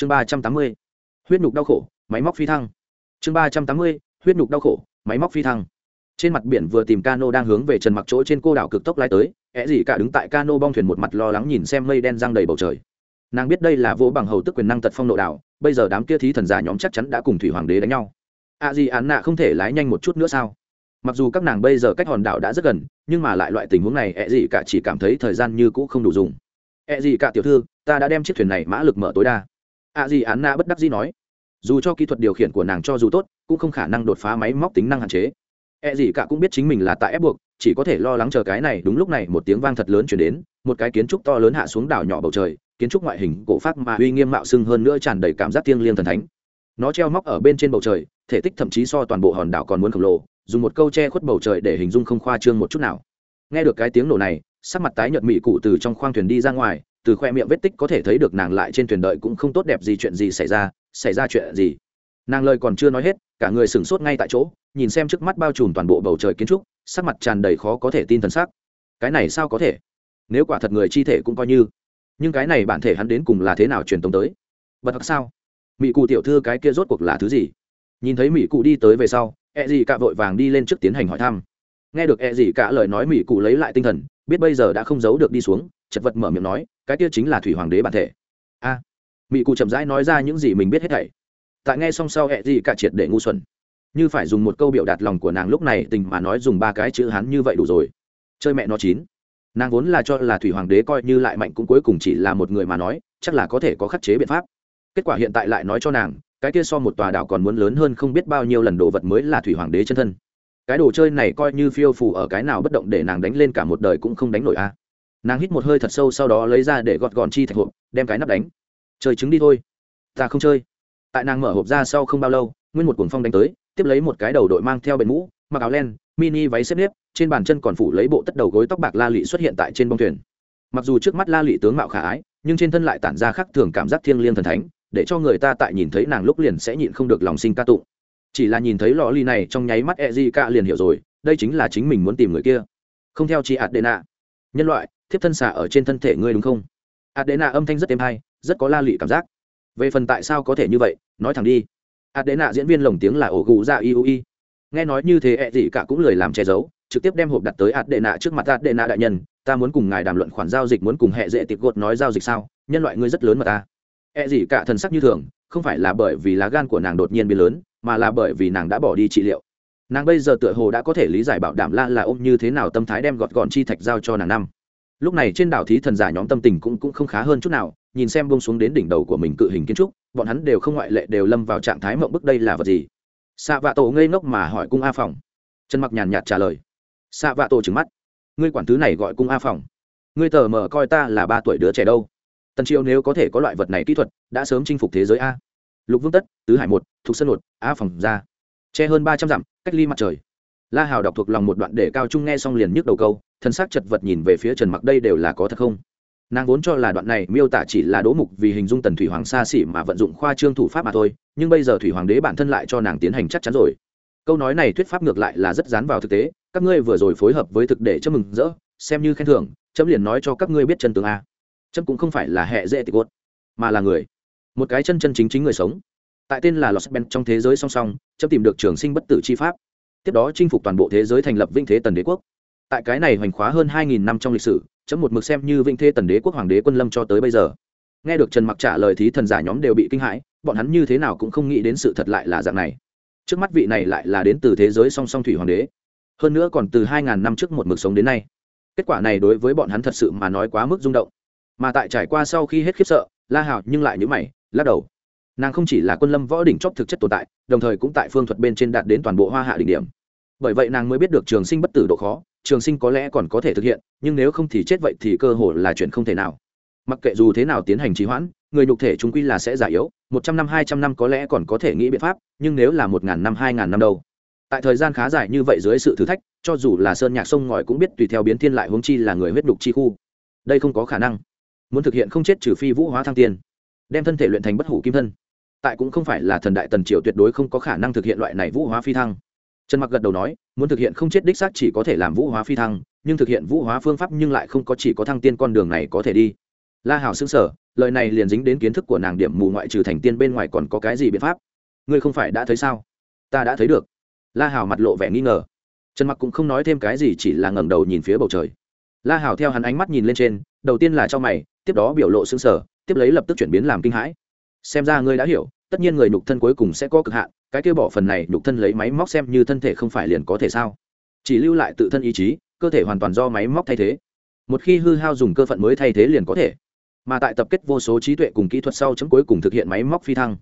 chương ba trăm tám mươi, huyết nhục đau khổ, máy móc phi thăng. Chương ba trăm tám mươi, huyết nhục đau khổ, máy móc phi thăng. Trên mặt biển vừa tìm cano đang hướng về trần mặc chỗ trên cô đảo cực tốc lái tới é gì cả đứng tại cano bong thuyền một mặt lo lắng nhìn xem mây đen răng đầy bầu trời. Nàng biết đây là vô bằng hầu tức quyền năng tật phong nội đảo, bây giờ đám kia thí thần giả nhóm chắc chắn đã cùng thủy hoàng đế đánh nhau. A à gì án nạ không thể lái nhanh một chút nữa sao? Mặc dù các nàng bây giờ cách hòn đảo đã rất gần, nhưng mà lại loại tình huống này ẹ gì cả chỉ cảm thấy thời gian như cũ không đủ dùng. Ẹ gì cả tiểu thư, ta đã đem chiếc thuyền này mã lực mở tối đa a gì án na bất đắc dĩ nói, dù cho kỹ thuật điều khiển của nàng cho dù tốt, cũng không khả năng đột phá máy móc tính năng hạn chế. E Ẹ gì cả cũng biết chính mình là tại ép buộc, chỉ có thể lo lắng chờ cái này, đúng lúc này một tiếng vang thật lớn chuyển đến, một cái kiến trúc to lớn hạ xuống đảo nhỏ bầu trời, kiến trúc ngoại hình cổ pháp mà uy nghiêm mạo sưng hơn nữa tràn đầy cảm giác thiêng liêng thần thánh. Nó treo móc ở bên trên bầu trời, thể tích thậm chí so toàn bộ hòn đảo còn muốn khổng lồ, dùng một câu che khuất bầu trời để hình dung không khoa trương một chút nào. Nghe được cái tiếng nổ này sắc mặt tái nhợt mị cụ từ trong khoang thuyền đi ra ngoài, từ khoe miệng vết tích có thể thấy được nàng lại trên thuyền đợi cũng không tốt đẹp gì chuyện gì xảy ra xảy ra chuyện gì. Nàng lời còn chưa nói hết, cả người sửng sốt ngay tại chỗ, nhìn xem trước mắt bao trùm toàn bộ bầu trời kiến trúc, sắc mặt tràn đầy khó có thể tin thần sắc. Cái này sao có thể? Nếu quả thật người chi thể cũng coi như. Nhưng cái này bản thể hắn đến cùng là thế nào truyền tống tới? Bật thật sao? Mỹ cụ tiểu thư cái kia rốt cuộc là thứ gì? Nhìn thấy mỹ cụ đi tới về sau e gì cả vội vàng đi lên trước tiến hành hỏi thăm. Nghe được e gì cả lời nói mỹ cụ lấy lại tinh thần biết bây giờ đã không giấu được đi xuống, chật vật mở miệng nói, cái kia chính là thủy hoàng đế bản thể. A. Mỹ cụ chậm rãi nói ra những gì mình biết hết thảy. Tại nghe xong sau hẹ gì cả triệt để ngu xuẩn. Như phải dùng một câu biểu đạt lòng của nàng lúc này, tình mà nói dùng ba cái chữ hắn như vậy đủ rồi. Chơi mẹ nó chín. Nàng vốn là cho là thủy hoàng đế coi như lại mạnh cũng cuối cùng chỉ là một người mà nói, chắc là có thể có khắc chế biện pháp. Kết quả hiện tại lại nói cho nàng, cái kia so một tòa đảo còn muốn lớn hơn không biết bao nhiêu lần đồ vật mới là thủy hoàng đế chân thân cái đồ chơi này coi như phiêu phù ở cái nào bất động để nàng đánh lên cả một đời cũng không đánh nổi a. Nàng hít một hơi thật sâu sau đó lấy ra để gọt gọn chi thạch hộp, đem cái nắp đánh. Chơi trứng đi thôi. Ta không chơi. Tại nàng mở hộp ra sau không bao lâu, nguyên một cuồng phong đánh tới, tiếp lấy một cái đầu đội mang theo bệnh mũ, mặc áo len, mini váy xếp nếp, trên bàn chân còn phủ lấy bộ tất đầu gối tóc bạc la lị xuất hiện tại trên bông thuyền. Mặc dù trước mắt la lị tướng mạo khả ái, nhưng trên thân lại tản ra khắc thường cảm giác thiêng liêng thần thánh, để cho người ta tại nhìn thấy nàng lúc liền sẽ nhịn không được lòng sinh ca tụng chỉ là nhìn thấy lò ly này trong nháy mắt e di ca liền hiểu rồi, đây chính là chính mình muốn tìm người kia. Không theo chị adena. Nhân loại, thiếp thân xả ở trên thân thể ngươi đúng không? Adena âm thanh rất êm hay, rất có la lị cảm giác. Về phần tại sao có thể như vậy, nói thẳng đi. Adena diễn viên lồng tiếng là ổ gù ra iui nghe nói như thế e gì cả cũng lời làm che giấu, trực tiếp đem hộp đặt tới adena trước mặt. Adena đại nhân, ta muốn cùng ngài đàm luận khoản giao dịch muốn cùng hệ dễ tiệp gột nói giao dịch sao? Nhân loại ngươi rất lớn mà ta. E gì cả thần sắc như thường, không phải là bởi vì lá gan của nàng đột nhiên biến lớn mà là bởi vì nàng đã bỏ đi trị liệu. Nàng bây giờ tựa hồ đã có thể lý giải bảo đảm la là ôm như thế nào tâm thái đem gọt gọn chi thạch giao cho nàng năm. Lúc này trên đảo thí thần giả nhóm tâm tình cũng cũng không khá hơn chút nào, nhìn xem bông xuống đến đỉnh đầu của mình cự hình kiến trúc, bọn hắn đều không ngoại lệ đều lâm vào trạng thái mộng bức đây là vật gì? Xạ vạ tổ ngây ngốc mà hỏi cung a phòng. Trần mặc nhàn nhạt trả lời. Xạ vạ tổ trứng mắt. Ngươi quản thứ này gọi cung a phòng. Ngươi tờ mờ coi ta là ba tuổi đứa trẻ đâu? Tần triều nếu có thể có loại vật này kỹ thuật, đã sớm chinh phục thế giới a lục vương tất, tứ hải một, thuộc sân một a phòng ra. Che hơn ba trăm dặm, cách ly mặt trời. La hào đọc thuộc lòng một đoạn để cao trung nghe xong liền nhức đầu câu thân xác chật vật nhìn về phía trần mặc, đây đều là có thật không? Nàng vốn cho là đoạn này miêu tả chỉ là đố mục vì hình dung tần thủy hoàng xa xỉ mà vận dụng khoa trương thủ pháp mà thôi, nhưng bây giờ thủy hoàng đế bản thân lại cho nàng tiến hành chắc chắn rồi. Câu nói này thuyết pháp ngược lại là rất dán vào thực tế, các ngươi vừa rồi phối hợp với thực để chấm mừng rỡ, xem như khen thưởng, chấm liền nói cho các ngươi biết chân tướng a. Chấm cũng không phải là hệ dễ tịch cốt, mà là người một cái chân chân chính chính người sống. Tại tên là los ben trong thế giới song song, chấm tìm được trường sinh bất tử chi pháp. Tiếp đó chinh phục toàn bộ thế giới thành lập vinh thế tần đế quốc. Tại cái này hoành khóa hơn hai nghìn năm trong lịch sử, chấm một mực xem như vinh thế tần đế quốc hoàng đế quân lâm cho tới bây giờ. Nghe được trần mặc trả lời thí thần giả nhóm đều bị kinh hãi, bọn hắn như thế nào cũng không nghĩ đến sự thật lại là dạng này. Trước mắt vị này lại là đến từ thế giới song song thủy hoàng đế. Hơn nữa còn từ hai ngàn năm trước một mực sống đến nay. Kết quả này đối với bọn hắn thật sự mà nói quá mức rung động. Mà tại trải qua sau khi hết khiếp sợ, la hào nhưng lại nhữ mày lắc đầu. Nàng không chỉ là quân lâm võ đỉnh chóp thực chất tồn tại, đồng thời cũng tại phương thuật bên trên đạt đến toàn bộ hoa hạ đỉnh điểm. Bởi vậy nàng mới biết được trường sinh bất tử độ khó, trường sinh có lẽ còn có thể thực hiện, nhưng nếu không thì chết vậy thì cơ hội là chuyện không thể nào. Mặc kệ dù thế nào tiến hành trì hoãn, người nhục thể chúng quy là sẽ già yếu, một trăm năm, hai trăm năm có lẽ còn có thể nghĩ biện pháp, nhưng nếu là một ngàn năm, hai ngàn năm đâu? Tại thời gian khá dài như vậy dưới sự thử thách, cho dù là sơn nhạc sông ngòi cũng biết tùy theo biến thiên lại huống chi là người huyết đục chi khu. Đây không có khả năng. Muốn thực hiện không chết trừ phi vũ hóa thăng tiên đem thân thể luyện thành bất hủ kim thân. Tại cũng không phải là thần đại tần triều tuyệt đối không có khả năng thực hiện loại này vũ hóa phi thăng. Trần mặc gật đầu nói, muốn thực hiện không chết đích xác chỉ có thể làm vũ hóa phi thăng, nhưng thực hiện vũ hóa phương pháp nhưng lại không có chỉ có thăng tiên con đường này có thể đi. La hảo xứng sở lời này liền dính đến kiến thức của nàng điểm mù ngoại trừ thành tiên bên ngoài còn có cái gì biện pháp? Ngươi không phải đã thấy sao? Ta đã thấy được. La hào mặt lộ vẻ nghi ngờ. Trần mặc cũng không nói thêm cái gì, chỉ là ngẩng đầu nhìn phía bầu trời. La hào theo hắn ánh mắt nhìn lên trên, đầu tiên là cho mày, tiếp đó biểu lộ xương sở tiếp lấy lập tức chuyển biến làm kinh hãi. Xem ra ngươi đã hiểu, tất nhiên người nhục thân cuối cùng sẽ có cực hạn, cái kia bỏ phần này nhục thân lấy máy móc xem như thân thể không phải liền có thể sao? Chỉ lưu lại tự thân ý chí, cơ thể hoàn toàn do máy móc thay thế. Một khi hư hao dùng cơ phận mới thay thế liền có thể. Mà tại tập kết vô số trí tuệ cùng kỹ thuật sau chấm cuối cùng thực hiện máy móc phi thăng.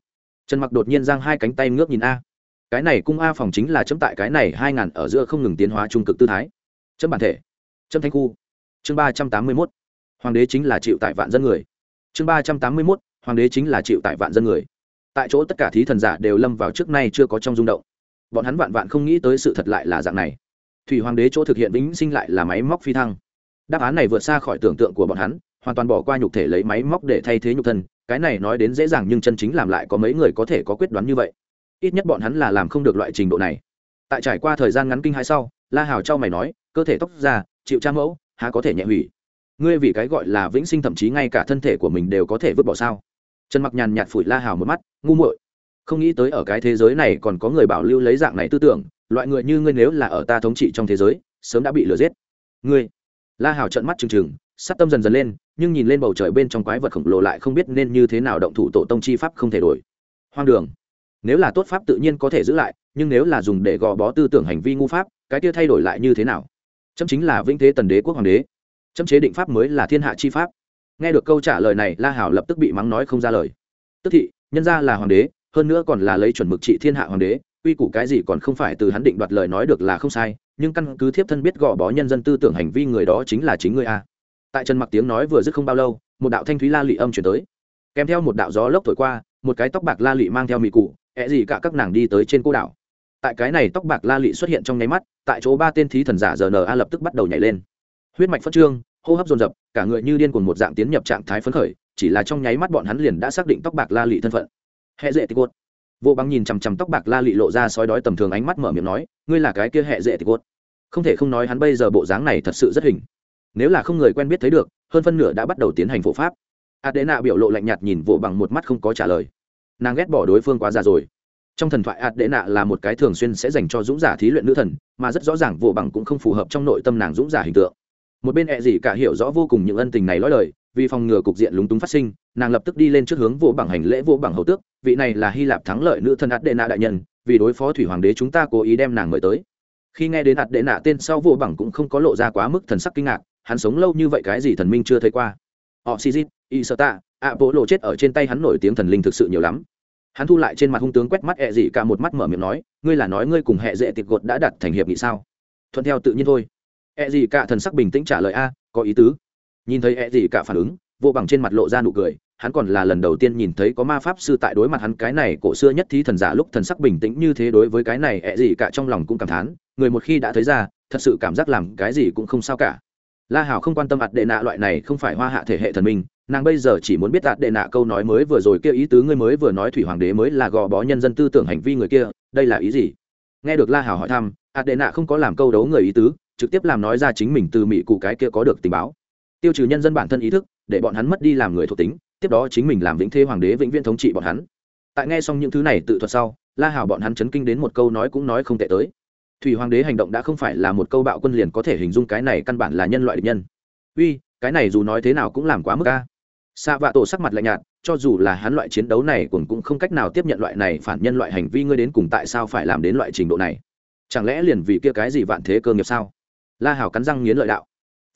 Trần mặc đột nhiên giang hai cánh tay ngước nhìn a. Cái này cung a phòng chính là chấm tại cái này hai ngàn ở giữa không ngừng tiến hóa trung cực tư thái. Chấm bản thể. Chấm thanh khu. Chương ba trăm tám mươi mốt. Hoàng đế chính là chịu tại vạn dân người chương ba trăm tám mươi mốt, hoàng đế chính là chịu tại vạn dân người. Tại chỗ tất cả thí thần giả đều lâm vào trước nay chưa có trong rung động. Bọn hắn vạn vạn không nghĩ tới sự thật lại là dạng này. Thủy hoàng đế chỗ thực hiện vĩnh sinh lại là máy móc phi thăng. Đáp án này vượt xa khỏi tưởng tượng của bọn hắn, hoàn toàn bỏ qua nhục thể lấy máy móc để thay thế nhục thân, cái này nói đến dễ dàng nhưng chân chính làm lại có mấy người có thể có quyết đoán như vậy. Ít nhất bọn hắn là làm không được loại trình độ này. Tại trải qua thời gian ngắn kinh hai sau, la hào trao mày nói, cơ thể tóc ra chịu tra mẫu, há có thể nhẹ hủy ngươi vì cái gọi là vĩnh sinh thậm chí ngay cả thân thể của mình đều có thể vứt bỏ sao? Trần mặc nhàn nhạt phủi la hào một mắt, ngu muội. Không nghĩ tới ở cái thế giới này còn có người bảo lưu lấy dạng này tư tưởng, loại người như ngươi nếu là ở ta thống trị trong thế giới, sớm đã bị lừa giết. Ngươi. La hào trợn mắt trừng trừng sát tâm dần dần lên, nhưng nhìn lên bầu trời bên trong quái vật khổng lồ lại không biết nên như thế nào động thủ tổ tông chi pháp không thể đổi. Hoang đường. Nếu là tốt pháp tự nhiên có thể giữ lại, nhưng nếu là dùng để gò bó tư tưởng hành vi ngu pháp, cái kia thay đổi lại như thế nào? Chấm chính là vĩnh thế tần đế quốc hoàng đế chấm chế định pháp mới là thiên hạ chi pháp. Nghe được câu trả lời này, la hảo lập tức bị mắng nói không ra lời. Tức thị, nhân ra là hoàng đế, hơn nữa còn là lấy chuẩn mực trị thiên hạ hoàng đế uy củ cái gì còn không phải từ hắn định đoạt lời nói được là không sai, nhưng căn cứ thiếp thân biết gò bó nhân dân tư tưởng hành vi người đó chính là chính người a. Tại trần mặc tiếng nói vừa dứt không bao lâu, một đạo thanh thúy la lị âm chuyển tới. Kèm theo một đạo gió lốc thổi qua, một cái tóc bạc la lị mang theo mị cụ, ẹ gì cả các nàng đi tới trên cô đảo. Tại cái này tóc bạc la lị xuất hiện trong nháy mắt, tại chỗ ba tên thí thần giả giờ n a lập tức bắt đầu nhảy lên huyết mạch phân trương, hô hấp dồn dập, cả người như điên cuồng một dạng tiến nhập trạng thái phấn khởi, chỉ là trong nháy mắt bọn hắn liền đã xác định tóc bạc la lị thân phận. Hệ dễ tịch cốt. Vô băng nhìn chằm chằm tóc bạc la lị lộ ra sói đói tầm thường ánh mắt mở miệng nói, ngươi là cái kia hệ dễ tịch cốt. Không thể không nói hắn bây giờ bộ dáng này thật sự rất hình. Nếu là không người quen biết thấy được, hơn phân nửa đã bắt đầu tiến hành phổ pháp. Adena biểu lộ lạnh nhạt nhìn vô bằng một mắt không có trả lời. Nàng ghét bỏ đối phương quá già rồi. Trong thần thoại ạt đệ nạ là một cái thường xuyên sẽ dành cho dũng giả thí luyện nữ thần, mà rất rõ ràng vô bằng cũng không phù hợp trong nội tâm nàng dũng giả hình tượng một bên ẹ gì cả hiểu rõ vô cùng những ân tình này lõi lời, vì phòng ngừa cục diện lúng túng phát sinh, nàng lập tức đi lên trước hướng vô bằng hành lễ vô bằng hầu tước, vị này là hy lạp thắng lợi nữ thần ạt đệ nạ đại nhân, vì đối phó thủy hoàng đế chúng ta cố ý đem nàng mời tới. Khi nghe đến ạt đệ nạ tên sau vô bằng cũng không có lộ ra quá mức thần sắc kinh ngạc, hắn sống lâu như vậy cái gì thần minh chưa thấy qua. Họ xizit tạ, ạ bộ lộ chết ở trên tay hắn nổi tiếng thần linh thực sự nhiều lắm. Hắn thu lại trên mặt hung tướng quét mắt ẹ dị cả một mắt mở miệng nói, ngươi là nói ngươi cùng hệ dễ tiệc gột đã đặt thành hiệp nghị sao? Thuận theo tự nhiên thôi. E gì cả thần sắc bình tĩnh trả lời, a, có ý tứ. Nhìn thấy e gì cả phản ứng, vô bằng trên mặt lộ ra nụ cười, hắn còn là lần đầu tiên nhìn thấy có ma pháp sư tại đối mặt hắn cái này cổ xưa nhất thí thần giả lúc thần sắc bình tĩnh như thế đối với cái này e ẹ gì cả trong lòng cũng cảm thán, người một khi đã thấy ra, thật sự cảm giác làm cái gì cũng không sao cả. La hảo không quan tâm ạt đệ nạ loại này không phải hoa hạ thể hệ thần minh, nàng bây giờ chỉ muốn biết ạt đệ nạ câu nói mới vừa rồi kia ý tứ ngươi mới vừa nói thủy hoàng đế mới là gò bó nhân dân tư tưởng hành vi người kia, đây là ý gì? Nghe được la hảo hỏi thăm, ạt đệ nạ không có làm câu đấu người ý tứ trực tiếp làm nói ra chính mình từ mỹ cụ cái kia có được tình báo. Tiêu trừ nhân dân bản thân ý thức, để bọn hắn mất đi làm người thuộc tính, tiếp đó chính mình làm vĩnh thế hoàng đế vĩnh viễn thống trị bọn hắn. Tại nghe xong những thứ này tự thuật sau, la hào bọn hắn chấn kinh đến một câu nói cũng nói không tệ tới. Thủy hoàng đế hành động đã không phải là một câu bạo quân liền có thể hình dung cái này căn bản là nhân loại địch nhân. Uy, cái này dù nói thế nào cũng làm quá mức ca xạ vạ tổ sắc mặt lạnh nhạt, cho dù là hắn loại chiến đấu này cũng cũng không cách nào tiếp nhận loại này phản nhân loại hành vi ngươi đến cùng tại sao phải làm đến loại trình độ này? Chẳng lẽ liền vì kia cái gì vạn thế cơ nghiệp sao? La hảo cắn răng nghiến lợi đạo.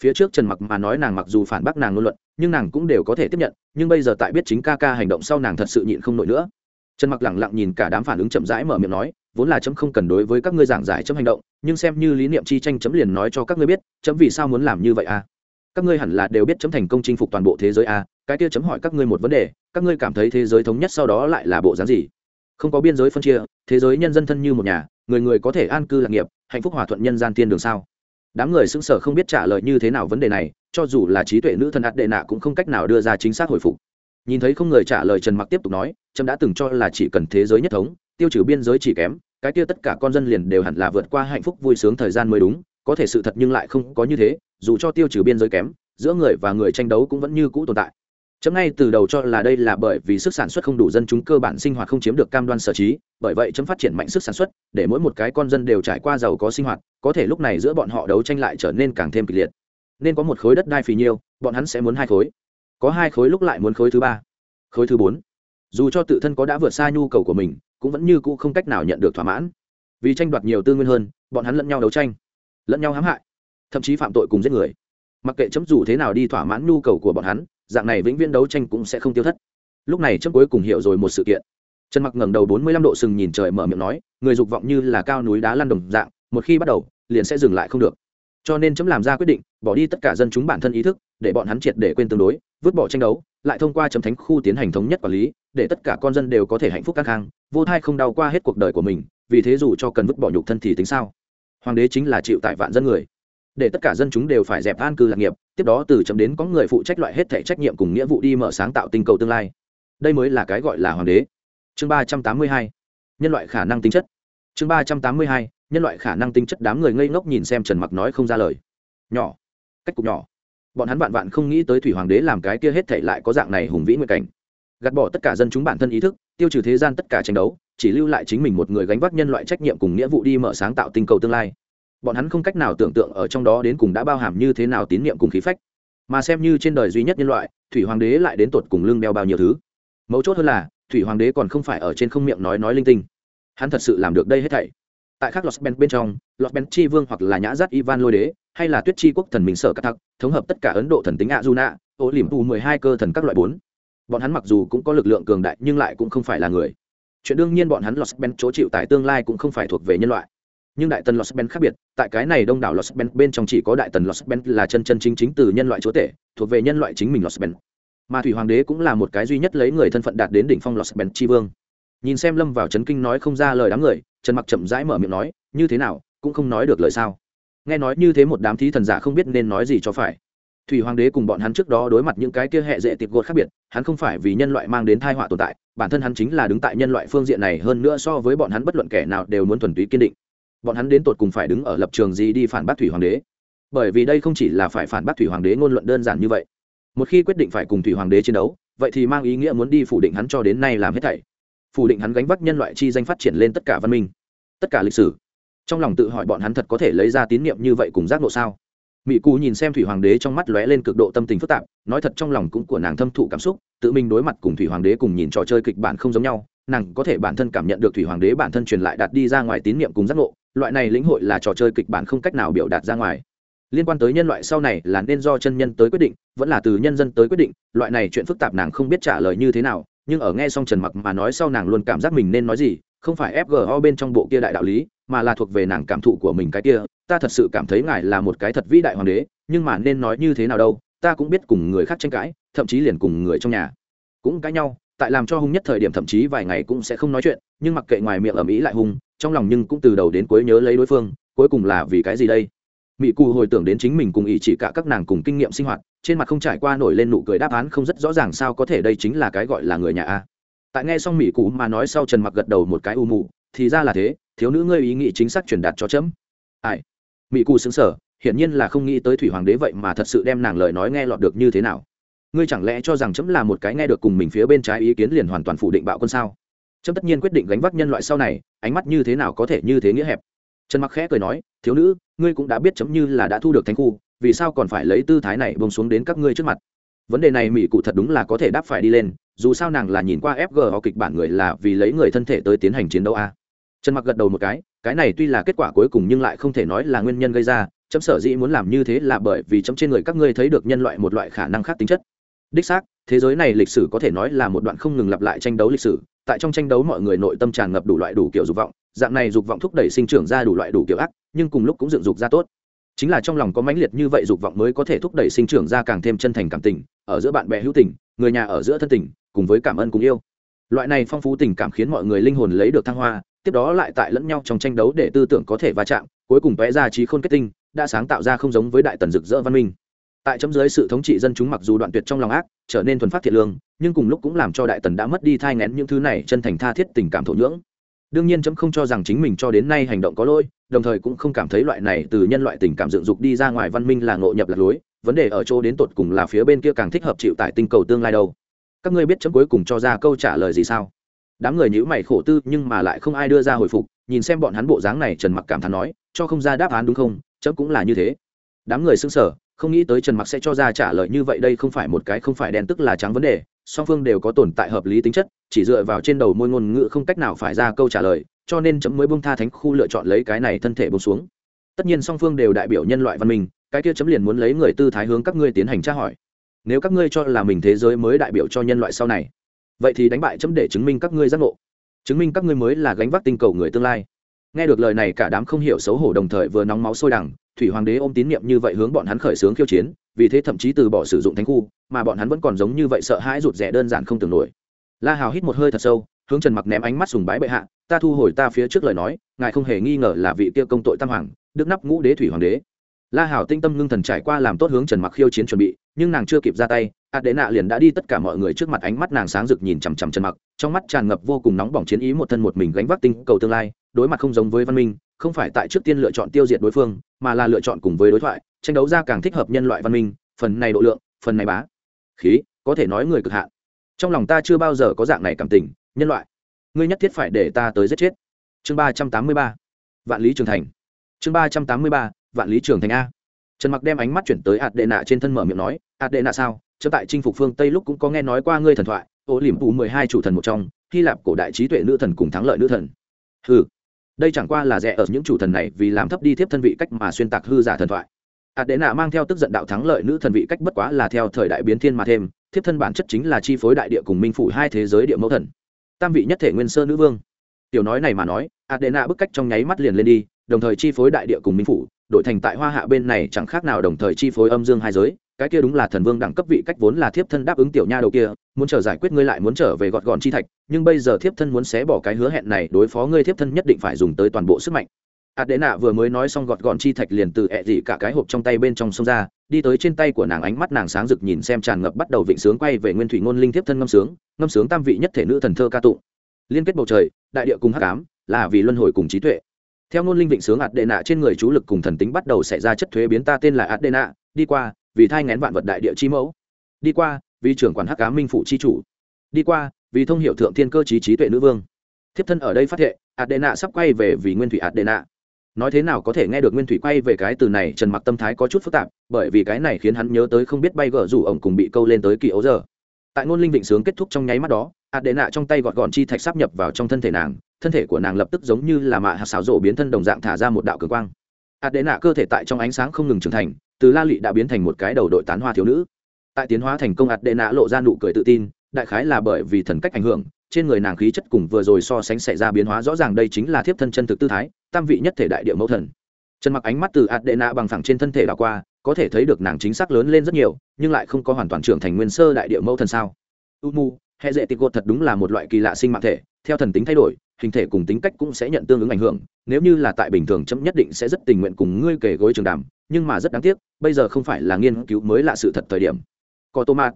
Phía trước trần mặc mà nói nàng mặc dù phản bác nàng ngôn luận, nhưng nàng cũng đều có thể tiếp nhận, nhưng bây giờ tại biết chính ca ca hành động sau nàng thật sự nhịn không nổi nữa. Trần mặc lẳng lặng nhìn cả đám phản ứng chậm rãi mở miệng nói, vốn là chấm không cần đối với các ngươi giảng giải chấm hành động, nhưng xem như lý niệm chi tranh chấm liền nói cho các ngươi biết, chấm vì sao muốn làm như vậy à? Các ngươi hẳn là đều biết chấm thành công chinh phục toàn bộ thế giới à cái kia chấm hỏi các ngươi một vấn đề, các ngươi cảm thấy thế giới thống nhất sau đó lại là bộ dáng gì? Không có biên giới phân chia, thế giới nhân dân thân như một nhà, người người có thể an cư lạc nghiệp, hạnh phúc hòa thuận nhân gian tiên đường sao? Đám người sững sờ không biết trả lời như thế nào vấn đề này, cho dù là trí tuệ nữ thần ạt đệ nạ cũng không cách nào đưa ra chính xác hồi phục. Nhìn thấy không người trả lời trần mặc tiếp tục nói, trâm đã từng cho là chỉ cần thế giới nhất thống, tiêu trừ biên giới chỉ kém, cái kia tất cả con dân liền đều hẳn là vượt qua hạnh phúc vui sướng thời gian mới đúng, có thể sự thật nhưng lại không có như thế, dù cho tiêu trừ biên giới kém, giữa người và người tranh đấu cũng vẫn như cũ tồn tại chấm ngay từ đầu cho là đây là bởi vì sức sản xuất không đủ dân chúng cơ bản sinh hoạt không chiếm được cam đoan sở trí, bởi vậy chấm phát triển mạnh sức sản xuất, để mỗi một cái con dân đều trải qua giàu có sinh hoạt, có thể lúc này giữa bọn họ đấu tranh lại trở nên càng thêm kịch liệt. Nên có một khối đất đai phì nhiêu, bọn hắn sẽ muốn hai khối. Có hai khối lúc lại muốn khối thứ ba. Khối thứ bốn. Dù cho tự thân có đã vượt xa nhu cầu của mình, cũng vẫn như cũ không cách nào nhận được thỏa mãn. Vì tranh đoạt nhiều tư nguyên hơn, bọn hắn lẫn nhau đấu tranh, lẫn nhau hãm hại, thậm chí phạm tội cùng giết người. Mặc kệ chấm dù thế nào đi thỏa mãn nhu cầu của bọn hắn dạng này vĩnh viễn đấu tranh cũng sẽ không tiêu thất. Lúc này chấm cuối cùng hiểu rồi một sự kiện. Trần mặc ngẩng đầu bốn mươi lăm độ sừng nhìn trời mở miệng nói, người dục vọng như là cao núi đá lăn đồng dạng, một khi bắt đầu, liền sẽ dừng lại không được. Cho nên chấm làm ra quyết định, bỏ đi tất cả dân chúng bản thân ý thức, để bọn hắn triệt để quên tương đối, vứt bỏ tranh đấu, lại thông qua chấm thánh khu tiến hành thống nhất quản lý, để tất cả con dân đều có thể hạnh phúc căng khang, vô thai không đau qua hết cuộc đời của mình, vì thế dù cho cần vứt bỏ nhục thân thì tính sao? Hoàng đế chính là chịu tại vạn dân người. Để tất cả dân chúng đều phải dẹp an cư lạc nghiệp tiếp đó từ chấm đến có người phụ trách loại hết thể trách nhiệm cùng nghĩa vụ đi mở sáng tạo tinh cầu tương lai. Đây mới là cái gọi là hoàng đế. Chương ba trăm tám mươi hai, nhân loại khả năng tính chất. Chương ba trăm tám mươi hai, nhân loại khả năng tính chất, đám người ngây ngốc nhìn xem trần mặc nói không ra lời. Nhỏ. Cách cục nhỏ. Bọn hắn vạn vạn không nghĩ tới thủy hoàng đế làm cái kia hết thể lại có dạng này hùng vĩ nguyện cảnh. Gạt bỏ tất cả dân chúng bản thân ý thức, tiêu trừ thế gian tất cả tranh đấu, chỉ lưu lại chính mình một người gánh vác nhân loại trách nhiệm cùng nghĩa vụ đi mở sáng tạo tinh cầu tương lai bọn hắn không cách nào tưởng tượng ở trong đó đến cùng đã bao hàm như thế nào tín nhiệm cùng khí phách. Mà xem như trên đời duy nhất nhân loại, thủy hoàng đế lại đến tột cùng lưng đeo bao nhiêu thứ. Mấu chốt hơn là, thủy hoàng đế còn không phải ở trên không miệng nói nói linh tinh. Hắn thật sự làm được đây hết thảy. Tại khác lọt ben bên trong lọt ben chi vương hoặc là nhã giắt ivan lôi đế, hay là tuyết chi quốc thần mình sở các thắc, thống hợp tất cả ấn độ thần tính ạ du nạ ô liềm tù mười hai cơ thần các loại bốn. Bọn hắn mặc dù cũng có lực lượng cường đại, nhưng lại cũng không phải là người. Chuyện đương nhiên bọn hắn lọt ben chỗ chịu tại tương lai cũng không phải thuộc về nhân loại nhưng đại tần los ben khác biệt, tại cái này đông đảo los ben bên trong chỉ có đại tần los ben là chân chân chính chính từ nhân loại chúa tể, thuộc về nhân loại chính mình los ben mà thủy hoàng đế cũng là một cái duy nhất lấy người thân phận đạt đến đỉnh phong los ben tri vương. Nhìn xem lâm vào chấn kinh nói không ra lời đám người, trần mặc chậm rãi mở miệng nói, như thế nào, cũng không nói được lời sao? Nghe nói như thế một đám thí thần giả không biết nên nói gì cho phải. Thủy hoàng đế cùng bọn hắn trước đó đối mặt những cái kia hệ dễ tiệp gột khác biệt, hắn không phải vì nhân loại mang đến thai họa tồn tại, bản thân hắn chính là đứng tại nhân loại phương diện này hơn nữa so với bọn hắn bất luận kẻ nào đều muốn thuần túy kiên định bọn hắn đến tột cùng phải đứng ở lập trường gì đi phản bác thủy hoàng đế? Bởi vì đây không chỉ là phải phản bác thủy hoàng đế ngôn luận đơn giản như vậy. Một khi quyết định phải cùng thủy hoàng đế chiến đấu, vậy thì mang ý nghĩa muốn đi phủ định hắn cho đến nay làm hết thảy. Phủ định hắn gánh vác nhân loại chi danh phát triển lên tất cả văn minh, tất cả lịch sử. Trong lòng tự hỏi bọn hắn thật có thể lấy ra tín nhiệm như vậy cùng giác ngộ sao? Mỹ cù nhìn xem thủy hoàng đế trong mắt lóe lên cực độ tâm tình phức tạp, nói thật trong lòng cũng của nàng thâm thụ cảm xúc, tự mình đối mặt cùng thủy hoàng đế cùng nhìn trò chơi kịch bản không giống nhau, nàng có thể bản thân cảm nhận được thủy hoàng đế bản thân truyền lại đạt đi ra ngoài tín nhiệm cùng giác ngộ loại này lĩnh hội là trò chơi kịch bản không cách nào biểu đạt ra ngoài. Liên quan tới nhân loại sau này là nên do chân nhân tới quyết định, vẫn là từ nhân dân tới quyết định, loại này chuyện phức tạp nàng không biết trả lời như thế nào, nhưng ở nghe xong trần mặc mà nói sau nàng luôn cảm giác mình nên nói gì, không phải fgo bên trong bộ kia đại đạo lý, mà là thuộc về nàng cảm thụ của mình cái kia, ta thật sự cảm thấy ngài là một cái thật vĩ đại hoàng đế, nhưng mà nên nói như thế nào đâu, ta cũng biết cùng người khác tranh cãi, thậm chí liền cùng người trong nhà cũng cãi nhau tại làm cho hung nhất thời điểm thậm chí vài ngày cũng sẽ không nói chuyện, nhưng mặc kệ ngoài miệng ở mỹ lại hung, trong lòng nhưng cũng từ đầu đến cuối nhớ lấy đối phương, cuối cùng là vì cái gì đây? Mỹ cù hồi tưởng đến chính mình cùng ý chỉ cả các nàng cùng kinh nghiệm sinh hoạt, trên mặt không trải qua nổi lên nụ cười đáp án không rất rõ ràng sao có thể đây chính là cái gọi là người nhà a. Tại nghe xong mỹ cù mà nói sau trần mặc gật đầu một cái u mù, thì ra là thế, thiếu nữ ngươi ý nghĩ chính xác truyền đạt cho chấm. Ai? Mỹ cù xứng sở hiển nhiên là không nghĩ tới thủy hoàng đế vậy mà thật sự đem nàng lời nói nghe lọt được như thế nào ngươi chẳng lẽ cho rằng chấm là một cái nghe được cùng mình phía bên trái ý kiến liền hoàn toàn phủ định bạo quân sao? Chấm tất nhiên quyết định gánh vác nhân loại sau này, ánh mắt như thế nào có thể như thế nghĩa hẹp? Trần mặc khẽ cười nói, thiếu nữ, ngươi cũng đã biết chấm như là đã thu được thánh khu, vì sao còn phải lấy tư thái này bông xuống đến các ngươi trước mặt? Vấn đề này mỹ cụ thật đúng là có thể đáp phải đi lên, dù sao nàng là nhìn qua fg kịch bản người là vì lấy người thân thể tới tiến hành chiến đấu a. Trần mặc gật đầu một cái cái này tuy là kết quả cuối cùng nhưng lại không thể nói là nguyên nhân gây ra, chấm sở dĩ muốn làm như thế là bởi vì chấm trên người các ngươi thấy được nhân loại một loại khả năng khác tính chất đích xác, thế giới này lịch sử có thể nói là một đoạn không ngừng lặp lại tranh đấu lịch sử, tại trong tranh đấu mọi người nội tâm tràn ngập đủ loại đủ kiểu dục vọng, dạng này dục vọng thúc đẩy sinh trưởng ra đủ loại đủ kiểu ác, nhưng cùng lúc cũng dựng dục ra tốt. Chính là trong lòng có mãnh liệt như vậy dục vọng mới có thể thúc đẩy sinh trưởng ra càng thêm chân thành cảm tình, ở giữa bạn bè hữu tình, người nhà ở giữa thân tình, cùng với cảm ơn cùng yêu. Loại này phong phú tình cảm khiến mọi người linh hồn lấy được thăng hoa, tiếp đó lại tại lẫn nhau trong tranh đấu để tư tưởng có thể va chạm, cuối cùng vẽ ra trí khôn kết tinh, đã sáng tạo ra không giống với đại tần rực rỡ văn minh tại chấm dưới sự thống trị dân chúng mặc dù đoạn tuyệt trong lòng ác, trở nên thuần phát thiện lương, nhưng cùng lúc cũng làm cho đại tần đã mất đi thai ngén những thứ này chân thành tha thiết tình cảm thổ nhưỡng. Đương nhiên chấm không cho rằng chính mình cho đến nay hành động có lỗi, đồng thời cũng không cảm thấy loại này từ nhân loại tình cảm dựng dục đi ra ngoài văn minh là ngộ nhập lạc lối, vấn đề ở chỗ đến tột cùng là phía bên kia càng thích hợp chịu tại tinh cầu tương lai đâu. Các ngươi biết chấm cuối cùng cho ra câu trả lời gì sao? Đám người nhữ mày khổ tư, nhưng mà lại không ai đưa ra hồi phục, nhìn xem bọn hắn bộ dáng này trần mặc cảm thán nói, cho không ra đáp án đúng không? Chấm cũng là như thế. Đám người xưng sở không nghĩ tới trần mặc sẽ cho ra trả lời như vậy đây không phải một cái không phải đen tức là trắng vấn đề, song phương đều có tồn tại hợp lý tính chất, chỉ dựa vào trên đầu môi ngôn ngữ không cách nào phải ra câu trả lời, cho nên chấm mới bông tha thánh khu lựa chọn lấy cái này thân thể bông xuống. Tất nhiên song phương đều đại biểu nhân loại văn minh, cái kia chấm liền muốn lấy người tư thái hướng các ngươi tiến hành tra hỏi. Nếu các ngươi cho là mình thế giới mới đại biểu cho nhân loại sau này, vậy thì đánh bại chấm để chứng minh các ngươi giác ngộ. Chứng minh các ngươi mới là gánh vác tinh cầu người tương lai nghe được lời này cả đám không hiểu xấu hổ đồng thời vừa nóng máu sôi đằng, thủy hoàng đế ôm tín nhiệm như vậy hướng bọn hắn khởi xướng khiêu chiến, vì thế thậm chí từ bỏ sử dụng thánh khu, mà bọn hắn vẫn còn giống như vậy sợ hãi rụt rẻ đơn giản không tưởng nổi. La hào hít một hơi thật sâu, hướng trần mặc ném ánh mắt sùng bái bệ hạ, ta thu hồi ta phía trước lời nói, ngài không hề nghi ngờ là vị kia công tội tam hoàng, đức nắp ngũ đế thủy hoàng đế. La hảo tinh tâm ngưng thần trải qua làm tốt hướng trần mặc khiêu chiến chuẩn bị, nhưng nàng chưa kịp ra tay ạt đế nạ liền đã đi tất cả mọi người trước mặt ánh mắt nàng sáng rực nhìn chằm chằm trần mặc, trong mắt tràn ngập vô cùng nóng bỏng chiến ý một thân một mình gánh vác tinh cầu tương lai đối mặt không giống với văn minh, không phải tại trước tiên lựa chọn tiêu diệt đối phương, mà là lựa chọn cùng với đối thoại, tranh đấu ra càng thích hợp nhân loại văn minh, phần này độ lượng, phần này bá khí, có thể nói người cực hạn. Trong lòng ta chưa bao giờ có dạng này cảm tình, nhân loại. Ngươi nhất thiết phải để ta tới giết chết. Chương ba trăm tám mươi ba, vạn lý trường thành. Chương ba trăm tám mươi ba, vạn lý trường thành a. Trần mặc đem ánh mắt chuyển tới ạt đệ nạ trên thân mở miệng nói ạt đệ nạ sao? Chớ tại chinh phục phương tây lúc cũng có nghe nói qua ngươi thần thoại, ô liềm phù mười hai chủ thần một trong, hy lạp cổ đại trí tuệ nữ thần cùng thắng lợi nữ thần. Ừ đây chẳng qua là rẻ ở những chủ thần này vì làm thấp đi thiếp thân vị cách mà xuyên tạc hư giả thần thoại. Ạt đệ nạ mang theo tức giận đạo thắng lợi nữ thần vị cách bất quá là theo thời đại biến thiên mà thêm, thiếp thân bản chất chính là chi phối đại địa cùng minh phủ hai thế giới địa mẫu thần. Tam vị nhất thể nguyên sơ nữ vương. Tiểu nói này mà nói, adena bức cách trong nháy mắt liền lên đi, đồng thời chi phối đại địa cùng minh phủ đội thành tại hoa hạ bên này chẳng khác nào đồng thời chi phối âm dương hai giới cái kia đúng là thần vương đẳng cấp vị cách vốn là thiếp thân đáp ứng tiểu nha đầu kia muốn trở giải quyết ngươi lại muốn trở về gọt gọn chi thạch nhưng bây giờ thiếp thân muốn xé bỏ cái hứa hẹn này đối phó ngươi thiếp thân nhất định phải dùng tới toàn bộ sức mạnh Adena vừa mới nói xong gọt gọn chi thạch liền từ ẹ dị cả cái hộp trong tay bên trong sông ra, đi tới trên tay của nàng ánh mắt nàng sáng rực nhìn xem tràn ngập bắt đầu vịnh sướng quay về nguyên thủy ngôn linh thiếp thân ngâm sướng, ngâm sướng tam vị nhất thể nữ thần thơ ca tụng. Liên kết bầu trời, đại địa cùng hắc ám, là vì luân hồi cùng trí tuệ. Theo ngôn linh vịnh sướng ạt đệ nạ trên người chú lực cùng thần tính bắt đầu xảy ra chất thuế biến ta tên là ạt đệ nạ đi qua, vì thai ngén vạn vật đại địa chi mẫu. Đi qua, vì trưởng quản hắc cá minh phụ chi chủ. Đi qua, vì thông hiểu thượng thiên cơ trí trí tuệ nữ vương. Thiếp thân ở đây phát hiện, Adena sắp quay về vì nguyên thủy Adena nói thế nào có thể nghe được nguyên thủy quay về cái từ này trần mặc tâm thái có chút phức tạp bởi vì cái này khiến hắn nhớ tới không biết bay gỡ rủ ổng cùng bị câu lên tới kỳ ấu giờ tại ngôn linh vịnh sướng kết thúc trong nháy mắt đó adena trong tay gọt gọn chi thạch sắp nhập vào trong thân thể nàng thân thể của nàng lập tức giống như là mạ hạt xáo rổ biến thân đồng dạng thả ra một đạo cường quang adena cơ thể tại trong ánh sáng không ngừng trưởng thành từ la lị đã biến thành một cái đầu đội tán hoa thiếu nữ. Tại tiến hóa thành công ạt đệ nạ lộ ra nụ cười tự tin, đại khái là bởi vì thần cách ảnh hưởng, trên người nàng khí chất cùng vừa rồi so sánh xảy ra biến hóa rõ ràng đây chính là thiếp thân chân thực tư thái, tam vị nhất thể đại địa mẫu thần. Trần mặc ánh mắt từ ạt đệ nạ bằng phẳng trên thân thể đảo qua, có thể thấy được nàng chính xác lớn lên rất nhiều, nhưng lại không có hoàn toàn trưởng thành nguyên sơ đại địa mẫu thần sao. U mu hệ dễ tịch gột thật đúng là một loại kỳ lạ sinh mạng thể, theo thần tính thay đổi hình thể cùng tính cách cũng sẽ nhận tương ứng ảnh hưởng, nếu như là tại bình thường chấm nhất định sẽ rất tình nguyện cùng ngươi kể gối trường đàm, nhưng mà rất đáng tiếc, bây giờ không phải là nghiên cứu mới lạ sự thật thời điểm. Có tô mạc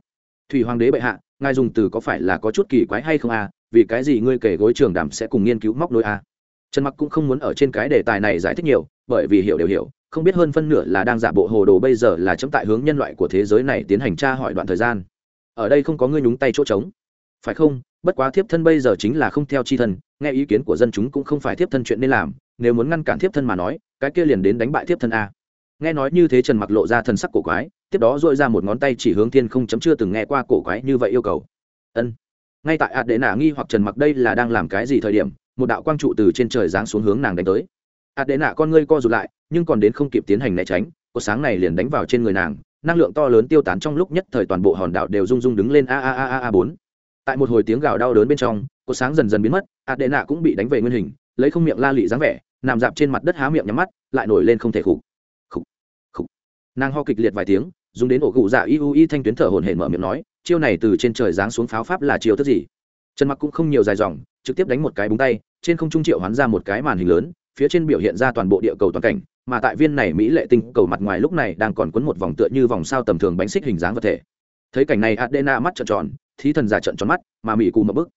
thủy hoàng đế bệ hạ, ngài dùng từ có phải là có chút kỳ quái hay không à vì cái gì ngươi kể gối trường đàm sẽ cùng nghiên cứu móc nối à? Trần mặc cũng không muốn ở trên cái đề tài này giải thích nhiều, bởi vì hiểu đều hiểu, không biết hơn phân nửa là đang giả bộ hồ đồ bây giờ là chấm tại hướng nhân loại của thế giới này tiến hành tra hỏi đoạn thời gian. Ở đây không có ngươi nhúng tay chỗ trống phải không? Bất quá thiếp thân bây giờ chính là không theo chi thân, nghe ý kiến của dân chúng cũng không phải thiếp thân chuyện nên làm, nếu muốn ngăn cản thiếp thân mà nói, cái kia liền đến đánh bại thiếp thân a. Nghe nói như thế trần mặc lộ ra thần sắc cổ quái, tiếp đó dội ra một ngón tay chỉ hướng thiên không chấm chưa từng nghe qua cổ quái như vậy yêu cầu. Ân. Ngay tại ạt đệ nả nghi hoặc trần mặc đây là đang làm cái gì thời điểm, một đạo quang trụ từ trên trời giáng xuống hướng nàng đánh tới. Ạt đệ nạ con ngươi co rụt lại, nhưng còn đến không kịp tiến hành né tránh, có sáng này liền đánh vào trên người nàng, năng lượng to lớn tiêu tán trong lúc nhất thời toàn bộ hòn đảo đều rung rung đứng lên a a a a a bốn tại một hồi tiếng gào đau đớn bên trong, cột sáng dần dần biến mất, ạt đệ nạ cũng bị đánh về nguyên hình, lấy không miệng la lị dáng vẻ, nằm dạp trên mặt đất há miệng nhắm mắt, lại nổi lên không thể khục. Khục khục. Nàng ho kịch liệt vài tiếng, dùng đến ổ gụ dạ y u y thanh tuyến thở hồn hển mở miệng nói, chiêu này từ trên trời giáng xuống pháo pháp là chiêu thức gì? Trần mặc cũng không nhiều dài dòng, trực tiếp đánh một cái búng tay, trên không trung triệu hoán ra một cái màn hình lớn, phía trên biểu hiện ra toàn bộ địa cầu toàn cảnh, mà tại viên này mỹ lệ tinh cầu mặt ngoài lúc này đang còn quấn một vòng tựa như vòng sao tầm thường bánh xích hình dáng vật thể. Thấy cảnh này, adena mắt trợn tròn thí thần giả trận tròn mắt, mà mỹ cù một bức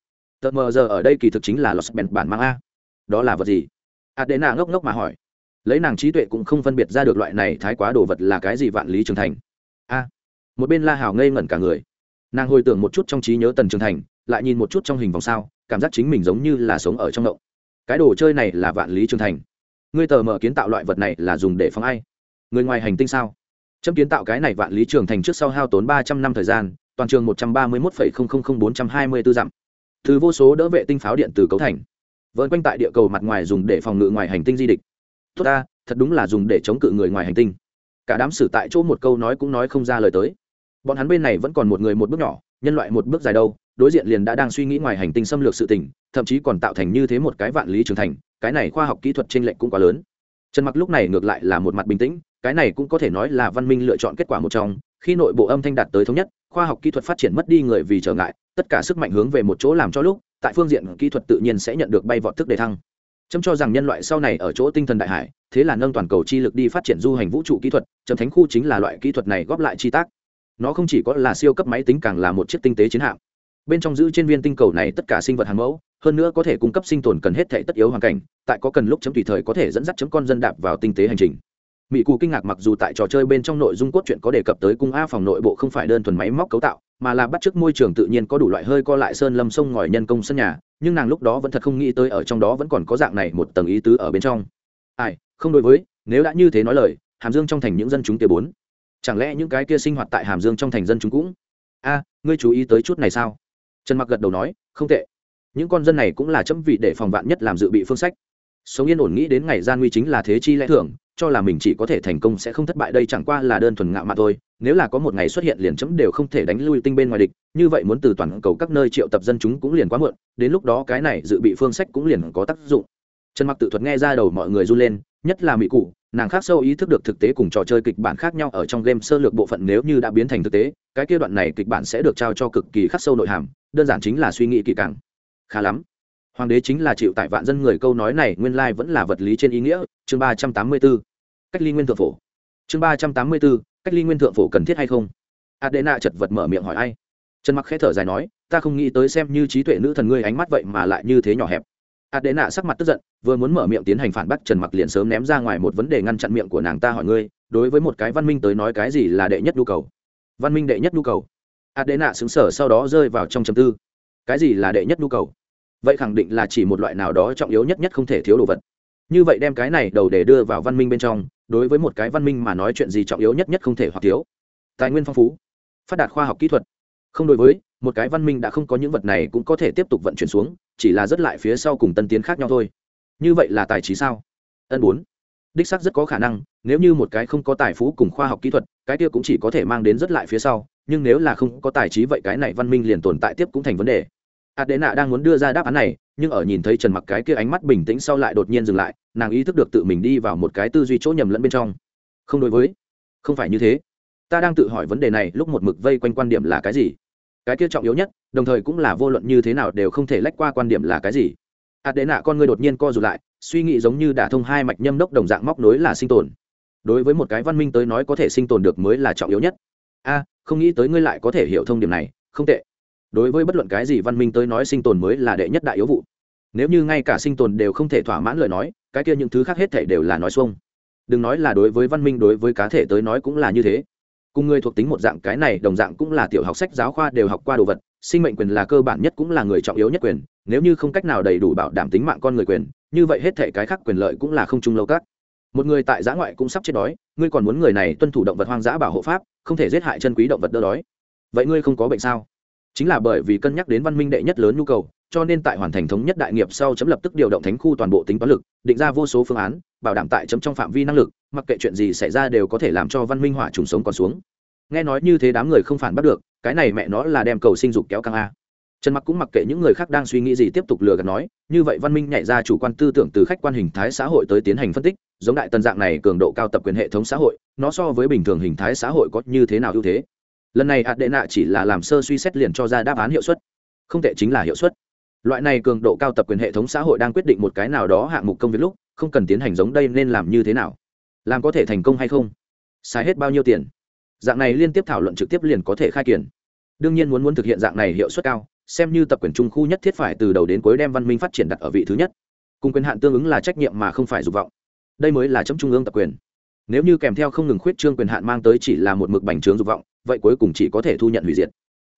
tợt mờ giờ ở đây kỳ thực chính là los bèn bản mang a. Đó là vật gì? Adena ngốc ngốc mà hỏi. Lấy nàng trí tuệ cũng không phân biệt ra được loại này thái quá đồ vật là cái gì vạn lý trưởng thành. A. Một bên la hào ngây ngẩn cả người. Nàng hồi tưởng một chút trong trí nhớ tần trường thành, lại nhìn một chút trong hình vòng sao, cảm giác chính mình giống như là sống ở trong động. Cái đồ chơi này là vạn lý trường thành. Ngươi tờ mở kiến tạo loại vật này là dùng để phóng ai? Người ngoài hành tinh sao? Chấm kiến tạo cái này vạn lý trường thành trước sau hao tốn ba trăm năm thời gian toàn trường một trăm ba mươi một bốn trăm hai mươi b ố dặm. Từ vô số đỡ vệ tinh pháo điện từ cấu thành. Vợn quanh tại địa cầu mặt ngoài dùng để phòng ngự ngoài hành tinh di địch. Tốt ta, thật đúng là dùng để chống cự người ngoài hành tinh. Cả đám sử tại chỗ một câu nói cũng nói không ra lời tới. Bọn hắn bên này vẫn còn một người một bước nhỏ, nhân loại một bước dài đâu, đối diện liền đã đang suy nghĩ ngoài hành tinh xâm lược sự tình, thậm chí còn tạo thành như thế một cái vạn lý trường thành, cái này khoa học kỹ thuật chênh lệch cũng quá lớn. Trần mặc lúc này ngược lại là một mặt bình tĩnh, cái này cũng có thể nói là văn minh lựa chọn kết quả một trong, khi nội bộ âm thanh đạt tới thống nhất khoa học kỹ thuật phát triển mất đi người vì trở ngại, tất cả sức mạnh hướng về một chỗ làm cho lúc, tại phương diện kỹ thuật tự nhiên sẽ nhận được bay vọt thức đề thăng. Chấm cho rằng nhân loại sau này ở chỗ tinh thần đại hải, thế là nâng toàn cầu chi lực đi phát triển du hành vũ trụ kỹ thuật, chấm thánh khu chính là loại kỹ thuật này góp lại chi tác. Nó không chỉ có là siêu cấp máy tính càng là một chiếc tinh tế chiến hạm. Bên trong giữ trên viên tinh cầu này tất cả sinh vật hàng mẫu, hơn nữa có thể cung cấp sinh tồn cần hết thể tất yếu hoàn cảnh, tại có cần lúc chấm tùy thời có thể dẫn dắt chấm con dân đạp vào tinh tế hành trình mỹ cù kinh ngạc mặc dù tại trò chơi bên trong nội dung cốt truyện có đề cập tới cung a phòng nội bộ không phải đơn thuần máy móc cấu tạo, mà là bắt chước môi trường tự nhiên có đủ loại hơi co lại sơn lâm sông ngòi nhân công sân nhà, nhưng nàng lúc đó vẫn thật không nghĩ tới ở trong đó vẫn còn có dạng này một tầng ý tứ ở bên trong. Ai, không đối với, nếu đã như thế nói lời, hàm dương trong thành những dân chúng kia bốn. Chẳng lẽ những cái kia sinh hoạt tại hàm dương trong thành dân chúng cũng? A, ngươi chú ý tới chút này sao? Trần mặc gật đầu nói, không tệ. Những con dân này cũng là chấm vị để phòng vạn nhất làm dự bị phương sách. Sống yên ổn nghĩ đến ngày gian nguy chính là thế chi lẽ thường cho là mình chỉ có thể thành công sẽ không thất bại, đây chẳng qua là đơn thuần ngạo mà thôi. Nếu là có một ngày xuất hiện liền chấm đều không thể đánh lui tinh bên ngoài địch, như vậy muốn từ toàn cầu các nơi triệu tập dân chúng cũng liền quá muộn, đến lúc đó cái này dự bị phương sách cũng liền có tác dụng. Trần mặc tự thuật nghe ra đầu mọi người run lên, nhất là mỹ cụ, nàng khác sâu ý thức được thực tế cùng trò chơi kịch bản khác nhau ở trong game sơ lược bộ phận nếu như đã biến thành thực tế, cái kia đoạn này kịch bản sẽ được trao cho cực kỳ khắc sâu nội hàm, đơn giản chính là suy nghĩ kỳ càng. Khá lắm hoàng đế chính là chịu tại vạn dân người câu nói này nguyên lai vẫn là vật lý trên ý nghĩa chương ba trăm tám mươi 384. cách ly nguyên thượng phổ. Chương ba trăm tám mươi 384, cách ly nguyên thượng phổ cần thiết hay không? Adena chật vật mở miệng hỏi ai? Trần mặc khẽ thở dài nói ta không nghĩ tới xem như trí tuệ nữ thần ngươi ánh mắt vậy mà lại như thế nhỏ hẹp. Adena sắc mặt tức giận vừa muốn mở miệng tiến hành phản bác trần mặc liền sớm ném ra ngoài một vấn đề ngăn chặn miệng của nàng ta hỏi ngươi đối với một cái văn minh tới nói cái gì là đệ nhất nhu cầu? Văn minh đệ nhất nhu cầu. Adena xứng sở sau đó rơi vào trong chầm tư. Cái gì là đệ nhất nhu cầu? Vậy khẳng định là chỉ một loại nào đó trọng yếu nhất nhất không thể thiếu đồ vật. Như vậy đem cái này đầu để đưa vào văn minh bên trong, đối với một cái văn minh mà nói chuyện gì trọng yếu nhất nhất không thể hoặc thiếu. Tài nguyên phong phú, phát đạt khoa học kỹ thuật. Không đối với, một cái văn minh đã không có những vật này cũng có thể tiếp tục vận chuyển xuống, chỉ là rất lại phía sau cùng tân tiến khác nhau thôi. Như vậy là tài trí sao? Ân bốn. Đích xác rất có khả năng, nếu như một cái không có tài phú cùng khoa học kỹ thuật, cái kia cũng chỉ có thể mang đến rất lại phía sau, nhưng nếu là không có tài trí vậy cái này văn minh liền tồn tại tiếp cũng thành vấn đề adena đang muốn đưa ra đáp án này, nhưng ở nhìn thấy trần mặc cái kia ánh mắt bình tĩnh sau lại đột nhiên dừng lại, nàng ý thức được tự mình đi vào một cái tư duy chỗ nhầm lẫn bên trong. Không đối với. Không phải như thế. Ta đang tự hỏi vấn đề này lúc một mực vây quanh quan điểm là cái gì? Cái kia trọng yếu nhất, đồng thời cũng là vô luận như thế nào đều không thể lách qua quan điểm là cái gì. Adena con người đột nhiên co rụt lại, suy nghĩ giống như đả thông hai mạch nhâm đốc đồng dạng móc nối là sinh tồn. Đối với một cái văn minh tới nói có thể sinh tồn được mới là trọng yếu nhất. A, không nghĩ tới ngươi lại có thể hiểu thông điểm này, không tệ đối với bất luận cái gì văn minh tới nói sinh tồn mới là đệ nhất đại yếu vụ. Nếu như ngay cả sinh tồn đều không thể thỏa mãn lời nói, cái kia những thứ khác hết thể đều là nói xuông. Đừng nói là đối với văn minh, đối với cá thể tới nói cũng là như thế. Cùng người thuộc tính một dạng, cái này đồng dạng cũng là tiểu học sách giáo khoa đều học qua đồ vật, sinh mệnh quyền là cơ bản nhất cũng là người trọng yếu nhất quyền, nếu như không cách nào đầy đủ bảo đảm tính mạng con người quyền, như vậy hết thể cái khác quyền lợi cũng là không chung lâu các. Một người tại giã ngoại cũng sắp chết đói, ngươi còn muốn người này tuân thủ động vật hoang dã bảo hộ pháp, không thể giết hại chân quý động vật đỡ đói. Vậy ngươi không có bệnh sao? Chính là bởi vì cân nhắc đến văn minh đệ nhất lớn nhu cầu, cho nên tại hoàn thành thống nhất đại nghiệp sau chấm lập tức điều động thánh khu toàn bộ tính toán lực, định ra vô số phương án, bảo đảm tại chấm trong phạm vi năng lực, mặc kệ chuyện gì xảy ra đều có thể làm cho văn minh hỏa trùng sống còn xuống. Nghe nói như thế đám người không phản bắt được, cái này mẹ nó là đem cầu sinh dục kéo căng a. Trần mặc cũng mặc kệ những người khác đang suy nghĩ gì tiếp tục lừa gạt nói, như vậy văn minh nhảy ra chủ quan tư tưởng từ khách quan hình thái xã hội tới tiến hành phân tích, giống đại tân dạng này cường độ cao tập quyền hệ thống xã hội, nó so với bình thường hình thái xã hội có như thế nào ưu thế? Lần này hạt đệ nạ chỉ là làm sơ suy xét liền cho ra đáp án hiệu suất, không tệ chính là hiệu suất. Loại này cường độ cao tập quyền hệ thống xã hội đang quyết định một cái nào đó hạng mục công việc lúc, không cần tiến hành giống đây nên làm như thế nào, làm có thể thành công hay không, xài hết bao nhiêu tiền. Dạng này liên tiếp thảo luận trực tiếp liền có thể khai kiển. Đương nhiên muốn muốn thực hiện dạng này hiệu suất cao, xem như tập quyền trung khu nhất thiết phải từ đầu đến cuối đem văn minh phát triển đặt ở vị thứ nhất. Cùng quyền hạn tương ứng là trách nhiệm mà không phải dục vọng. Đây mới là chấm trung ương tập quyền. Nếu như kèm theo không ngừng khuyết trương quyền hạn mang tới chỉ là một mực bành trướng dục vọng vậy cuối cùng chỉ có thể thu nhận hủy diệt.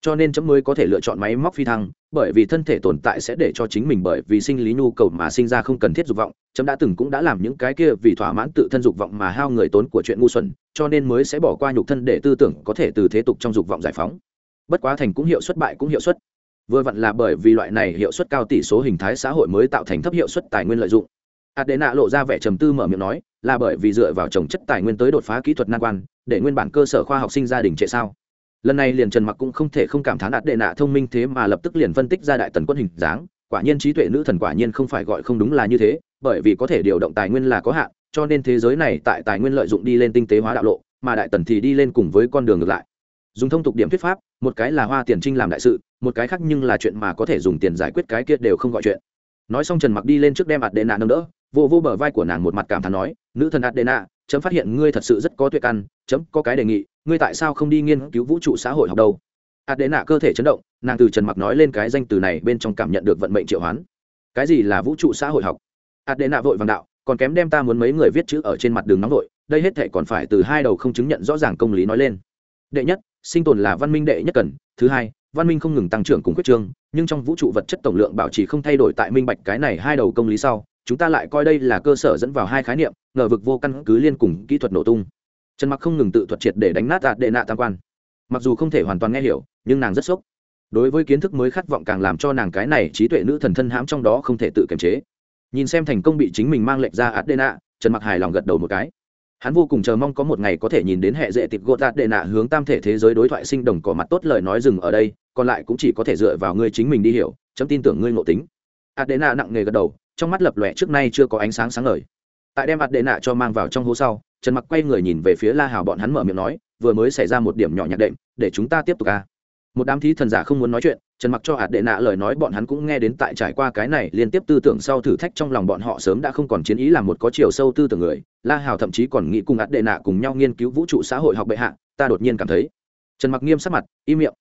Cho nên chấm mới có thể lựa chọn máy móc phi thăng, bởi vì thân thể tồn tại sẽ để cho chính mình bởi vì sinh lý nhu cầu mà sinh ra không cần thiết dục vọng. Chấm đã từng cũng đã làm những cái kia vì thỏa mãn tự thân dục vọng mà hao người tốn của chuyện ngu xuẩn, cho nên mới sẽ bỏ qua nhục thân để tư tưởng có thể từ thế tục trong dục vọng giải phóng. Bất quá thành cũng hiệu suất bại cũng hiệu suất. Vừa vặn là bởi vì loại này hiệu suất cao tỷ số hình thái xã hội mới tạo thành thấp hiệu suất tài nguyên lợi dụng. Adena lộ ra vẻ trầm tư mở miệng nói, là bởi vì dựa vào trồng chất tài nguyên tới đột phá kỹ thuật nan quan để nguyên bản cơ sở khoa học sinh gia đình trệ sao? Lần này liền trần mặc cũng không thể không cảm thán ạt đệ nạ thông minh thế mà lập tức liền phân tích ra đại tần quân hình dáng. Quả nhiên trí tuệ nữ thần quả nhiên không phải gọi không đúng là như thế, bởi vì có thể điều động tài nguyên là có hạn, cho nên thế giới này tại tài nguyên lợi dụng đi lên tinh tế hóa đạo lộ, mà đại tần thì đi lên cùng với con đường ngược lại. Dùng thông tục điểm thuyết pháp, một cái là hoa tiền trinh làm đại sự, một cái khác nhưng là chuyện mà có thể dùng tiền giải quyết cái kia đều không gọi chuyện. Nói xong trần mặc đi lên trước đem ạt đệ nạ nâng đỡ, vô vô bờ vai của nàng một mặt cảm thán nói, nữ thần ạt đệ nạ chấm phát hiện ngươi thật sự rất có tuệ căn, chấm có cái đề nghị, ngươi tại sao không đi nghiên cứu vũ trụ xã hội học đâu? Ạt đệ nạ cơ thể chấn động, nàng từ trần mặc nói lên cái danh từ này bên trong cảm nhận được vận mệnh triệu hoán. Cái gì là vũ trụ xã hội học? Ạt đệ nạ vội vàng đạo, còn kém đem ta muốn mấy người viết chữ ở trên mặt đường nóng vội, đây hết thể còn phải từ hai đầu không chứng nhận rõ ràng công lý nói lên. Đệ nhất, sinh tồn là văn minh đệ nhất cần. Thứ hai, văn minh không ngừng tăng trưởng cùng quyết trương, nhưng trong vũ trụ vật chất tổng lượng bảo trì không thay đổi tại minh bạch cái này hai đầu công lý sau chúng ta lại coi đây là cơ sở dẫn vào hai khái niệm, ngờ vực vô căn cứ liên cùng kỹ thuật nổ tung. Trần mặc không ngừng tự thuật triệt để đánh nát đạt đệ nạ tam quan. Mặc dù không thể hoàn toàn nghe hiểu, nhưng nàng rất sốc. Đối với kiến thức mới khát vọng càng làm cho nàng cái này trí tuệ nữ thần thân hãm trong đó không thể tự kiềm chế. Nhìn xem thành công bị chính mình mang lệnh ra adena trần mặc hài lòng gật đầu một cái. Hắn vô cùng chờ mong có một ngày có thể nhìn đến hệ dễ tịp gột adena hướng tam thể thế giới đối thoại sinh đồng cỏ mặt tốt lời nói dừng ở đây, còn lại cũng chỉ có thể dựa vào ngươi chính mình đi hiểu, chấm tin tưởng ngươi ngộ tính. Adena nặng nề gật đầu trong mắt lập lòe trước nay chưa có ánh sáng sáng ngời. Tại đem adena cho mang vào trong hố sau, trần mặc quay người nhìn về phía la hào bọn hắn mở miệng nói, vừa mới xảy ra một điểm nhỏ nhạc đệm, để chúng ta tiếp tục ca một đám thí thần giả không muốn nói chuyện, trần mặc cho hạt đệ nạ lời nói bọn hắn cũng nghe đến tại trải qua cái này liên tiếp tư tưởng sau thử thách trong lòng bọn họ sớm đã không còn chiến ý làm một có chiều sâu tư tưởng người. La hào thậm chí còn nghĩ cùng hạt đệ nạ cùng nhau nghiên cứu vũ trụ xã hội học bệ hạ, ta đột nhiên cảm thấy. Trần mặc nghiêm sắc mặt, im miệng.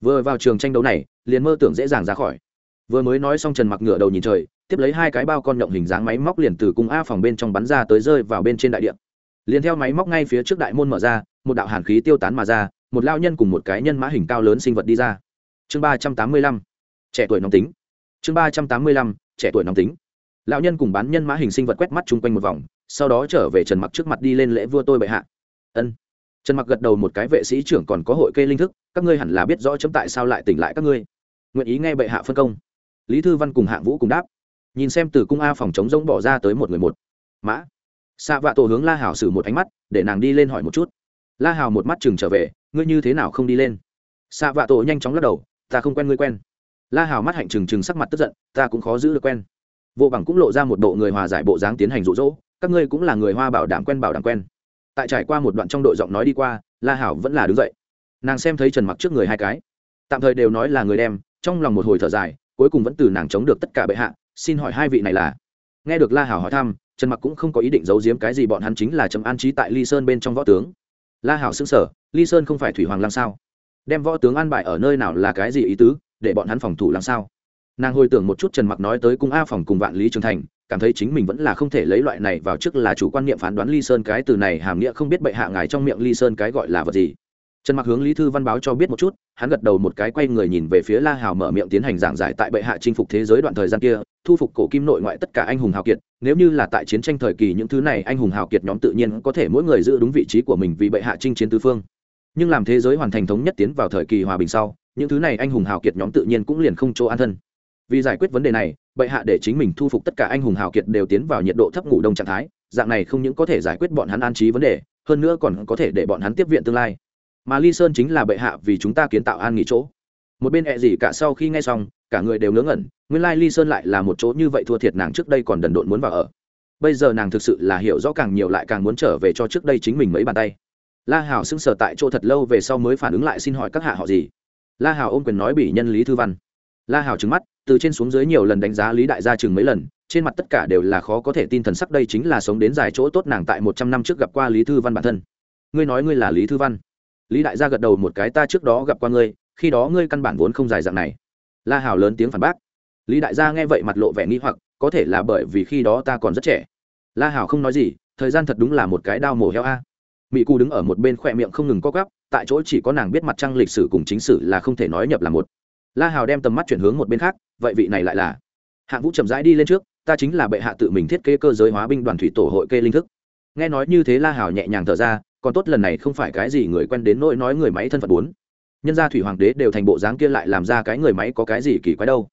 Vừa vào trường tranh đấu này, liền mơ tưởng dễ dàng ra khỏi. Vừa mới nói xong trần mặc ngửa đầu nhìn trời tiếp lấy hai cái bao con nhộng hình dáng máy móc liền từ cung a phòng bên trong bắn ra tới rơi vào bên trên đại điện. Liền theo máy móc ngay phía trước đại môn mở ra, một đạo hàn khí tiêu tán mà ra, một lao nhân cùng một cái nhân mã hình cao lớn sinh vật đi ra. Chương ba trăm tám mươi lăm, trẻ tuổi nóng tính. Chương ba trăm tám mươi lăm, trẻ tuổi nóng tính. Lão nhân cùng bán nhân mã hình sinh vật quét mắt chung quanh một vòng, sau đó trở về trần mặc trước mặt đi lên lễ vua tôi bệ hạ. Ân. Trần mặc gật đầu một cái, vệ sĩ trưởng còn có hội kê linh thức, các ngươi hẳn là biết rõ chấm tại sao lại tỉnh lại các ngươi. Nguyện ý nghe bệ hạ phân công. Lý thư văn cùng hạng vũ cùng đáp nhìn xem từ cung a phòng chống rỗng bỏ ra tới một người một. Mã. Xạ vạ tổ hướng la hảo xử một ánh mắt, để nàng đi lên hỏi một chút. La hảo một mắt chừng trở về, ngươi như thế nào không đi lên? Xạ vạ tổ nhanh chóng lắc đầu, ta không quen ngươi quen. La hảo mắt hạnh trừng trừng sắc mặt tức giận, ta cũng khó giữ được quen. Vô bằng cũng lộ ra một bộ người hòa giải bộ dáng tiến hành rụ rỗ các ngươi cũng là người hoa bảo đảm quen bảo đảm quen. Tại trải qua một đoạn trong đội giọng nói đi qua, la hảo vẫn là đứng dậy. Nàng xem thấy trần mặc trước người hai cái. Tạm thời đều nói là người đem, trong lòng một hồi thở dài, cuối cùng vẫn từ nàng chống được tất cả bệ hạ xin hỏi hai vị này là? Nghe được la hảo hỏi thăm, trần mặc cũng không có ý định giấu giếm cái gì, bọn hắn chính là trầm an trí tại ly sơn bên trong võ tướng. La hảo xưng sở ly sơn không phải thủy hoàng làm sao? Đem võ tướng an bài ở nơi nào là cái gì ý tứ, để bọn hắn phòng thủ làm sao? Nàng hồi tưởng một chút trần mặc nói tới cung a phòng cùng vạn lý trường thành, cảm thấy chính mình vẫn là không thể lấy loại này vào trước là chủ quan niệm phán đoán ly sơn cái từ này hàm nghĩa không biết bệ hạ ngài trong miệng ly sơn cái gọi là vật gì trần mặc hướng lý thư văn báo cho biết một chút, hắn gật đầu một cái quay người nhìn về phía la hào mở miệng tiến hành giảng giải tại bệ hạ chinh phục thế giới đoạn thời gian kia, thu phục cổ kim nội ngoại tất cả anh hùng hào kiệt. Nếu như là tại chiến tranh thời kỳ những thứ này, anh hùng hào kiệt nhóm tự nhiên có thể mỗi người giữ đúng vị trí của mình vì bệ hạ chinh chiến tứ phương. Nhưng làm thế giới hoàn thành thống nhất tiến vào thời kỳ hòa bình sau, những thứ này anh hùng hào kiệt nhóm tự nhiên cũng liền không chỗ an thân. Vì giải quyết vấn đề này, bệ hạ để chính mình thu phục tất cả anh hùng hào kiệt đều tiến vào nhiệt độ thấp ngủ đông trạng thái, dạng này không những có thể giải quyết bọn hắn an trí vấn đề, hơn nữa còn có thể để bọn hắn tiếp viện tương lai mà ly sơn chính là bệ hạ vì chúng ta kiến tạo an nghỉ chỗ. Một bên ẹ gì cả sau khi nghe xong, cả người đều ngớ ngẩn, nguyên lai ly sơn lại là một chỗ như vậy thua thiệt nàng trước đây còn đần độn muốn vào ở. Bây giờ nàng thực sự là hiểu rõ càng nhiều lại càng muốn trở về cho trước đây chính mình mấy bàn tay. La hảo sững sờ tại chỗ thật lâu về sau mới phản ứng lại xin hỏi các hạ họ gì. La hảo ôm quyền nói bị nhân lý thư văn. La hảo trứng mắt, từ trên xuống dưới nhiều lần đánh giá lý đại gia chừng mấy lần, trên mặt tất cả đều là khó có thể tin thần sắc đây chính là sống đến dài chỗ tốt nàng tại một trăm năm trước gặp qua lý thư văn bản thân. Ngươi nói ngươi là lý thư văn? Lý đại gia gật đầu một cái, ta trước đó gặp qua ngươi, khi đó ngươi căn bản vốn không dài dạng này. La hào lớn tiếng phản bác. Lý đại gia nghe vậy mặt lộ vẻ nghi hoặc, có thể là bởi vì khi đó ta còn rất trẻ. La hào không nói gì, thời gian thật đúng là một cái đau mổ heo a. Mỹ cụ đứng ở một bên khoe miệng không ngừng co gắp tại chỗ chỉ có nàng biết mặt trăng lịch sử cùng chính sử là không thể nói nhập là một. La hào đem tầm mắt chuyển hướng một bên khác, vậy vị này lại là? Hạng vũ chậm rãi đi lên trước, ta chính là bệ hạ tự mình thiết kế cơ giới hóa binh đoàn thủy tổ hội kê linh thức. Nghe nói như thế la hào nhẹ nhàng thở ra còn tốt lần này không phải cái gì người quen đến nỗi nói người máy thân phận bốn. Nhân gia thủy hoàng đế đều thành bộ dáng kia lại làm ra cái người máy có cái gì kỳ quái đâu.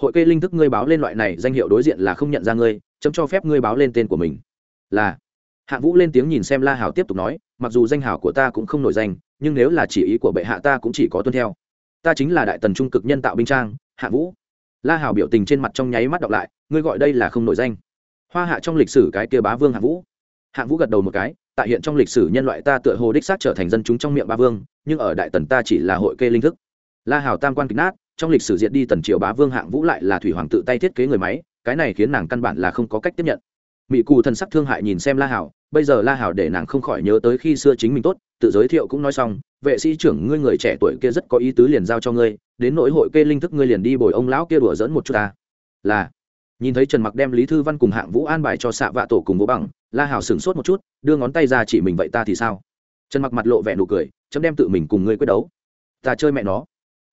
Hội kê linh thức ngươi báo lên loại này, danh hiệu đối diện là không nhận ra ngươi, chấm cho phép ngươi báo lên tên của mình. Là. Hạ vũ lên tiếng nhìn xem la hào tiếp tục nói, mặc dù danh hào của ta cũng không nổi danh, nhưng nếu là chỉ ý của bệ hạ ta cũng chỉ có tuân theo. Ta chính là đại tần trung cực nhân tạo binh trang hạ vũ. La hào biểu tình trên mặt trong nháy mắt đọc lại, ngươi gọi đây là không nổi danh. Hoa hạ trong lịch sử cái kia bá vương hạ vũ. Hạ vũ gật đầu một cái tại hiện trong lịch sử nhân loại ta tựa hồ đích xác trở thành dân chúng trong miệng ba vương, nhưng ở đại tần ta chỉ là hội kê linh thức. La hào tam quan kịch nát, trong lịch sử diệt đi tần triều bá vương hạng vũ lại là thủy hoàng tự tay thiết kế người máy, cái này khiến nàng căn bản là không có cách tiếp nhận. Mỹ cù thần sắc thương hại nhìn xem la hảo bây giờ la hảo để nàng không khỏi nhớ tới khi xưa chính mình tốt, tự giới thiệu cũng nói xong, vệ sĩ trưởng, ngươi người trẻ tuổi kia rất có ý tứ liền giao cho ngươi, đến nỗi hội kê linh thức ngươi liền đi bồi ông lão kia đùa dẫn một chút ta. Là, nhìn thấy trần mặc đem lý thư văn cùng hạng vũ an bài cho xạ vạ tổ cùng vũ bằng la hảo sửng sốt một chút, đưa ngón tay ra chỉ mình vậy ta thì sao? Trần mặc mặt lộ vẻ nụ cười, chấm đem tự mình cùng ngươi quyết đấu. Ta chơi mẹ nó.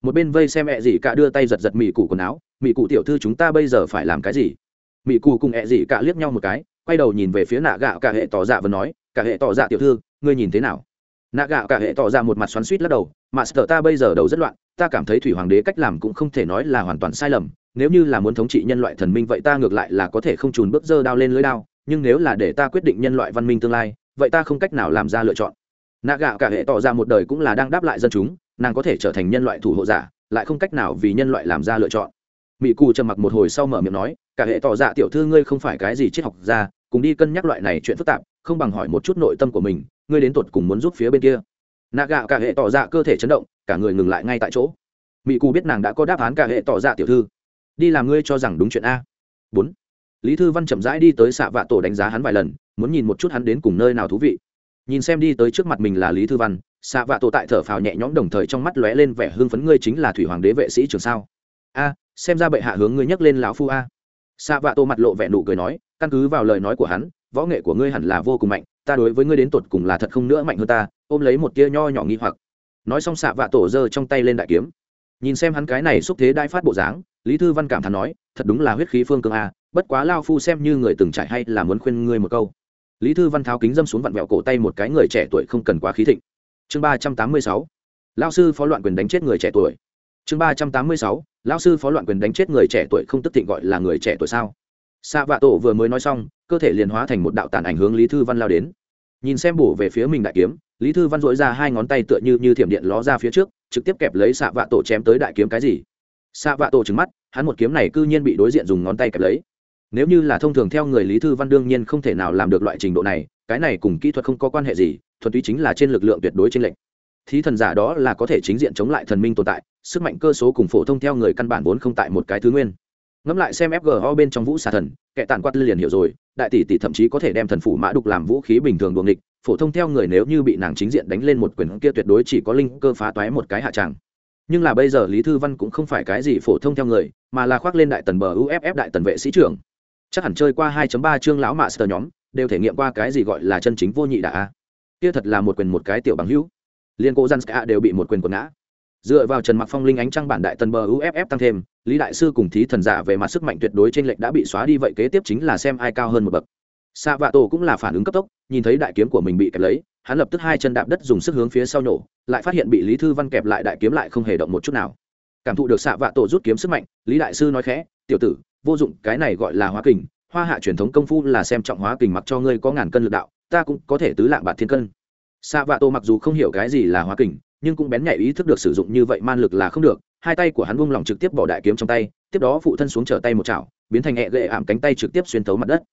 Một bên vây xem mẹ gì cả đưa tay giật giật mỹ cụ quần áo mỹ cụ tiểu thư chúng ta bây giờ phải làm cái gì? Mỹ cụ cùng mẹ gì cả liếc nhau một cái, quay đầu nhìn về phía nạ gạo cả hệ tỏ dạ và nói, cả hệ tỏ dạ tiểu thư, ngươi nhìn thế nào? Nạ gạo cả hệ tỏ ra một mặt xoắn suýt lắc đầu, mà sợ ta bây giờ đầu rất loạn, ta cảm thấy thủy hoàng đế cách làm cũng không thể nói là hoàn toàn sai lầm, nếu như là muốn thống trị nhân loại thần minh vậy ta ngược lại là có thể không trùn bước dơ đao lên lưới đao nhưng nếu là để ta quyết định nhân loại văn minh tương lai, vậy ta không cách nào làm ra lựa chọn. Nạ gạo cả hệ tỏ ra một đời cũng là đang đáp lại dân chúng, nàng có thể trở thành nhân loại thủ hộ giả, lại không cách nào vì nhân loại làm ra lựa chọn. Mỹ cù trầm mặc một hồi sau mở miệng nói, cả hệ tỏ dạ tiểu thư ngươi không phải cái gì triết học ra cùng đi cân nhắc loại này chuyện phức tạp, không bằng hỏi một chút nội tâm của mình, ngươi đến tột cùng muốn giúp phía bên kia. Nạ gạo cả hệ tỏ dạ cơ thể chấn động, cả người ngừng lại ngay tại chỗ. Mỹ cù biết nàng đã có đáp án cả hệ tỏ dạ tiểu thư. Đi làm ngươi cho rằng đúng chuyện a. Bốn lý thư văn chậm rãi đi tới xạ vạ tổ đánh giá hắn vài lần, muốn nhìn một chút hắn đến cùng nơi nào thú vị. Nhìn xem đi tới trước mặt mình là lý thư văn, xạ vạ tổ tại thở phào nhẹ nhõm đồng thời trong mắt lóe lên vẻ hưng phấn ngươi chính là thủy hoàng đế vệ sĩ trường sao? A, xem ra bệ hạ hướng ngươi nhắc lên lão phu a. Xạ vạ tổ mặt lộ vẻ nụ cười nói, căn cứ vào lời nói của hắn, võ nghệ của ngươi hẳn là vô cùng mạnh, ta đối với ngươi đến tột cùng là thật không nữa mạnh hơn ta, ôm lấy một tia nho nhỏ nghi hoặc. Nói xong xạ vạ tổ giơ trong tay lên đại kiếm. Nhìn xem hắn cái này xúc thế đai phát bộ dáng, lý thư văn cảm thán nói, thật đúng là huyết khí phương cương a bất quá lao phu xem như người từng trải hay là muốn khuyên ngươi một câu. Lý thư văn tháo kính dâm xuống vặn vẹo cổ tay một cái người trẻ tuổi không cần quá khí thịnh. Chương ba trăm tám mươi sáu lao sư phó loạn quyền đánh chết người trẻ tuổi. Chương ba trăm tám mươi sáu lao sư phó loạn quyền đánh chết người trẻ tuổi không tức thịnh gọi là người trẻ tuổi sao? Xạ vạ tổ vừa mới nói xong, cơ thể liền hóa thành một đạo tàn ảnh hướng lý thư văn lao đến. Nhìn xem bổ về phía mình đại kiếm, lý thư văn dội ra hai ngón tay tựa như như thiểm điện ló ra phía trước, trực tiếp kẹp lấy xạ vạ tổ chém tới đại kiếm cái gì? Xạ vạ tổ trứng mắt, hắn một kiếm này c ư nhiên bị đối diện dùng ngón tay kẹp lấy nếu như là thông thường theo người lý thư văn đương nhiên không thể nào làm được loại trình độ này, cái này cùng kỹ thuật không có quan hệ gì, thuần túy chính là trên lực lượng tuyệt đối trên lệnh thí thần giả đó là có thể chính diện chống lại thần minh tồn tại, sức mạnh cơ số cùng phổ thông theo người căn bản vốn không tại một cái thứ nguyên. Ngẫm lại xem fgo bên trong vũ xà thần, kẻ tàn quát liền hiểu rồi, đại tỷ tỷ thậm chí có thể đem thần phủ mã đục làm vũ khí bình thường đuồng địch phổ thông theo người nếu như bị nàng chính diện đánh lên một quyền kia tuyệt đối chỉ có linh cơ phá toái một cái hạ tràng. Nhưng là bây giờ lý thư văn cũng không phải cái gì phổ thông theo người, mà là khoác lên đại tần bờ uff đại tần vệ sĩ trưởng chắc hẳn chơi qua 2.3 chương lão mạ sờ nhóm, đều thể nghiệm qua cái gì gọi là chân chính vô nhị đả kia thật là một quyền một cái tiểu bằng hữu. Liên cố dân ska đều bị một quyền quần ngã. Dựa vào trần mặc phong linh ánh trăng bản đại tần bờ uff tăng thêm, lý đại sư cùng thí thần giả về mặt sức mạnh tuyệt đối trên lệnh đã bị xóa đi vậy kế tiếp chính là xem ai cao hơn một bậc. Xạ vạ tổ cũng là phản ứng cấp tốc, nhìn thấy đại kiếm của mình bị kẹp lấy, hắn lập tức hai chân đạp đất dùng sức hướng phía sau nổ lại phát hiện bị lý thư văn kẹp lại đại kiếm lại không hề động một chút nào. Cảm thụ được xạ vạ tổ rút kiếm sức mạnh, lý đại sư nói khẽ, tiểu tử vô dụng, cái này gọi là hóa kình, hoa hạ truyền thống công phu là xem trọng hóa kình mặc cho ngươi có ngàn cân lực đạo, ta cũng có thể tứ lạng bạc thiên cân. Xạ vạ tổ mặc dù không hiểu cái gì là hóa kình, nhưng cũng bén nhạy ý thức được sử dụng như vậy man lực là không được, hai tay của hắn buông lỏng trực tiếp bỏ đại kiếm trong tay, tiếp đó phụ thân xuống trở tay một chảo, biến thành hẹ gậy ảm cánh tay trực tiếp xuyên thấu mặt đất.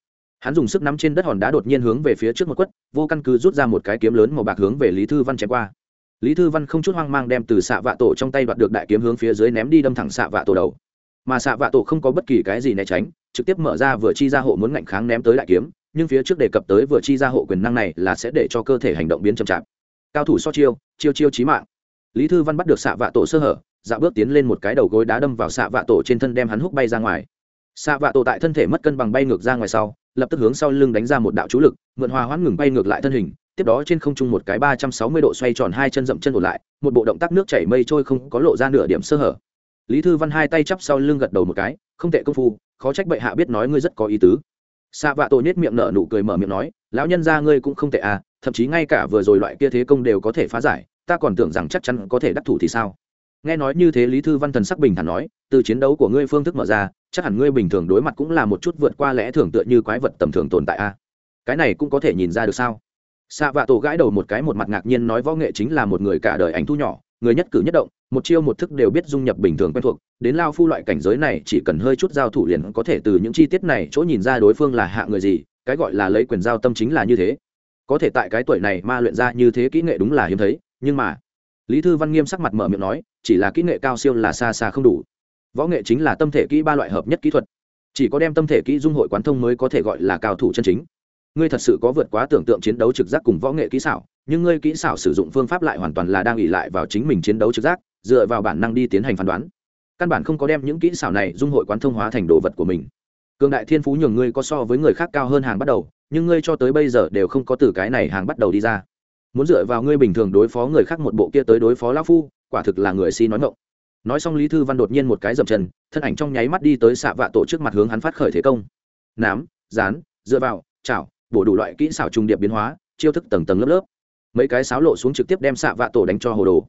Hắn dùng sức nắm trên đất hòn đá đột nhiên hướng về phía trước một quất, vô căn cứ rút ra một cái kiếm lớn màu bạc hướng về lý thư văn chém qua. Lý thư văn không chút hoang mang đem từ xạ vạ tổ trong tay đoạt được đại kiếm hướng phía dưới ném đi đâm thẳng xạ vạ tổ đầu mà xạ vạ tổ không có bất kỳ cái gì né tránh, trực tiếp mở ra vừa chi ra hộ muốn ngạnh kháng ném tới đại kiếm, nhưng phía trước đề cập tới vừa chi ra hộ quyền năng này là sẽ để cho cơ thể hành động biến chậm chạp. Cao thủ so chiêu chiêu chiêu chí mạng. Lý thư văn bắt được xạ vạ tổ sơ hở dạ bước tiến lên một cái đầu gối đá đâm vào xạ vạ tổ trên thân đem hắn hút bay ra ngoài. Xạ vạ tổ tại thân thể mất cân bằng bay ngược ra ngoài sau, lập tức hướng sau lưng đánh ra một đạo chú lực, mượn hòa hoãn ngừng bay ngược lại thân hình, tiếp đó trên không trung một cái ba trăm sáu mươi độ xoay tròn hai chân dậm chân ổn lại, một bộ động tác nước chảy mây trôi không có lộ ra nửa điểm sơ hở lý thư văn hai tay chắp sau lưng gật đầu một cái, không tệ công phu, khó trách bệ hạ biết nói ngươi rất có ý tứ. Xạ vạ tổ nhét miệng nở nụ cười mở miệng nói, lão nhân ra ngươi cũng không tệ à thậm chí ngay cả vừa rồi loại kia thế công đều có thể phá giải, ta còn tưởng rằng chắc chắn có thể đắc thủ thì sao? Nghe nói như thế lý thư văn thần sắc bình thản nói, từ chiến đấu của ngươi phương thức mở ra, chắc hẳn ngươi bình thường đối mặt cũng là một chút vượt qua lẽ thường tựa như quái vật tầm thường tồn tại a cái này cũng có thể nhìn ra được sao? Xạ vạ tổ gãi đầu một cái một mặt ngạc nhiên nói, võ nghệ chính là một người cả đời ảnh thu nhỏ, người nhất cử nhất động một chiêu một thức đều biết dung nhập bình thường quen thuộc, đến lao phu loại cảnh giới này chỉ cần hơi chút giao thủ liền có thể từ những chi tiết này chỗ nhìn ra đối phương là hạ người gì, cái gọi là lấy quyền giao tâm chính là như thế. Có thể tại cái tuổi này ma luyện ra như thế kỹ nghệ đúng là hiếm thấy, nhưng mà, lý thư văn nghiêm sắc mặt mở miệng nói, chỉ là kỹ nghệ cao siêu là xa xa không đủ. Võ nghệ chính là tâm thể kỹ ba loại hợp nhất kỹ thuật. Chỉ có đem tâm thể kỹ dung hội quán thông mới có thể gọi là cao thủ chân chính. Ngươi thật sự có vượt quá tưởng tượng chiến đấu trực giác cùng võ nghệ kỹ xảo, nhưng ngươi kỹ xảo sử dụng phương pháp lại hoàn toàn là đang ỉ lại vào chính mình chiến đấu trực giác dựa vào bản năng đi tiến hành phán đoán. Căn bản không có đem những kỹ xảo này dung hội quán thông hóa thành đồ vật của mình. Cường đại thiên phú nhường ngươi có so với người khác cao hơn hàng bắt đầu, nhưng ngươi cho tới bây giờ đều không có từ cái này hàng bắt đầu đi ra. Muốn dựa vào ngươi bình thường đối phó người khác một bộ kia tới đối phó lão phu, quả thực là người si nói ngộng nói xong lý thư văn đột nhiên một cái dậm chân, thân ảnh trong nháy mắt đi tới xạ vạ tổ trước mặt hướng hắn phát khởi thế công. Nám, dán, dựa vào, chảo, bổ đủ loại kỹ xảo trùng điệp biến hóa, chiêu thức tầng tầng lớp lớp. Mấy cái sáo lộ xuống trực tiếp đem xạ vạ tổ đánh cho hồ đồ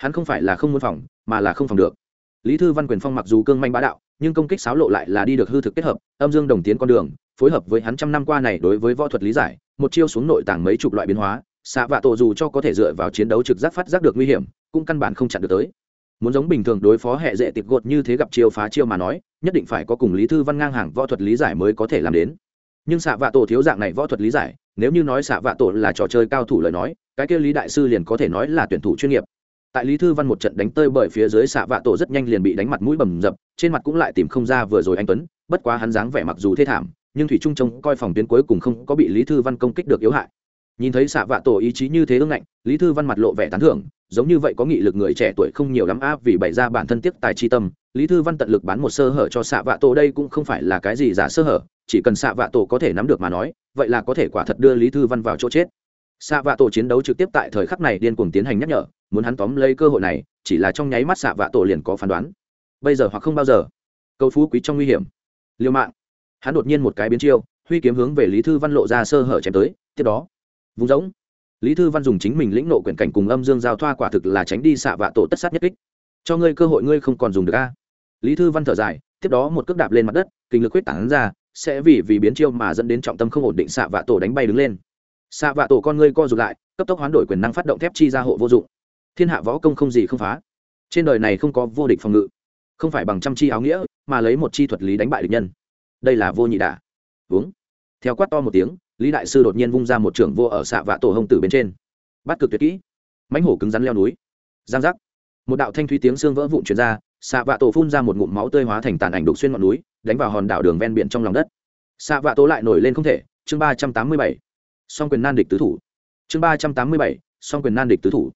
hắn không phải là không muốn phòng, mà là không phòng được. Lý thư văn quyền phong mặc dù cương manh bá đạo, nhưng công kích xáo lộ lại là đi được hư thực kết hợp, âm dương đồng tiến con đường, phối hợp với hắn trăm năm qua này đối với võ thuật lý giải, một chiêu xuống nội tàng mấy chục loại biến hóa, xạ vạ tổ dù cho có thể dựa vào chiến đấu trực giác phát giác được nguy hiểm, cũng căn bản không chặn được tới. Muốn giống bình thường đối phó hệ dễ tiệp gột như thế gặp chiêu phá chiêu mà nói, nhất định phải có cùng lý thư văn ngang hàng võ thuật lý giải mới có thể làm đến. Nhưng xạ vạ tổ thiếu dạng này võ thuật lý giải, nếu như nói xạ vạ tổ là trò chơi cao thủ lời nói, cái kia lý đại sư liền có thể nói là tuyển thủ chuyên nghiệp tại lý thư văn một trận đánh tơi bởi phía dưới xạ vạ tổ rất nhanh liền bị đánh mặt mũi bầm dập, trên mặt cũng lại tìm không ra vừa rồi anh tuấn, bất quá hắn dáng vẻ mặc dù thê thảm, nhưng thủy trung trông coi phòng tuyến cuối cùng không có bị lý thư văn công kích được yếu hại. Nhìn thấy xạ vạ tổ ý chí như thế ương ngạnh, lý thư văn mặt lộ vẻ tán thưởng, giống như vậy có nghị lực người trẻ tuổi không nhiều lắm áp vì bày ra bản thân tiếc tài chi tâm, lý thư văn tận lực bán một sơ hở cho xạ vạ tổ đây cũng không phải là cái gì giả sơ hở, chỉ cần xạ vạ tổ có thể nắm được mà nói, vậy là có thể quả thật đưa lý thư văn vào chỗ chết xạ vạ tổ chiến đấu trực tiếp tại thời khắc này điên cuồng tiến hành nhắc nhở, muốn hắn tóm lấy cơ hội này, chỉ là trong nháy mắt xạ vạ tổ liền có phán đoán. Bây giờ hoặc không bao giờ. Câu phú quý trong nguy hiểm. Liêu mạng. Hắn đột nhiên một cái biến chiêu, huy kiếm hướng về lý thư văn lộ ra sơ hở chém tới, tiếp đó vùng giống lý thư văn dùng chính mình lĩnh nộ quyển cảnh cùng âm dương giao thoa quả thực là tránh đi xạ vạ tổ tất sát nhất kích. Cho ngươi cơ hội ngươi không còn dùng được a. Lý thư văn thở dài, tiếp đó một cước đạp lên mặt đất, kinh lực quyết tản ra, sẽ vì vì biến chiêu mà dẫn đến trọng tâm không ổn định xạ vạ tổ đánh bay đứng lên xạ vạ tổ con ngươi co rụt lại, cấp tốc hoán đổi quyền năng phát động thép chi ra hộ vô dụng. Thiên hạ võ công không gì không phá. Trên đời này không có vô địch phòng ngự. Không phải bằng trăm chi áo nghĩa, mà lấy một chi thuật lý đánh bại địch nhân. Đây là vô nhị đả. Uống theo quát to một tiếng, lý đại sư đột nhiên vung ra một trưởng vô ở xạ vạ tổ hông tử bên trên. Bắt cực tuyệt kỹ. Mãnh hổ cứng rắn leo núi. Giang giác. Một đạo thanh thúy tiếng xương vỡ vụn chuyển ra, xạ vạ tổ phun ra một ngụm máu tươi hóa thành tàn ảnh đục xuyên ngọn núi, đánh vào hòn đảo đường ven biển trong lòng đất. Xạ vạ tổ lại nổi lên không thể, chương ba trăm tám mươi bảy song quyền nan địch tứ thủ. Chương ba trăm tám mươi bảy, song quyền nan địch tứ thủ.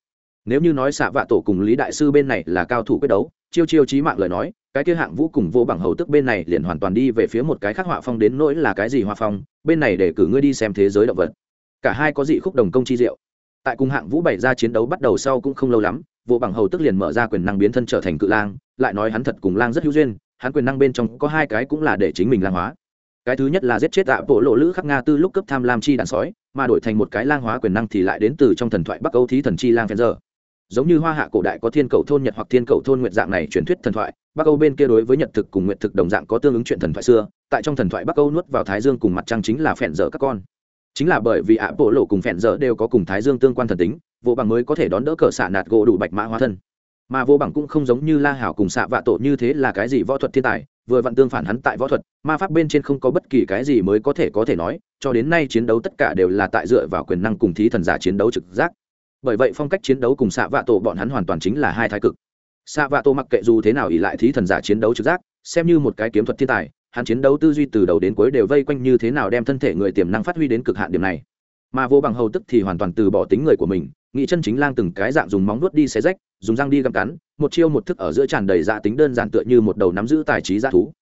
Nếu như nói xạ vạ tổ cùng lý đại sư bên này là cao thủ quyết đấu, chiêu chiêu trí mạng lời nói, cái kia hạng vũ cùng vô bằng hầu tức bên này liền hoàn toàn đi về phía một cái khác họa phong đến nỗi là cái gì họa phong, bên này để cử ngươi đi xem thế giới động vật. Cả hai có dị khúc đồng công chi diệu. Tại cùng hạng vũ bày ra chiến đấu bắt đầu sau cũng không lâu lắm, vô bằng hầu tức liền mở ra quyền năng biến thân trở thành cự lang, lại nói hắn thật cùng lang rất hữu duyên, hắn quyền năng bên trong có hai cái cũng là để chính mình lang hóa cái thứ nhất là giết chết tạ bộ lộ lữ khắc nga tư lúc cấp tham lam chi đàn sói, mà đổi thành một cái lang hóa quyền năng thì lại đến từ trong thần thoại bắc âu thí thần chi lang phen giờ giống như hoa hạ cổ đại có thiên cầu thôn nhật hoặc thiên cầu thôn nguyện dạng này truyền thuyết thần thoại, bắc âu bên kia đối với nhật thực cùng nguyện thực đồng dạng có tương ứng chuyện thần thoại xưa, tại trong thần thoại bắc âu nuốt vào thái dương cùng mặt trăng chính là phèn dở các con. Chính là bởi vì ạ, bộ lộ cùng phèn dở đều có cùng thái dương tương quan thần tính, vô bằng mới có thể đón đỡ cờ xạ nạt gỗ đủ bạch mã hóa thân. Mà vô bằng cũng không giống như la hảo cùng xạ vạ tổ như thế là cái gì võ thuật thiên tài vừa vặn tương phản hắn tại võ thuật, ma pháp bên trên không có bất kỳ cái gì mới có thể có thể nói, cho đến nay chiến đấu tất cả đều là tại dựa vào quyền năng cùng thí thần giả chiến đấu trực giác. Bởi vậy phong cách chiến đấu cùng xạ vạ tổ bọn hắn hoàn toàn chính là hai thái cực. Xạ vạ tổ mặc kệ dù thế nào ỉ lại thí thần giả chiến đấu trực giác, xem như một cái kiếm thuật thiên tài, hắn chiến đấu tư duy từ đầu đến cuối đều vây quanh như thế nào đem thân thể người tiềm năng phát huy đến cực hạn điểm này mà vô bằng hầu tức thì hoàn toàn từ bỏ tính người của mình, nghĩ chân chính lang từng cái dạng dùng móng nuốt đi xé rách, dùng răng đi găm cắn, một chiêu một thức ở giữa tràn đầy dạ tính đơn giản tựa như một đầu nắm giữ tài trí dạ thú.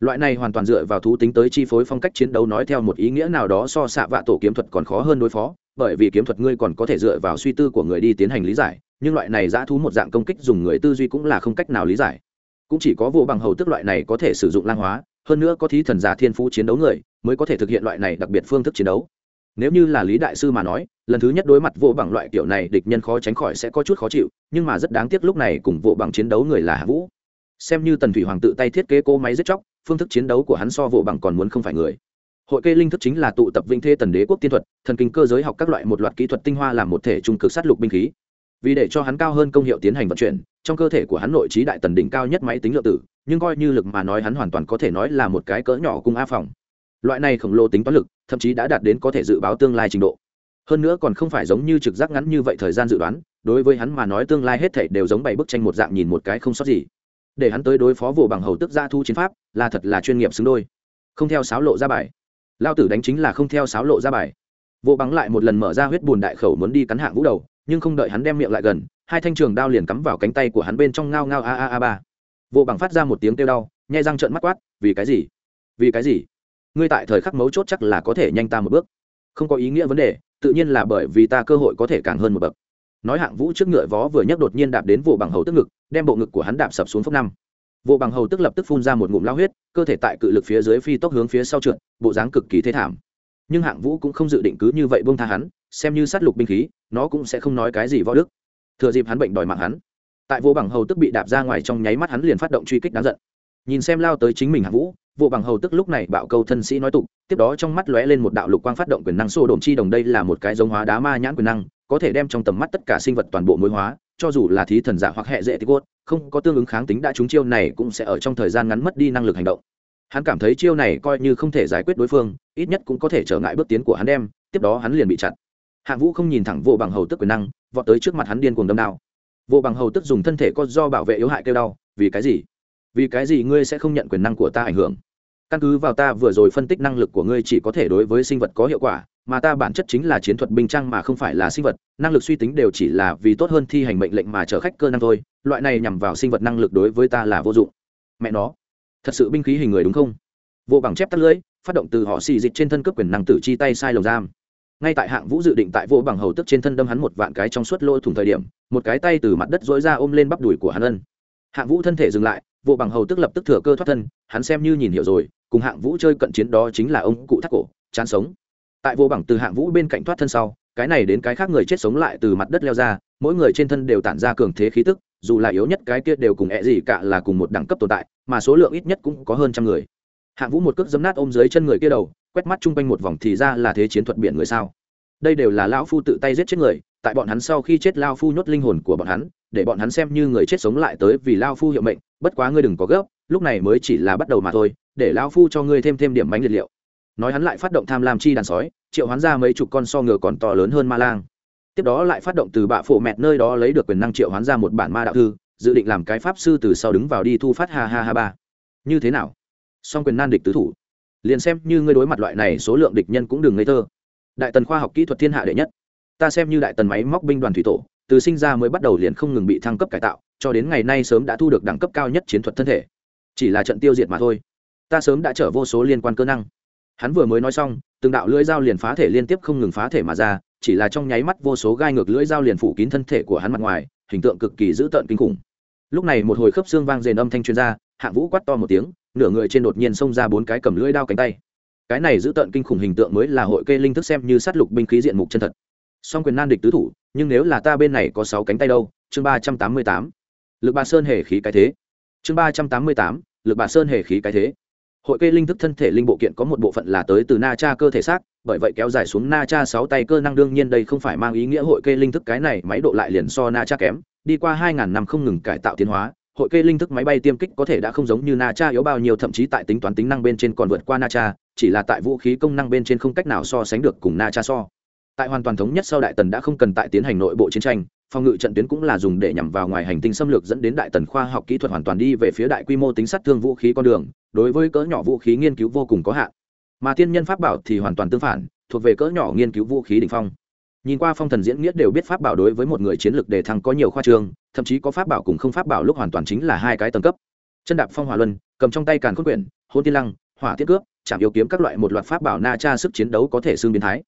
Loại này hoàn toàn dựa vào thú tính tới chi phối phong cách chiến đấu nói theo một ý nghĩa nào đó so xạ vạ tổ kiếm thuật còn khó hơn đối phó, bởi vì kiếm thuật ngươi còn có thể dựa vào suy tư của người đi tiến hành lý giải, nhưng loại này dã thú một dạng công kích dùng người tư duy cũng là không cách nào lý giải. Cũng chỉ có vô bằng hầu tức loại này có thể sử dụng lang hóa, hơn nữa có thí thần giả thiên phú chiến đấu người mới có thể thực hiện loại này đặc biệt phương thức chiến đấu nếu như là lý đại sư mà nói, lần thứ nhất đối mặt vô bằng loại kiểu này, địch nhân khó tránh khỏi sẽ có chút khó chịu, nhưng mà rất đáng tiếc lúc này cùng vô bằng chiến đấu người là hạ vũ. Xem như tần thủy hoàng tự tay thiết kế cô máy giết chóc, phương thức chiến đấu của hắn so vô bằng còn muốn không phải người. Hội kê linh thức chính là tụ tập vinh thê tần đế quốc tiên thuật, thần kinh cơ giới học các loại một loạt kỹ thuật tinh hoa làm một thể trung cực sát lục binh khí. Vì để cho hắn cao hơn công hiệu tiến hành vận chuyển, trong cơ thể của hắn nội trí đại tần đỉnh cao nhất máy tính lượng tử, nhưng coi như lực mà nói hắn hoàn toàn có thể nói là một cái cỡ nhỏ cung a phòng loại này khổng lồ tính toán lực, thậm chí đã đạt đến có thể dự báo tương lai trình độ. Hơn nữa còn không phải giống như trực giác ngắn như vậy thời gian dự đoán, đối với hắn mà nói tương lai hết thảy đều giống bảy bức tranh một dạng nhìn một cái không sót gì. Để hắn tới đối phó vụ bằng hầu tức gia thu chiến pháp, là thật là chuyên nghiệp xứng đôi. Không theo sáo lộ ra bài. Lao tử đánh chính là không theo sáo lộ ra bài. Vô bằng lại một lần mở ra huyết bùn đại khẩu muốn đi cắn hạng vũ đầu, nhưng không đợi hắn đem miệng lại gần, hai thanh trường đao liền cắm vào cánh tay của hắn bên trong ngao ngao a a a ba. Vô bằng phát ra một tiếng kêu đau, nhai răng trợn mắt quát, vì cái gì? Vì cái gì? Ngươi tại thời khắc mấu chốt chắc là có thể nhanh ta một bước. Không có ý nghĩa vấn đề, tự nhiên là bởi vì ta cơ hội có thể càng hơn một bậc. Nói hạng vũ trước ngựa vó vừa nhấc đột nhiên đạp đến vụ bằng hầu tức ngực, đem bộ ngực của hắn đạp sập xuống phốc năm. Vụ bằng hầu tức lập tức phun ra một ngụm lao huyết, cơ thể tại cự lực phía dưới phi tốc hướng phía sau trượt, bộ dáng cực kỳ thế thảm. Nhưng hạng vũ cũng không dự định cứ như vậy bông tha hắn, xem như sát lục binh khí, nó cũng sẽ không nói cái gì võ đức. Thừa dịp hắn bệnh đòi mạng hắn, tại vô bằng hầu tức bị đạp ra ngoài trong nháy mắt hắn liền phát động truy kích đáng giận nhìn xem lao tới chính mình hạng vũ vụ bằng hầu tức lúc này bạo câu thân sĩ nói tục, tiếp đó trong mắt lóe lên một đạo lục quang phát động quyền năng xô đồn chi đồng đây là một cái giống hóa đá ma nhãn quyền năng, có thể đem trong tầm mắt tất cả sinh vật toàn bộ mối hóa, cho dù là thí thần giả hoặc hệ dễ tí cốt, không có tương ứng kháng tính đã trúng chiêu này cũng sẽ ở trong thời gian ngắn mất đi năng lực hành động. Hắn cảm thấy chiêu này coi như không thể giải quyết đối phương, ít nhất cũng có thể trở ngại bước tiến của hắn đem, tiếp đó hắn liền bị chặn hạng vũ không nhìn thẳng vô bằng hầu tức quyền năng, vọt tới trước mặt hắn điên cuồng đâm đao. Vô bằng hầu tức dùng thân thể có do bảo vệ yếu hại kêu đau, vì cái gì? Vì cái gì ngươi sẽ không nhận quyền năng của ta ảnh hưởng? Căn cứ vào ta vừa rồi phân tích năng lực của ngươi chỉ có thể đối với sinh vật có hiệu quả, mà ta bản chất chính là chiến thuật binh trang mà không phải là sinh vật. Năng lực suy tính đều chỉ là vì tốt hơn thi hành mệnh lệnh mà chở khách cơ năng thôi, loại này nhằm vào sinh vật năng lực đối với ta là vô dụng. Mẹ nó, thật sự binh khí hình người đúng không? Vô bằng chép tắt lưỡi, phát động từ họ xì dịch trên thân cướp quyền năng tử chi tay sai lồng giam. Ngay tại hạng vũ dự định tại vô bằng hầu tức trên thân đâm hắn một vạn cái trong suốt lỗ thủng thời điểm, một cái tay từ mặt đất dối ra ôm lên bắp đùi của hắn ân. Hạng vũ thân thể dừng lại vô bằng hầu tức lập tức thừa cơ thoát thân, hắn xem như nhìn hiểu rồi, cùng hạng vũ chơi cận chiến đó chính là ông cụ thác cổ, chán sống. Tại vô bằng từ hạng vũ bên cạnh thoát thân sau, cái này đến cái khác người chết sống lại từ mặt đất leo ra, mỗi người trên thân đều tản ra cường thế khí tức, dù là yếu nhất cái kia đều cùng ẹ gì cả là cùng một đẳng cấp tồn tại, mà số lượng ít nhất cũng có hơn trăm người. Hạng vũ một cước giấm nát ôm dưới chân người kia đầu, quét mắt chung quanh một vòng thì ra là thế chiến thuật biển người sao. Đây đều là lão phu tự tay giết chết người, tại bọn hắn sau khi chết lao phu nhốt linh hồn của bọn hắn, để bọn hắn xem như người chết sống lại tới vì lao phu hiệu mệnh bất quá ngươi đừng có gấp, lúc này mới chỉ là bắt đầu mà thôi, để lao phu cho ngươi thêm thêm điểm bánh liệt liệu. Nói hắn lại phát động tham lam chi đàn sói, triệu hoán ra mấy chục con so ngựa còn to lớn hơn ma lang. Tiếp đó lại phát động từ bạ phổ mẹt nơi đó lấy được quyền năng triệu hoán ra một bản ma đạo thư, dự định làm cái pháp sư từ sau đứng vào đi thu phát ha ha ha ba. Như thế nào? Song quyền nan địch tứ thủ. Liền xem như ngươi đối mặt loại này, số lượng địch nhân cũng đừng ngây thơ. Đại tần khoa học kỹ thuật thiên hạ đệ nhất. Ta xem như đại tần máy móc binh đoàn thủy tổ, từ sinh ra mới bắt đầu liền không ngừng bị thăng cấp cải tạo cho đến ngày nay sớm đã thu được đẳng cấp cao nhất chiến thuật thân thể. Chỉ là trận tiêu diệt mà thôi. Ta sớm đã chở vô số liên quan cơ năng. Hắn vừa mới nói xong, từng đạo lưỡi dao liền phá thể liên tiếp không ngừng phá thể mà ra, chỉ là trong nháy mắt vô số gai ngược lưỡi dao liền phủ kín thân thể của hắn mặt ngoài, hình tượng cực kỳ dữ tợn kinh khủng. Lúc này một hồi khớp xương vang rền âm thanh chuyên gia hạng vũ quát to một tiếng, nửa người trên đột nhiên xông ra bốn cái cầm lưỡi đao cánh tay. Cái này dữ tợn kinh khủng hình tượng mới là hội kê linh thức xem như sát lục binh khí diện mục chân thật. Song quyền nan địch tứ thủ, nhưng nếu là ta bên này có sáu cánh tay đâu, chương ba trăm tám mươi tám lực bà sơn hề khí cái thế. Chương ba trăm tám mươi tám, lực bà sơn hề khí cái thế. Hội kê linh thức thân thể linh bộ kiện có một bộ phận là tới từ na cha cơ thể xác, bởi vậy kéo dài xuống na cha sáu tay cơ năng đương nhiên đây không phải mang ý nghĩa hội kê linh thức cái này, máy độ lại liền so na cha kém. Đi qua hai ngàn năm không ngừng cải tạo tiến hóa, hội kê linh thức máy bay tiêm kích có thể đã không giống như na cha yếu bao nhiêu, thậm chí tại tính toán tính năng bên trên còn vượt qua na cha, chỉ là tại vũ khí công năng bên trên không cách nào so sánh được cùng na cha so. Tại hoàn toàn thống nhất sau đại tần đã không cần tại tiến hành nội bộ chiến tranh phòng ngự trận tuyến cũng là dùng để nhằm vào ngoài hành tinh xâm lược dẫn đến đại tần khoa học kỹ thuật hoàn toàn đi về phía đại quy mô tính sát thương vũ khí con đường, đối với cỡ nhỏ vũ khí nghiên cứu vô cùng có hạn. Mà tiên nhân pháp bảo thì hoàn toàn tương phản, thuộc về cỡ nhỏ nghiên cứu vũ khí đ ỉ n h phong. Nhìn qua phong thần diễn nghĩa đều biết pháp bảo đối với một người chiến lược đề thăng có nhiều khoa trương, thậm chí có pháp bảo cùng không pháp bảo lúc hoàn toàn chính là hai cái tầng cấp. Chân đạp phong hỏa luân, cầm trong tay càn khôn quyển, hôn tiên lăng, hỏa tiết cướp, chạm yếu kiếm các loại một loạt pháp bảo na tra sức chiến đấu có thể xương biến thái.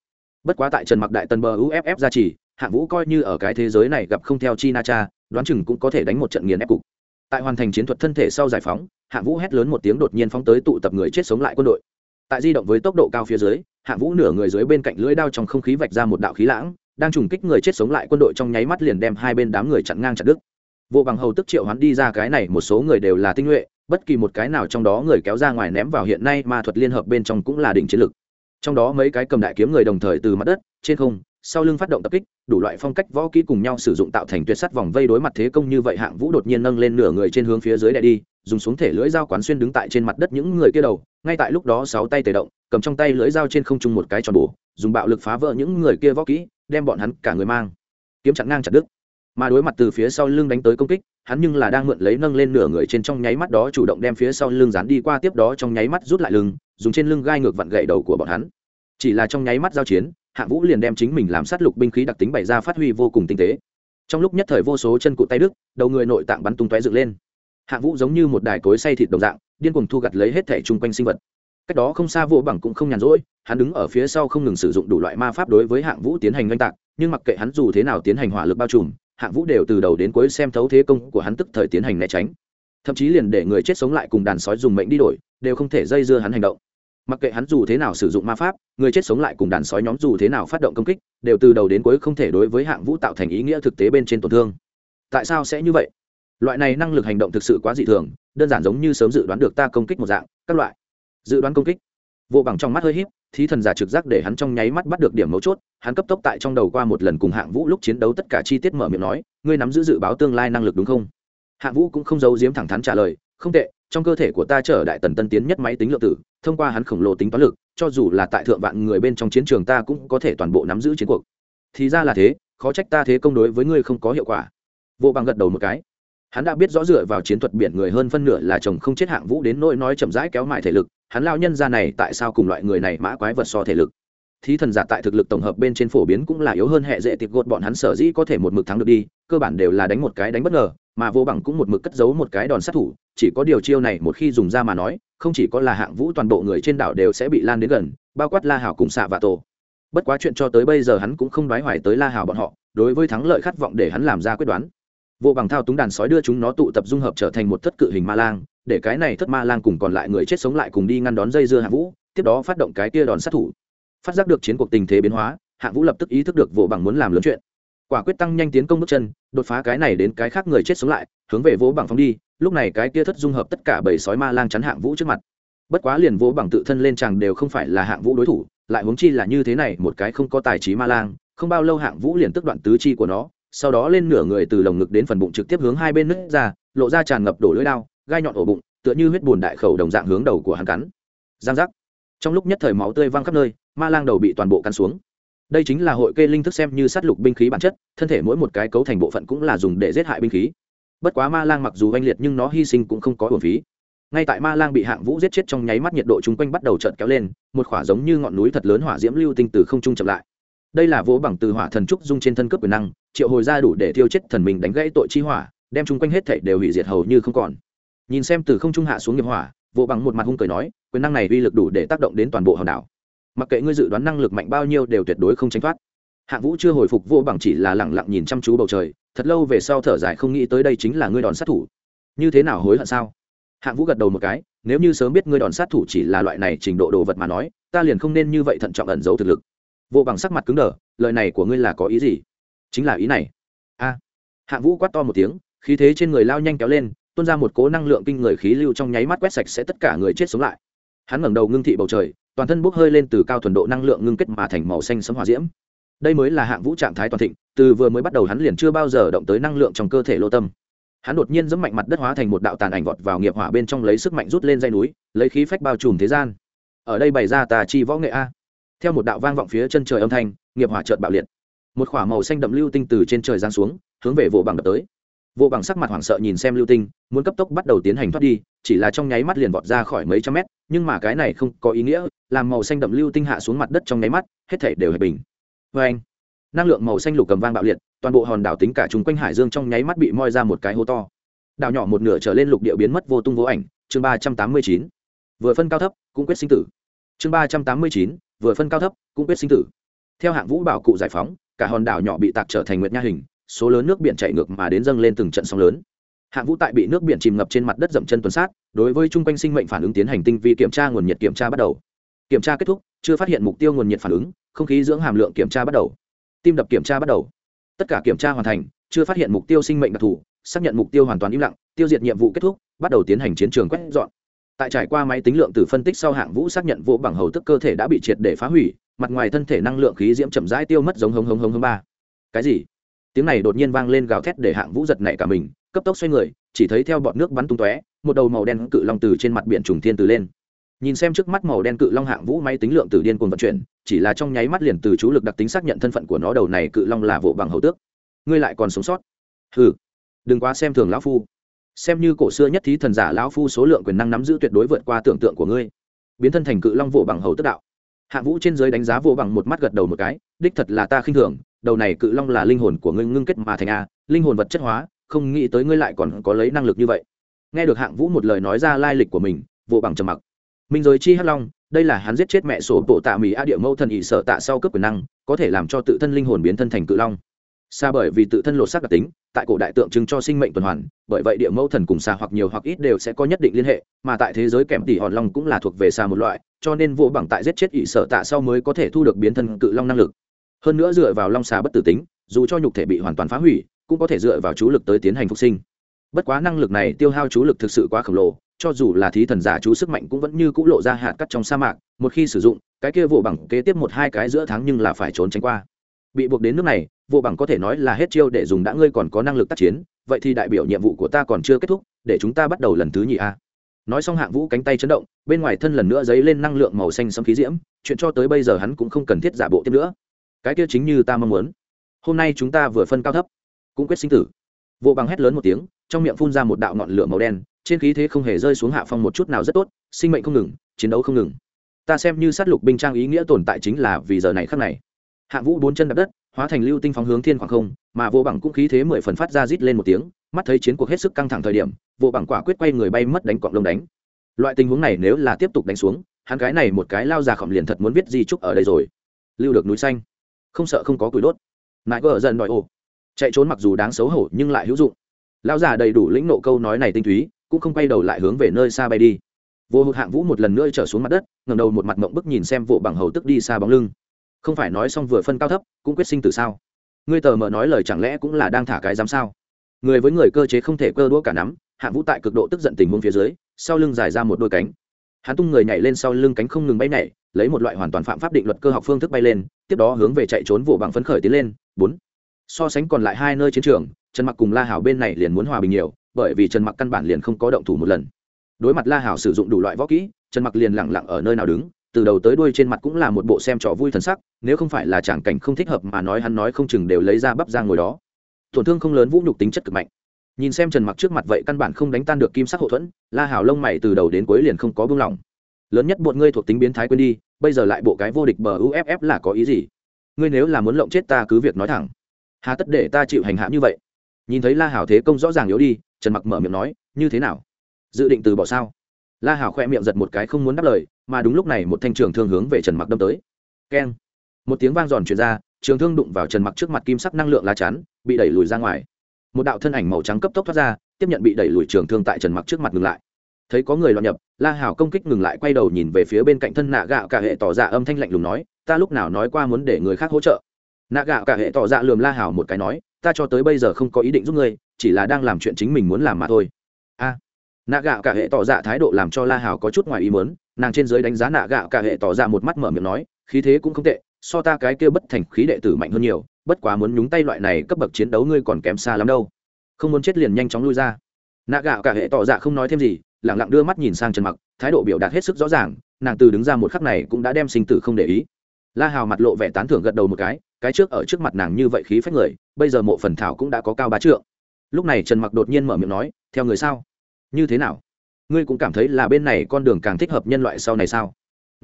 Bất quá tại trần mặc đại tần bờ uff gia trì hạng vũ coi như ở cái thế giới này gặp không theo chi na cha, đoán chừng cũng có thể đánh một trận nghiền ép cục. Tại hoàn thành chiến thuật thân thể sau giải phóng, hạng vũ hét lớn một tiếng đột nhiên phóng tới tụ tập người chết sống lại quân đội. Tại di động với tốc độ cao phía dưới, hạng vũ nửa người dưới bên cạnh lưỡi đao trong không khí vạch ra một đạo khí lãng, đang trùng kích người chết sống lại quân đội trong nháy mắt liền đem hai bên đám người chặn ngang chặt đứt. Vô bằng hầu tức triệu hắn đi ra cái này, một số người đều là tinh nhuệ, bất kỳ một cái nào trong đó người kéo ra ngoài ném vào hiện nay ma thuật liên hợp bên trong cũng là đỉnh chiến lực. Trong đó mấy cái cầm đại kiếm người đồng thời từ mặt đất, trên không sau lưng phát động tập kích, đủ loại phong cách võ kỹ cùng nhau sử dụng tạo thành tuyệt sắt vòng vây đối mặt thế công như vậy, hạng vũ đột nhiên nâng lên nửa người trên hướng phía dưới đè đi, dùng xuống thể lưỡi dao quán xuyên đứng tại trên mặt đất những người kia đầu, ngay tại lúc đó sáu tay tề động, cầm trong tay lưỡi dao trên không trung một cái tròn bổ, dùng bạo lực phá vỡ những người kia võ kỹ, đem bọn hắn cả người mang. Kiếm chặn ngang chặt đứt. Mà đối mặt từ phía sau lưng đánh tới công kích, hắn nhưng là đang mượn lấy nâng lên nửa người trên trong nháy mắt đó chủ động đem phía sau lưng dán đi qua tiếp đó trong nháy mắt rút lại lưng, dùng trên lưng gai ngược vặn gậy đầu của bọn hắn. Chỉ là trong nháy mắt giao chiến hạ vũ liền đem chính mình làm sát lục binh khí đặc tính bày ra phát huy vô cùng tinh tế. Trong lúc nhất thời vô số chân cụt tay đức đầu người nội tạng bắn tung tóe dựng lên. Hạ vũ giống như một đài cối say thịt đồng dạng, điên cuồng thu gặt lấy hết thẻ chung quanh sinh vật. Cách đó không xa vô bằng cũng không nhàn rỗi, hắn đứng ở phía sau không ngừng sử dụng đủ loại ma pháp đối với hạng vũ tiến hành oanh tạc, nhưng mặc kệ hắn dù thế nào tiến hành hỏa lực bao trùm, hạng vũ đều từ đầu đến cuối xem thấu thế công của hắn tức thời tiến hành né tránh. Thậm chí liền để người chết sống lại cùng đàn sói dùng mệnh đi đổi, đều không thể dây dưa hắn hành động mặc kệ hắn dù thế nào sử dụng ma pháp, người chết sống lại cùng đàn sói nhóm dù thế nào phát động công kích, đều từ đầu đến cuối không thể đối với hạng vũ tạo thành ý nghĩa thực tế bên trên tổn thương. Tại sao sẽ như vậy? Loại này năng lực hành động thực sự quá dị thường, đơn giản giống như sớm dự đoán được ta công kích một dạng, các loại. Dự đoán công kích. Vô bằng trong mắt hơi híp, thí thần giả trực giác để hắn trong nháy mắt bắt được điểm mấu chốt, hắn cấp tốc tại trong đầu qua một lần cùng hạng vũ lúc chiến đấu tất cả chi tiết mở miệng nói, ngươi nắm giữ dự báo tương lai năng lực đúng không? Hạng vũ cũng không giấu giếm thẳng thắn trả lời, không tệ trong cơ thể của ta trở đại tần tân tiến nhất máy tính lượng tử, thông qua hắn khổng lồ tính toán lực, cho dù là tại thượng vạn người bên trong chiến trường ta cũng có thể toàn bộ nắm giữ chiến cuộc. Thì ra là thế, khó trách ta thế công đối với ngươi không có hiệu quả. Vô bằng gật đầu một cái. Hắn đã biết rõ dựa vào chiến thuật biển người hơn phân nửa là chồng không chết hạng vũ đến nỗi nói chậm rãi kéo mại thể lực, hắn lao nhân ra này tại sao cùng loại người này mã quái vật so thể lực? Thí thần giả tại thực lực tổng hợp bên trên phổ biến cũng là yếu hơn hệ dễ tiệp gột, bọn hắn sở dĩ có thể một mực thắng được đi, cơ bản đều là đánh một cái đánh bất ngờ mà vô bằng cũng một mực cất giấu một cái đòn sát thủ, chỉ có điều chiêu này một khi dùng ra mà nói, không chỉ có là hạng vũ toàn bộ người trên đảo đều sẽ bị lan đến gần, bao quát la hảo cùng xạ và tổ. Bất quá chuyện cho tới bây giờ hắn cũng không đoái hoài tới la hảo bọn họ, đối với thắng lợi khát vọng để hắn làm ra quyết đoán. Vô bằng thao túng đàn sói đưa chúng nó tụ tập dung hợp trở thành một thất cự hình ma lang, để cái này thất ma lang cùng còn lại người chết sống lại cùng đi ngăn đón dây dưa hạng vũ, tiếp đó phát động cái kia đòn sát thủ. Phát giác được chiến cuộc tình thế biến hóa, hạng vũ lập tức ý thức được vô bằng muốn làm lớn chuyện quả quyết tăng nhanh tiến công bước chân, đột phá cái này đến cái khác người chết sống lại, hướng về vỗ bằng phóng đi, lúc này cái kia thất dung hợp tất cả bảy sói ma lang chắn hạng vũ trước mặt. Bất quá liền vỗ bằng tự thân lên chàng đều không phải là hạng vũ đối thủ, lại huống chi là như thế này một cái không có tài trí ma lang, không bao lâu hạng vũ liền tức đoạn tứ chi của nó, sau đó lên nửa người từ lồng ngực đến phần bụng trực tiếp hướng hai bên nứt ra, lộ ra tràn ngập đổ lưỡi đao, gai nhọn ổ bụng, tựa như huyết bùn đại khẩu đồng dạng hướng đầu của hắn cắn. Giang giác. Trong lúc nhất thời máu tươi văng khắp nơi, ma lang đầu bị toàn bộ cắn xuống đây chính là hội kê linh thức xem như sát lục binh khí bản chất, thân thể mỗi một cái cấu thành bộ phận cũng là dùng để giết hại binh khí. Bất quá ma lang mặc dù oanh liệt nhưng nó hy sinh cũng không có hồn phí. Ngay tại ma lang bị hạng vũ giết chết trong nháy mắt nhiệt độ chung quanh bắt đầu trợn kéo lên, một khỏa giống như ngọn núi thật lớn hỏa diễm lưu tinh từ không trung chậm lại. Đây là vỗ bằng từ hỏa thần trúc dung trên thân cấp quyền năng, triệu hồi ra đủ để thiêu chết thần mình đánh gãy tội chi hỏa, đem chung quanh hết thảy đều hủy diệt hầu như không còn. Nhìn xem từ không trung hạ xuống nghiệp hỏa, vỗ bằng một mặt hung cười nói, quyền năng này uy lực đủ để tác động đến toàn bộ hòn đảo mặc kệ ngươi dự đoán năng lực mạnh bao nhiêu đều tuyệt đối không tránh thoát. Hạng vũ chưa hồi phục vô bằng chỉ là lẳng lặng nhìn chăm chú bầu trời, thật lâu về sau thở dài không nghĩ tới đây chính là ngươi đòn sát thủ. Như thế nào hối hận sao? Hạng vũ gật đầu một cái, nếu như sớm biết ngươi đòn sát thủ chỉ là loại này trình độ đồ vật mà nói, ta liền không nên như vậy thận trọng ẩn giấu thực lực. Vô bằng sắc mặt cứng đờ, lời này của ngươi là có ý gì? Chính là ý này. A. Hạng vũ quát to một tiếng, khí thế trên người lao nhanh kéo lên, tuôn ra một cố năng lượng kinh người khí lưu trong nháy mắt quét sạch sẽ tất cả người chết sống lại. Hắn ngẩng đầu ngưng thị bầu trời toàn thân bốc hơi lên từ cao thuần độ năng lượng ngưng kết mà thành màu xanh sấm hỏa diễm. Đây mới là hạng vũ trạng thái toàn thịnh, từ vừa mới bắt đầu hắn liền chưa bao giờ động tới năng lượng trong cơ thể lô tâm. Hắn đột nhiên dẫm mạnh mặt đất hóa thành một đạo tàn ảnh vọt vào nghiệp hỏa bên trong lấy sức mạnh rút lên dây núi, lấy khí phách bao trùm thế gian. Ở đây bày ra tà chi võ nghệ a. Theo một đạo vang vọng phía chân trời âm thanh, nghiệp hỏa chợt bạo liệt. Một khỏa màu xanh đậm lưu tinh từ trên trời giáng xuống, hướng về vỗ bằng đập tới vô bằng sắc mặt hoảng sợ nhìn xem lưu tinh, muốn cấp tốc bắt đầu tiến hành thoát đi, chỉ là trong nháy mắt liền vọt ra khỏi mấy trăm mét, nhưng mà cái này không có ý nghĩa, làm màu xanh đậm lưu tinh hạ xuống mặt đất trong nháy mắt, hết thể đều hệ bình. Vê anh, năng lượng màu xanh lục cầm vang bạo liệt, toàn bộ hòn đảo tính cả chúng quanh hải dương trong nháy mắt bị moi ra một cái hố to. Đảo nhỏ một nửa trở lên lục địa biến mất vô tung vô ảnh, chương ba trăm tám mươi chín. Vừa phân cao thấp, cũng quyết sinh tử. Chương ba trăm tám mươi chín, vừa phân cao thấp, cũng quyết sinh tử. Theo hạng vũ bảo cụ giải phóng, cả hòn đảo nhỏ bị tạc trở thành nguyệt nha hình số lớn nước biển chảy ngược mà đến dâng lên từng trận sóng lớn. Hạng vũ tại bị nước biển chìm ngập trên mặt đất dậm chân tuần sát, đối với chung quanh sinh mệnh phản ứng tiến hành tinh vi kiểm tra nguồn nhiệt kiểm tra bắt đầu. Kiểm tra kết thúc, chưa phát hiện mục tiêu nguồn nhiệt phản ứng, không khí dưỡng hàm lượng kiểm tra bắt đầu. Tim đập kiểm tra bắt đầu. Tất cả kiểm tra hoàn thành, chưa phát hiện mục tiêu sinh mệnh đặc thù, xác nhận mục tiêu hoàn toàn im lặng, tiêu diệt nhiệm vụ kết thúc, bắt đầu tiến hành chiến trường quét dọn. Tại trải qua máy tính lượng tử phân tích sau hạng vũ xác nhận vô bằng hầu tức cơ thể đã bị triệt để phá hủy, mặt ngoài thân thể năng lượng khí diễm chậm rãi tiêu mất giống hống hống hống hống ba. Cái gì? Tiếng này đột nhiên vang lên gào thét để hạng vũ giật nảy cả mình, cấp tốc xoay người, chỉ thấy theo bọn nước bắn tung tóe, một đầu màu đen cự long từ trên mặt biển trùng thiên từ lên. Nhìn xem trước mắt màu đen cự long hạng vũ máy tính lượng từ điên cuồng vận chuyển, chỉ là trong nháy mắt liền từ chú lực đặc tính xác nhận thân phận của nó đầu này cự long là vụ bằng hầu tước. Ngươi lại còn sống sót. Hừ, đừng quá xem thường lão phu. Xem như cổ xưa nhất thí thần giả lão phu số lượng quyền năng nắm giữ tuyệt đối vượt qua tưởng tượng của ngươi. Biến thân thành cự long vụ bằng hầu tước đạo. Hạng vũ trên giới đánh giá vô bằng một mắt gật đầu một cái, đích thật là ta khinh thường đầu này cự long là linh hồn của ngươi ngưng kết mà thành a, linh hồn vật chất hóa, không nghĩ tới ngươi lại còn có lấy năng lực như vậy. Nghe được hạng vũ một lời nói ra lai lịch của mình, vô bằng trầm mặc. Minh giới chi hắc long, đây là hắn giết chết mẹ sổ bộ tạ mỹ a địa mẫu thần ỵ sở tạ sau cấp quyền năng, có thể làm cho tự thân linh hồn biến thân thành cự long. Xa bởi vì tự thân lột xác đặc tính, tại cổ đại tượng trưng cho sinh mệnh tuần hoàn, bởi vậy địa mẫu thần cùng xa hoặc nhiều hoặc ít đều sẽ có nhất định liên hệ, mà tại thế giới kèm tỷ hòn long cũng là thuộc về xa một loại, cho nên vô bằng tại giết chết ỵ sở tạ sau mới có thể thu được biến thân cự long năng lực hơn nữa dựa vào long xà bất tử tính, dù cho nhục thể bị hoàn toàn phá hủy, cũng có thể dựa vào chú lực tới tiến hành phục sinh. Bất quá năng lực này tiêu hao chú lực thực sự quá khổng lồ, cho dù là thí thần giả chú sức mạnh cũng vẫn như c ũ lộ ra hạt cắt trong sa mạc, một khi sử dụng, cái kia vô bằng kế tiếp một hai cái giữa tháng nhưng là phải trốn tránh qua. Bị buộc đến nước này, vô bằng có thể nói là hết chiêu để dùng đã ngươi còn có năng lực tác chiến, vậy thì đại biểu nhiệm vụ của ta còn chưa kết thúc, để chúng ta bắt đầu lần thứ nhì a. Nói xong hạng vũ cánh tay chấn động, bên ngoài thân lần nữa dấy lên năng lượng màu xanh xâm khí diễm, chuyện cho tới bây giờ hắn cũng không cần thiết giả bộ tiếp nữa cái kia chính như ta mong muốn. Hôm nay chúng ta vừa phân cao thấp, cũng quyết sinh tử. Vô bằng hét lớn một tiếng, trong miệng phun ra một đạo ngọn lửa màu đen, trên khí thế không hề rơi xuống hạ phong một chút nào rất tốt, sinh mệnh không ngừng, chiến đấu không ngừng. Ta xem như sát lục binh trang ý nghĩa tồn tại chính là vì giờ này khắc này. Hạ vũ bốn chân đập đất, hóa thành lưu tinh phóng hướng thiên khoảng không, mà vô bằng cũng khí thế mười phần phát ra rít lên một tiếng, mắt thấy chiến cuộc hết sức căng thẳng thời điểm, vô bằng quả quyết quay người bay mất đánh cọng lông đánh. Loại tình huống này nếu là tiếp tục đánh xuống, hắn cái này một cái lao ra khổng liền thật muốn viết di trúc ở đây rồi. Lưu được núi xanh không sợ không có củi đốt. Nại gờ dần đòi ồ chạy trốn mặc dù đáng xấu hổ nhưng lại hữu dụng. Lao già đầy đủ lĩnh nộ câu nói này tinh túy, cũng không quay đầu lại hướng về nơi xa bay đi. Vô hụt hạng vũ một lần nữa trở xuống mặt đất ngầm đầu một mặt mộng bức nhìn xem vụ bằng hầu tức đi xa bóng lưng. Không phải nói xong vừa phân cao thấp, cũng quyết sinh từ sao? Ngươi tờ mờ nói lời chẳng lẽ cũng là đang thả cái dám sao? Người với người cơ chế không thể cơ đũa cả nắm, hạng vũ tại cực độ tức giận tình huống phía dưới, sau lưng dài ra một đôi cánh hắn tung người nhảy lên sau lưng cánh không ngừng bay nhảy, lấy một loại hoàn toàn phạm pháp định luật cơ học phương thức bay lên, tiếp đó hướng về chạy trốn vụ bằng phấn khởi tiến lên. Bốn. So sánh còn lại hai nơi chiến trường, trần mặc cùng la hảo bên này liền muốn hòa bình nhiều, bởi vì trần mặc căn bản liền không có động thủ một lần. Đối mặt la hảo sử dụng đủ loại võ kỹ, trần mặc liền lẳng lặng ở nơi nào đứng, từ đầu tới đuôi trên mặt cũng là một bộ xem trò vui thần sắc, nếu không phải là tràng cảnh không thích hợp mà nói hắn nói không chừng đều lấy ra bắp ra ngồi đó. Tổn thương không lớn, vũ nhục tính chất cực mạnh nhìn xem trần mặc trước mặt vậy căn bản không đánh tan được kim sắc hậu thuẫn, la hảo lông mày từ đầu đến cuối liền không có buông lỏng. Lớn nhất bọn ngươi thuộc tính biến thái quên đi, bây giờ lại bộ cái vô địch bờ uff là có ý gì? Ngươi nếu là muốn lộng chết ta cứ việc nói thẳng. Hà tất để ta chịu hành hạ như vậy. Nhìn thấy la hảo thế công rõ ràng yếu đi, trần mặc mở miệng nói, như thế nào? Dự định từ bỏ sao? La hảo khoe miệng giật một cái không muốn đáp lời, mà đúng lúc này một thanh trường thương hướng về trần mặc đâm tới. Keng! Một tiếng vang giòn truyền ra, trường thương đụng vào trần mặc trước mặt kim sắc năng lượng lá chắn, bị đẩy lùi ra ngoài một đạo thân ảnh màu trắng cấp tốc thoát ra, tiếp nhận bị đẩy lùi trường thương tại trần mặc trước mặt ngừng lại. Thấy có người loạn nhập, la hảo công kích ngừng lại quay đầu nhìn về phía bên cạnh thân nạ gạo cả hệ tỏ ra âm thanh lạnh lùng nói, ta lúc nào nói qua muốn để người khác hỗ trợ? Nạ gạo cả hệ tỏ ra lườm la hảo một cái nói, ta cho tới bây giờ không có ý định giúp ngươi, chỉ là đang làm chuyện chính mình muốn làm mà thôi. A. Nạ gạo cả hệ tỏ ra thái độ làm cho la hảo có chút ngoài ý muốn, nàng trên dưới đánh giá nạ gạo cả hệ tỏ ra một mắt mở miệng nói, khí thế cũng không tệ, so ta cái kia bất thành khí đệ tử mạnh hơn nhiều bất quá muốn nhúng tay loại này cấp bậc chiến đấu ngươi còn kém xa lắm đâu. Không muốn chết liền nhanh chóng lui ra. Nạ gạo cả hệ tỏ dạ không nói thêm gì lẳng lặng đưa mắt nhìn sang trần mặc, thái độ biểu đạt hết sức rõ ràng, nàng từ đứng ra một khắc này cũng đã đem sinh tử không để ý. La hào mặt lộ vẻ tán thưởng gật đầu một cái cái trước ở trước mặt nàng như vậy khí phách người, bây giờ mộ phần thảo cũng đã có cao bá trượng. Lúc này trần mặc đột nhiên mở miệng nói, theo người sao? Như thế nào? Ngươi cũng cảm thấy là bên này con đường càng thích hợp nhân loại sau này sao?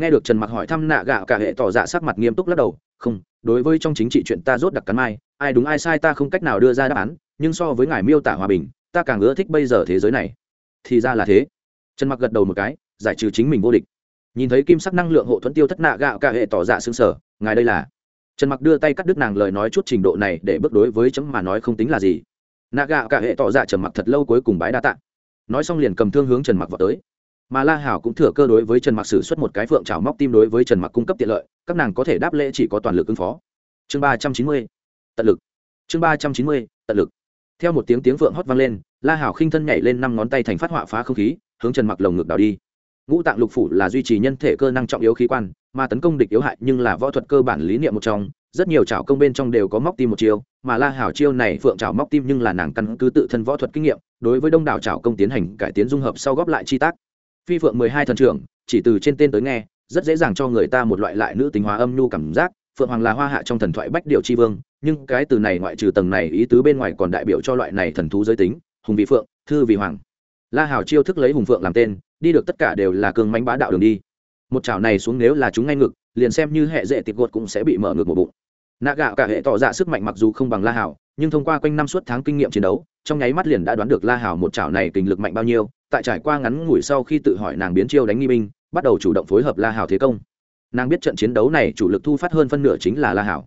Nghe được trần mặc hỏi thăm nạ gạo cả hệ tỏ dạ sắc mặt nghiêm túc lắc đầu, không, đối với trong chính trị chuyện ta rốt đặc cắn mai, ai đúng ai sai ta không cách nào đưa ra đáp án, nhưng so với ngài miêu tả hòa bình, ta càng ưa thích bây giờ thế giới này. Thì ra là thế. Trần mặc gật đầu một cái, giải trừ chính mình vô địch. Nhìn thấy kim sắc năng lượng hộ thuẫn tiêu thất nạ gạo cả hệ tỏ dạ xương sở ngài đây là? Trần mặc đưa tay cắt đứt nàng lời nói chút trình độ này để bước đối với chấm mà nói không tính là gì. Nạ gạo cả hệ tỏ dạ trần mặc thật lâu cuối cùng bái đa tạ. Nói xong liền cầm thương hướng trần mặc vào tới mà la hảo cũng thừa cơ đối với trần mặc xử suất một cái phượng trào móc tim đối với trần mặc cung cấp tiện lợi, các nàng có thể đáp lễ chỉ có toàn lực ứng phó. Chương ba trăm chín mươi, tận lực. Chương ba trăm chín mươi, tận lực. Theo một tiếng tiếng phượng hót vang lên, la hảo khinh thân nhảy lên năm ngón tay thành phát họa phá không khí, hướng trần mặc lồng ngực đào đi. Ngũ tạng lục phủ là duy trì nhân thể cơ năng trọng yếu khí quan, mà tấn công địch yếu hại nhưng là võ thuật cơ bản lý niệm một trong, rất nhiều chảo công bên trong đều có móc tim một chiêu, mà la hảo chiêu này phượng chảo móc tim nhưng là nàng căn cứ tự thân võ thuật kinh nghiệm, đối với đông đảo chảo công tiến hành cải tiến dung hợp sau góp lại chi tác phi phượng mười hai thần trưởng, chỉ từ trên tên tới nghe, rất dễ dàng cho người ta một loại lại nữ tính hóa âm nhu cảm giác. Phượng hoàng là hoa hạ trong thần thoại bách điệu tri vương, nhưng cái từ này ngoại trừ tầng này ý tứ bên ngoài còn đại biểu cho loại này thần thú giới tính. Hùng vị phượng, thư vị hoàng. La hào chiêu thức lấy hùng phượng làm tên, đi được tất cả đều là cường mánh bá đạo đường đi. Một chảo này xuống nếu là chúng ngay ngực, liền xem như hệ dễ tịt gột cũng sẽ bị mở ngực một bụng. Nạ gạo cả hệ tỏ ra sức mạnh mặc dù không bằng la hào, nhưng thông qua quanh năm suốt tháng kinh nghiệm chiến đấu, trong nháy mắt liền đã đoán được la hào một chảo này kình lực mạnh bao nhiêu tại trải qua ngắn ngủi sau khi tự hỏi nàng biến chiêu đánh nghi binh, bắt đầu chủ động phối hợp la hào thế công. Nàng biết trận chiến đấu này chủ lực thu phát hơn phân nửa chính là la hảo.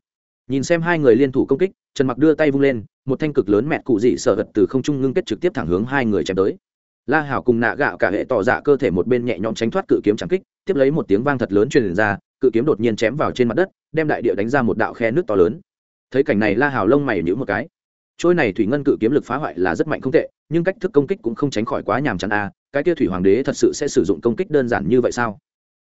Nhìn xem hai người liên thủ công kích, trần mặc đưa tay vung lên, một thanh cực lớn mẹ cụ dị sợ gật từ không trung ngưng kết trực tiếp thẳng hướng hai người chém tới. La hảo cùng nạ gạo cả hệ tỏ dạ cơ thể một bên nhẹ nhõm tránh thoát cự kiếm trắng kích, tiếp lấy một tiếng vang thật lớn truyền ra, cự kiếm đột nhiên chém vào trên mặt đất, đem đại địa đánh ra một đạo khe nước to lớn. Thấy cảnh này la hảo lông mày nhũ một cái trôi này thủy ngân cự kiếm lực phá hoại là rất mạnh không tệ, nhưng cách thức công kích cũng không tránh khỏi quá nhàm chán a, cái kia thủy hoàng đế thật sự sẽ sử dụng công kích đơn giản như vậy sao?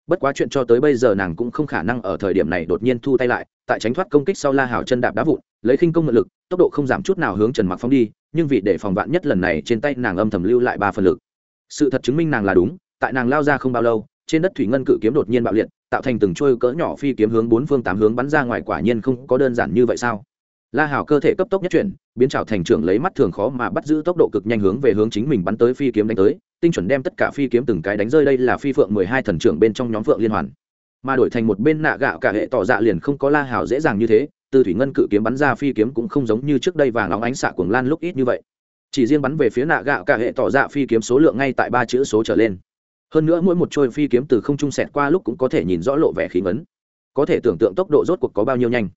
Bất quá chuyện cho tới bây giờ nàng cũng không khả năng ở thời điểm này đột nhiên thu tay lại, tại tránh thoát công kích sau la hào chân đạp đá vụn, lấy khinh công ngự lực, tốc độ không giảm chút nào hướng trần mặc phóng đi, nhưng vì để phòng vạn nhất lần này trên tay nàng âm thầm lưu lại ba phần lực. Sự thật chứng minh nàng là đúng, tại nàng lao ra không bao lâu, trên đất thủy ngân cự kiếm đột nhiên bạo liệt, tạo thành từng trôi cỡ nhỏ phi kiếm hướng bốn phương tám hướng bắn ra ngoài quả nhiên không có đơn giản như vậy sao? La hảo cơ thể cấp tốc nhất chuyển, biến trào thành trưởng lấy mắt thường khó mà bắt giữ tốc độ cực nhanh hướng về hướng chính mình bắn tới phi kiếm đánh tới, tinh chuẩn đem tất cả phi kiếm từng cái đánh rơi, đây là phi phượng mười hai thần trưởng bên trong nhóm phượng liên hoàn. Mà đổi thành một bên nạ gạo cả hệ tỏ dạ liền không có la hảo dễ dàng như thế, từ thủy ngân cự kiếm bắn ra phi kiếm cũng không giống như trước đây vàng óng ánh xạ cuồng lan lúc ít như vậy. Chỉ riêng bắn về phía nạ gạo cả hệ tỏ dạ phi kiếm số lượng ngay tại ba chữ số trở lên. Hơn nữa mỗi một trôi phi kiếm từ không trung sẹt qua lúc cũng có thể nhìn rõ lộ vẻ khí ngấn. Có thể tưởng tượng tốc độ rốt cuộc có bao nhiêu nhanh.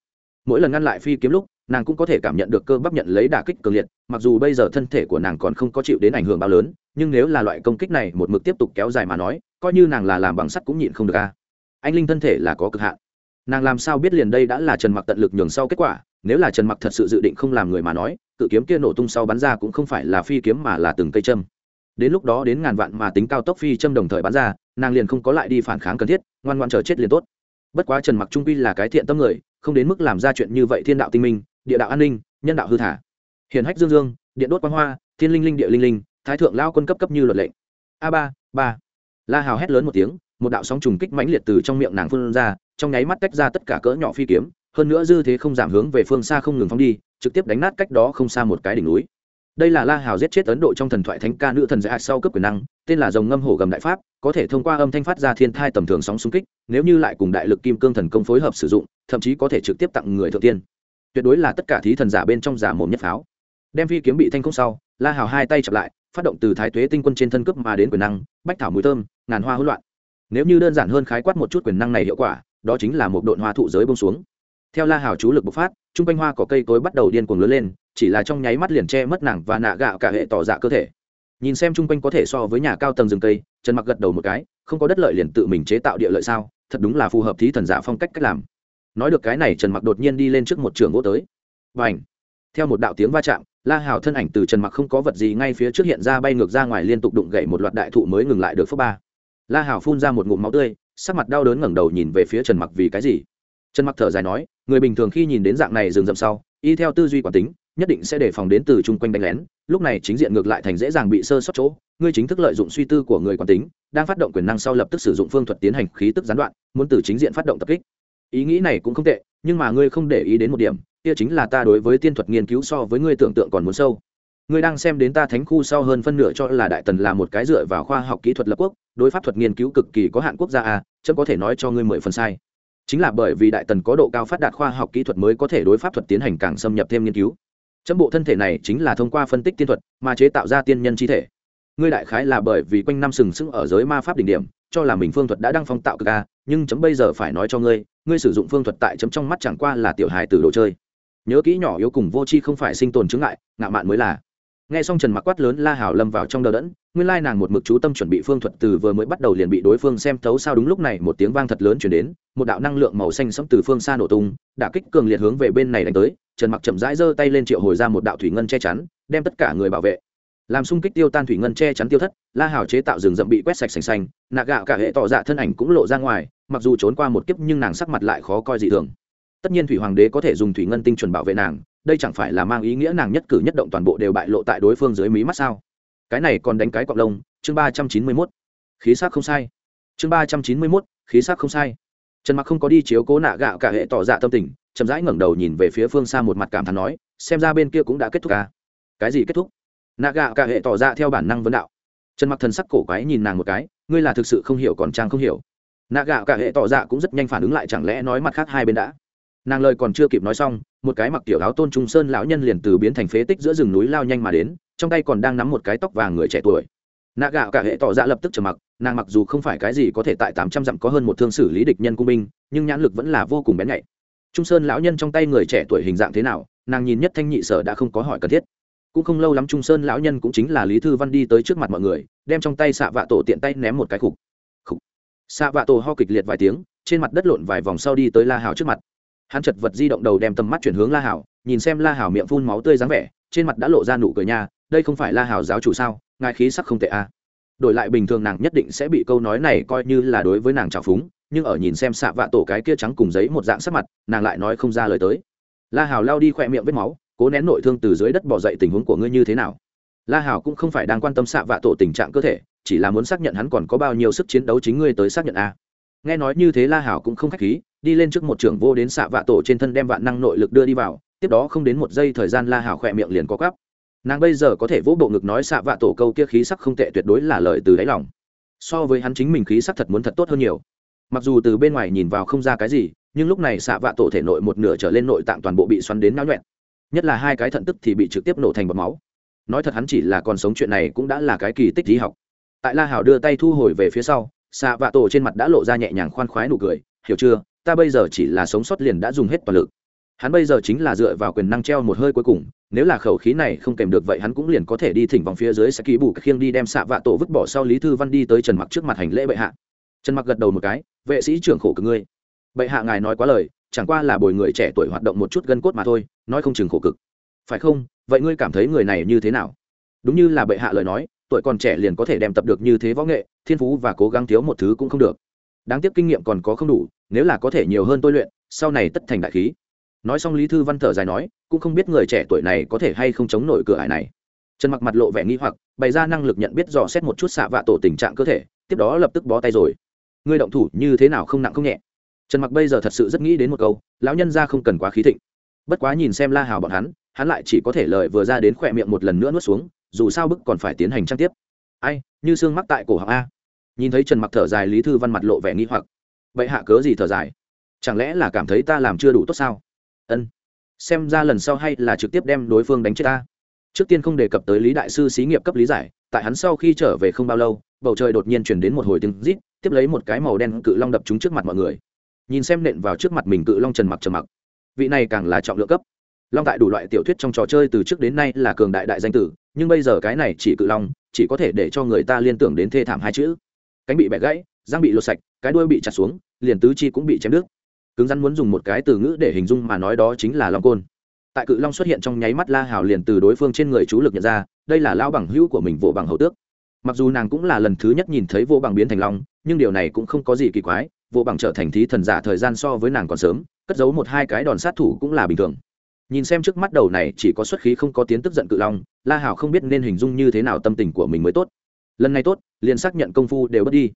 Mỗi lần ngăn lại phi kiếm lúc nàng cũng có thể cảm nhận được cơ bắp nhận lấy đả kích cường liệt, mặc dù bây giờ thân thể của nàng còn không có chịu đến ảnh hưởng bao lớn, nhưng nếu là loại công kích này một mực tiếp tục kéo dài mà nói, coi như nàng là làm bằng sắt cũng nhịn không được a. Anh linh thân thể là có cực hạn. Nàng làm sao biết liền đây đã là trần mặc tận lực nhường sau kết quả, nếu là trần mặc thật sự dự định không làm người mà nói, cự kiếm kia nổ tung sau bắn ra cũng không phải là phi kiếm mà là từng cây châm. Đến lúc đó đến ngàn vạn mà tính cao tốc phi châm đồng thời bắn ra, nàng liền không có lại đi phản kháng cần thiết, ngoan ngoan chờ chết liền tốt. Bất quá trần mặc trung quy là cái thiện tâm người, không đến mức làm ra chuyện như vậy thiên đạo tinh minh địa đạo an ninh, nhân đạo hư thả. Hiển hách dương dương, điện đốt quang hoa, thiên linh linh địa linh linh, thái thượng lao quân cấp cấp như luật lệnh. A ba ba. La hào hét lớn một tiếng, một đạo sóng trùng kích mãnh liệt từ trong miệng nàng phun ra, trong nháy mắt tách ra tất cả cỡ nhỏ phi kiếm, hơn nữa dư thế không giảm hướng về phương xa không ngừng phóng đi, trực tiếp đánh nát cách đó không xa một cái đỉnh núi. Đây là la hào giết chết ấn độ trong thần thoại thánh ca nữ thần dạy sau cấp quyền năng, tên là dòng ngâm hổ gầm đại pháp, có thể thông qua âm thanh phát ra thiên thai tầm thường sóng xung kích, nếu như lại cùng đại lực kim cương thần công phối hợp sử dụng, thậm chí có thể trực tiếp tặng người thượng tiên tuyệt đối là tất cả thí thần giả bên trong giả mồm nhất pháo. Đem phi kiếm bị thanh không sau, la hào hai tay chặp lại, phát động từ thái tuế tinh quân trên thân cướp mà đến quyền năng, bách thảo mùi thơm, ngàn hoa hỗn loạn. Nếu như đơn giản hơn khái quát một chút quyền năng này hiệu quả, đó chính là một độn hoa thụ giới bông xuống. Theo la hào chú lực bộc phát t r u n g quanh hoa có cây cối bắt đầu điên cuồng lớn lên, chỉ là trong nháy mắt liền che mất nàng và nạ gạo cả hệ tỏ dạ cơ thể. Nhìn xem t r u n g quanh có thể so với nhà cao tầng rừng cây, trần mặc gật đầu một cái, không có đất lợi liền tự mình chế tạo địa lợi sao, thật đúng là phù hợp thí thần giả phong cách cách làm nói được cái này trần mặc đột nhiên đi lên trước một trường gỗ tới. Và ảnh theo một đạo tiếng va chạm, la hào thân ảnh từ trần mặc không có vật gì ngay phía trước hiện ra bay ngược ra ngoài liên tục đụng gậy một loạt đại thụ mới ngừng lại được phước ba. La hào phun ra một ngụm máu tươi, sắc mặt đau đớn ngẩng đầu nhìn về phía trần mặc vì cái gì? Trần mặc thở dài nói, người bình thường khi nhìn đến dạng này rừng rậm sau, y theo tư duy quản tính, nhất định sẽ đề phòng đến từ chung quanh đánh lén, lúc này chính diện ngược lại thành dễ dàng bị sơ sót chỗ, ngươi chính thức lợi dụng suy tư của người quản tính, đang phát động quyền năng sau lập tức sử dụng phương thuật tiến hành khí tức gián đoạn, muốn từ chính diện phát động tập kích ý nghĩ này cũng không tệ, nhưng mà ngươi không để ý đến một điểm, kia chính là ta đối với tiên thuật nghiên cứu so với ngươi tưởng tượng còn muốn sâu. Ngươi đang xem đến ta thánh khu sau hơn phân nửa cho là đại tần là một cái dựa vào khoa học kỹ thuật lập quốc, đối pháp thuật nghiên cứu cực kỳ có hạn quốc gia a, chấm có thể nói cho ngươi mười phần sai. Chính là bởi vì đại tần có độ cao phát đạt khoa học kỹ thuật mới có thể đối pháp thuật tiến hành càng xâm nhập thêm nghiên cứu. Chấm bộ thân thể này chính là thông qua phân tích tiên thuật mà chế tạo ra tiên nhân chi thể. Ngươi đại khái là bởi vì quanh năm sừng sững ở giới ma pháp đỉnh điểm, cho là mình phương thuật đã đăng phong tạo cực a, nhưng chấm bây giờ phải nói cho ngươi ngươi sử dụng phương thuật tại chấm trong mắt chẳng qua là tiểu hài từ đồ chơi. Nhớ kỹ nhỏ yếu cùng vô tri không phải sinh tồn chứng ngại, ngạo mạn mới là. Nghe xong trần mặc quát lớn la hảo lâm vào trong đờ đẫn, nguyên lai nàng một mực chú tâm chuẩn bị phương thuật từ vừa mới bắt đầu liền bị đối phương xem thấu sao đúng lúc này một tiếng vang thật lớn chuyển đến, một đạo năng lượng màu xanh sẫm từ phương xa nổ tung, đả kích cường liệt hướng về bên này đánh tới, trần mặc chậm rãi giơ tay lên triệu hồi ra một đạo thủy ngân che chắn, đem tất cả người bảo vệ. Làm xung kích tiêu tan thủy ngân che chắn tiêu thất, la hảo chế tạo rừng rậm bị quét sạch sành xanh, nạ gạo cả hệ tỏ dạ thân ảnh cũng lộ ra ngoài mặc dù trốn qua một kiếp nhưng nàng sắc mặt lại khó coi dị thường. Tất nhiên thủy hoàng đế có thể dùng thủy ngân tinh chuẩn bảo vệ nàng, đây chẳng phải là mang ý nghĩa nàng nhất cử nhất động toàn bộ đều bại lộ tại đối phương dưới mí mắt sao? Cái này còn đánh cái cọc lông, chương ba trăm chín mươi mốt. Khí sắc không sai. Chương ba trăm chín mươi mốt, khí sắc không sai. Trần mặc không có đi chiếu cố nạ gạo cả hệ tỏ dạ tâm tình, chậm rãi ngẩng đầu nhìn về phía phương xa một mặt cảm thán nói, xem ra bên kia cũng đã kết thúc à. cái gì kết thúc? Nạ gạo cả hệ tỏ ra theo bản năng vấn đạo. Trần mặc thần sắc cổ quái nhìn nàng một cái, ngươi là thực sự không hiểu còn trang không hiểu nạ gạo cả hệ tỏ dạ cũng rất nhanh phản ứng lại, chẳng lẽ nói mặt khác hai bên đã? Nàng lời còn chưa kịp nói xong, một cái mặc tiểu áo tôn trung sơn lão nhân liền từ biến thành phế tích giữa rừng núi lao nhanh mà đến, trong tay còn đang nắm một cái tóc vàng người trẻ tuổi. Nạ gạo cả hệ tỏ ra lập tức trở mặc, nàng mặc dù không phải cái gì có thể tại tám trăm dặm có hơn một thương sử lý địch nhân cung binh, nhưng nhãn lực vẫn là vô cùng bén nhạy. Trung sơn lão nhân trong tay người trẻ tuổi hình dạng thế nào, nàng nhìn nhất thanh nhị sở đã không có hỏi cần thiết. Cũng không lâu lắm trung sơn lão nhân cũng chính là lý thư văn đi tới trước mặt mọi người, đem trong tay xạ vạ tổ tiện tay ném một cái khục xạ vạ tổ ho kịch liệt vài tiếng, trên mặt đất lộn vài vòng sau đi tới la hào trước mặt. Hắn chật vật di động đầu đem tầm mắt chuyển hướng la hào nhìn xem la hào miệng phun máu tươi dáng vẻ, trên mặt đã lộ ra nụ cười nha, đây không phải la hào giáo chủ sao, ngài khí sắc không tệ a à. đổi lại bình thường nàng nhất định sẽ bị câu nói này coi như là đối với nàng trào phúng, nhưng ở nhìn xem xạ vạ tổ cái kia trắng cùng giấy một dạng sắc mặt, nàng lại nói không ra lời tới. La hào lao đi khỏe miệng vết máu, cố nén nội thương từ dưới đất bỏ dậy tình huống của ngươi như thế nào. La hảo cũng không phải đang quan tâm xạ vạ tổ tình trạng cơ thể chỉ là muốn xác nhận hắn còn có bao nhiêu sức chiến đấu chính ngươi tới xác nhận a. Nghe nói như thế la hảo cũng không khách khí, đi lên trước một trưởng vô đến xạ vạ tổ trên thân đem vạn năng nội lực đưa đi vào, tiếp đó không đến một giây thời gian la hảo khỏe miệng liền có cắp nàng bây giờ có thể vỗ bộ ngực nói xạ vạ tổ câu kia khí sắc không tệ tuyệt đối là lời từ đáy lòng. So với hắn chính mình khí sắc thật muốn thật tốt hơn nhiều. Mặc dù từ bên ngoài nhìn vào không ra cái gì, nhưng lúc này xạ vạ tổ thể nội một nửa trở lên nội tạng toàn bộ bị xoắn đến náo nhuẹn. Nhất là hai cái thận tức thì bị trực tiếp nổ thành bọt máu. Nói thật hắn chỉ là còn sống chuyện này cũng đã là cái kỳ tích lý học tại la hảo đưa tay thu hồi về phía sau xạ vạ tổ trên mặt đã lộ ra nhẹ nhàng khoan khoái nụ cười, hiểu chưa, ta bây giờ chỉ là sống sót liền đã dùng hết toàn lực. Hắn bây giờ chính là dựa vào quyền năng treo một hơi cuối cùng, nếu là khẩu khí này không kèm được vậy hắn cũng liền có thể đi thỉnh vòng phía dưới sẽ ký bù khiêng đi đem xạ vạ tổ vứt bỏ sau lý thư văn đi tới trần mặc trước mặt hành lễ bệ hạ. Trần mặc gật đầu một cái, vệ sĩ trưởng khổ cực ngươi. Bệ hạ ngài nói quá lời, chẳng qua là bồi người trẻ tuổi hoạt động một chút gân cốt mà thôi, nói không chừng khổ cực. Phải không, vậy ngươi cảm thấy người này như thế nào? Đúng như là bệ hạ lời nói tuổi còn trẻ liền có thể đem tập được như thế võ nghệ, thiên phú và cố gắng thiếu một thứ cũng không được. Đáng tiếc kinh nghiệm còn có không đủ, nếu là có thể nhiều hơn tôi luyện, sau này tất thành đại khí. Nói xong lý thư văn thở dài nói, cũng không biết người trẻ tuổi này có thể hay không chống nổi cửa ải này. Trần mặc mặt lộ vẻ nghi hoặc, bày ra năng lực nhận biết dò xét một chút xạ vạ tổ tình trạng cơ thể, tiếp đó lập tức bó tay rồi. Ngươi động thủ như thế nào không nặng không nhẹ. Trần mặc bây giờ thật sự rất nghĩ đến một câu, lão nhân ra không cần quá khí thịnh. Bất quá nhìn xem la hào bọn hắn hắn lại chỉ có thể lời vừa ra đến khỏe miệng một lần nữa nuốt xuống dù sao bức còn phải tiến hành trang tiếp. Ai, như xương mắc tại cổ họng a. Nhìn thấy trần mặc thở dài, lý thư văn mặt lộ vẻ nghi hoặc. Vậy hạ cớ gì thở dài? Chẳng lẽ là cảm thấy ta làm chưa đủ tốt sao? Ân. Xem ra lần sau hay là trực tiếp đem đối phương đánh chết ta. Trước tiên không đề cập tới lý đại sư xí nghiệp cấp lý giải, tại hắn sau khi trở về không bao lâu, bầu trời đột nhiên chuyển đến một hồi tiếng rít, tiếp lấy một cái màu đen cự long đập trúng trước mặt mọi người. Nhìn xem nện vào trước mặt mình cự long trần mặc trần mặc. Vị này càng là trọng lượng cấp long tại đủ loại tiểu thuyết trong trò chơi từ trước đến nay là cường đại đại danh tử, nhưng bây giờ cái này chỉ cự long, chỉ có thể để cho người ta liên tưởng đến thê thảm hai chữ. Cánh bị bẻ gãy, răng bị lột sạch, cái đuôi bị chặt xuống, liền tứ chi cũng bị chém đứt. Cứng rắn muốn dùng một cái từ ngữ để hình dung mà nói đó chính là long côn. Tại cự long xuất hiện trong nháy mắt la hào liền từ đối phương trên người chú lực nhận ra, đây là lao bằng hữu của mình vỗ bằng hậu tước. Mặc dù nàng cũng là lần thứ nhất nhìn thấy vô bằng biến thành long, nhưng điều này cũng không có gì kỳ quái vô bằng trở thành thí thần giả thời gian so với nàng còn sớm, cất giấu một hai cái đòn sát thủ cũng là bình thường nhìn xem trước mắt đầu này chỉ có xuất khí không có tiến tức giận cự long, la hảo không biết nên hình dung như thế nào tâm tình của mình mới tốt. Lần này tốt, liền xác nhận công phu đều bất đi.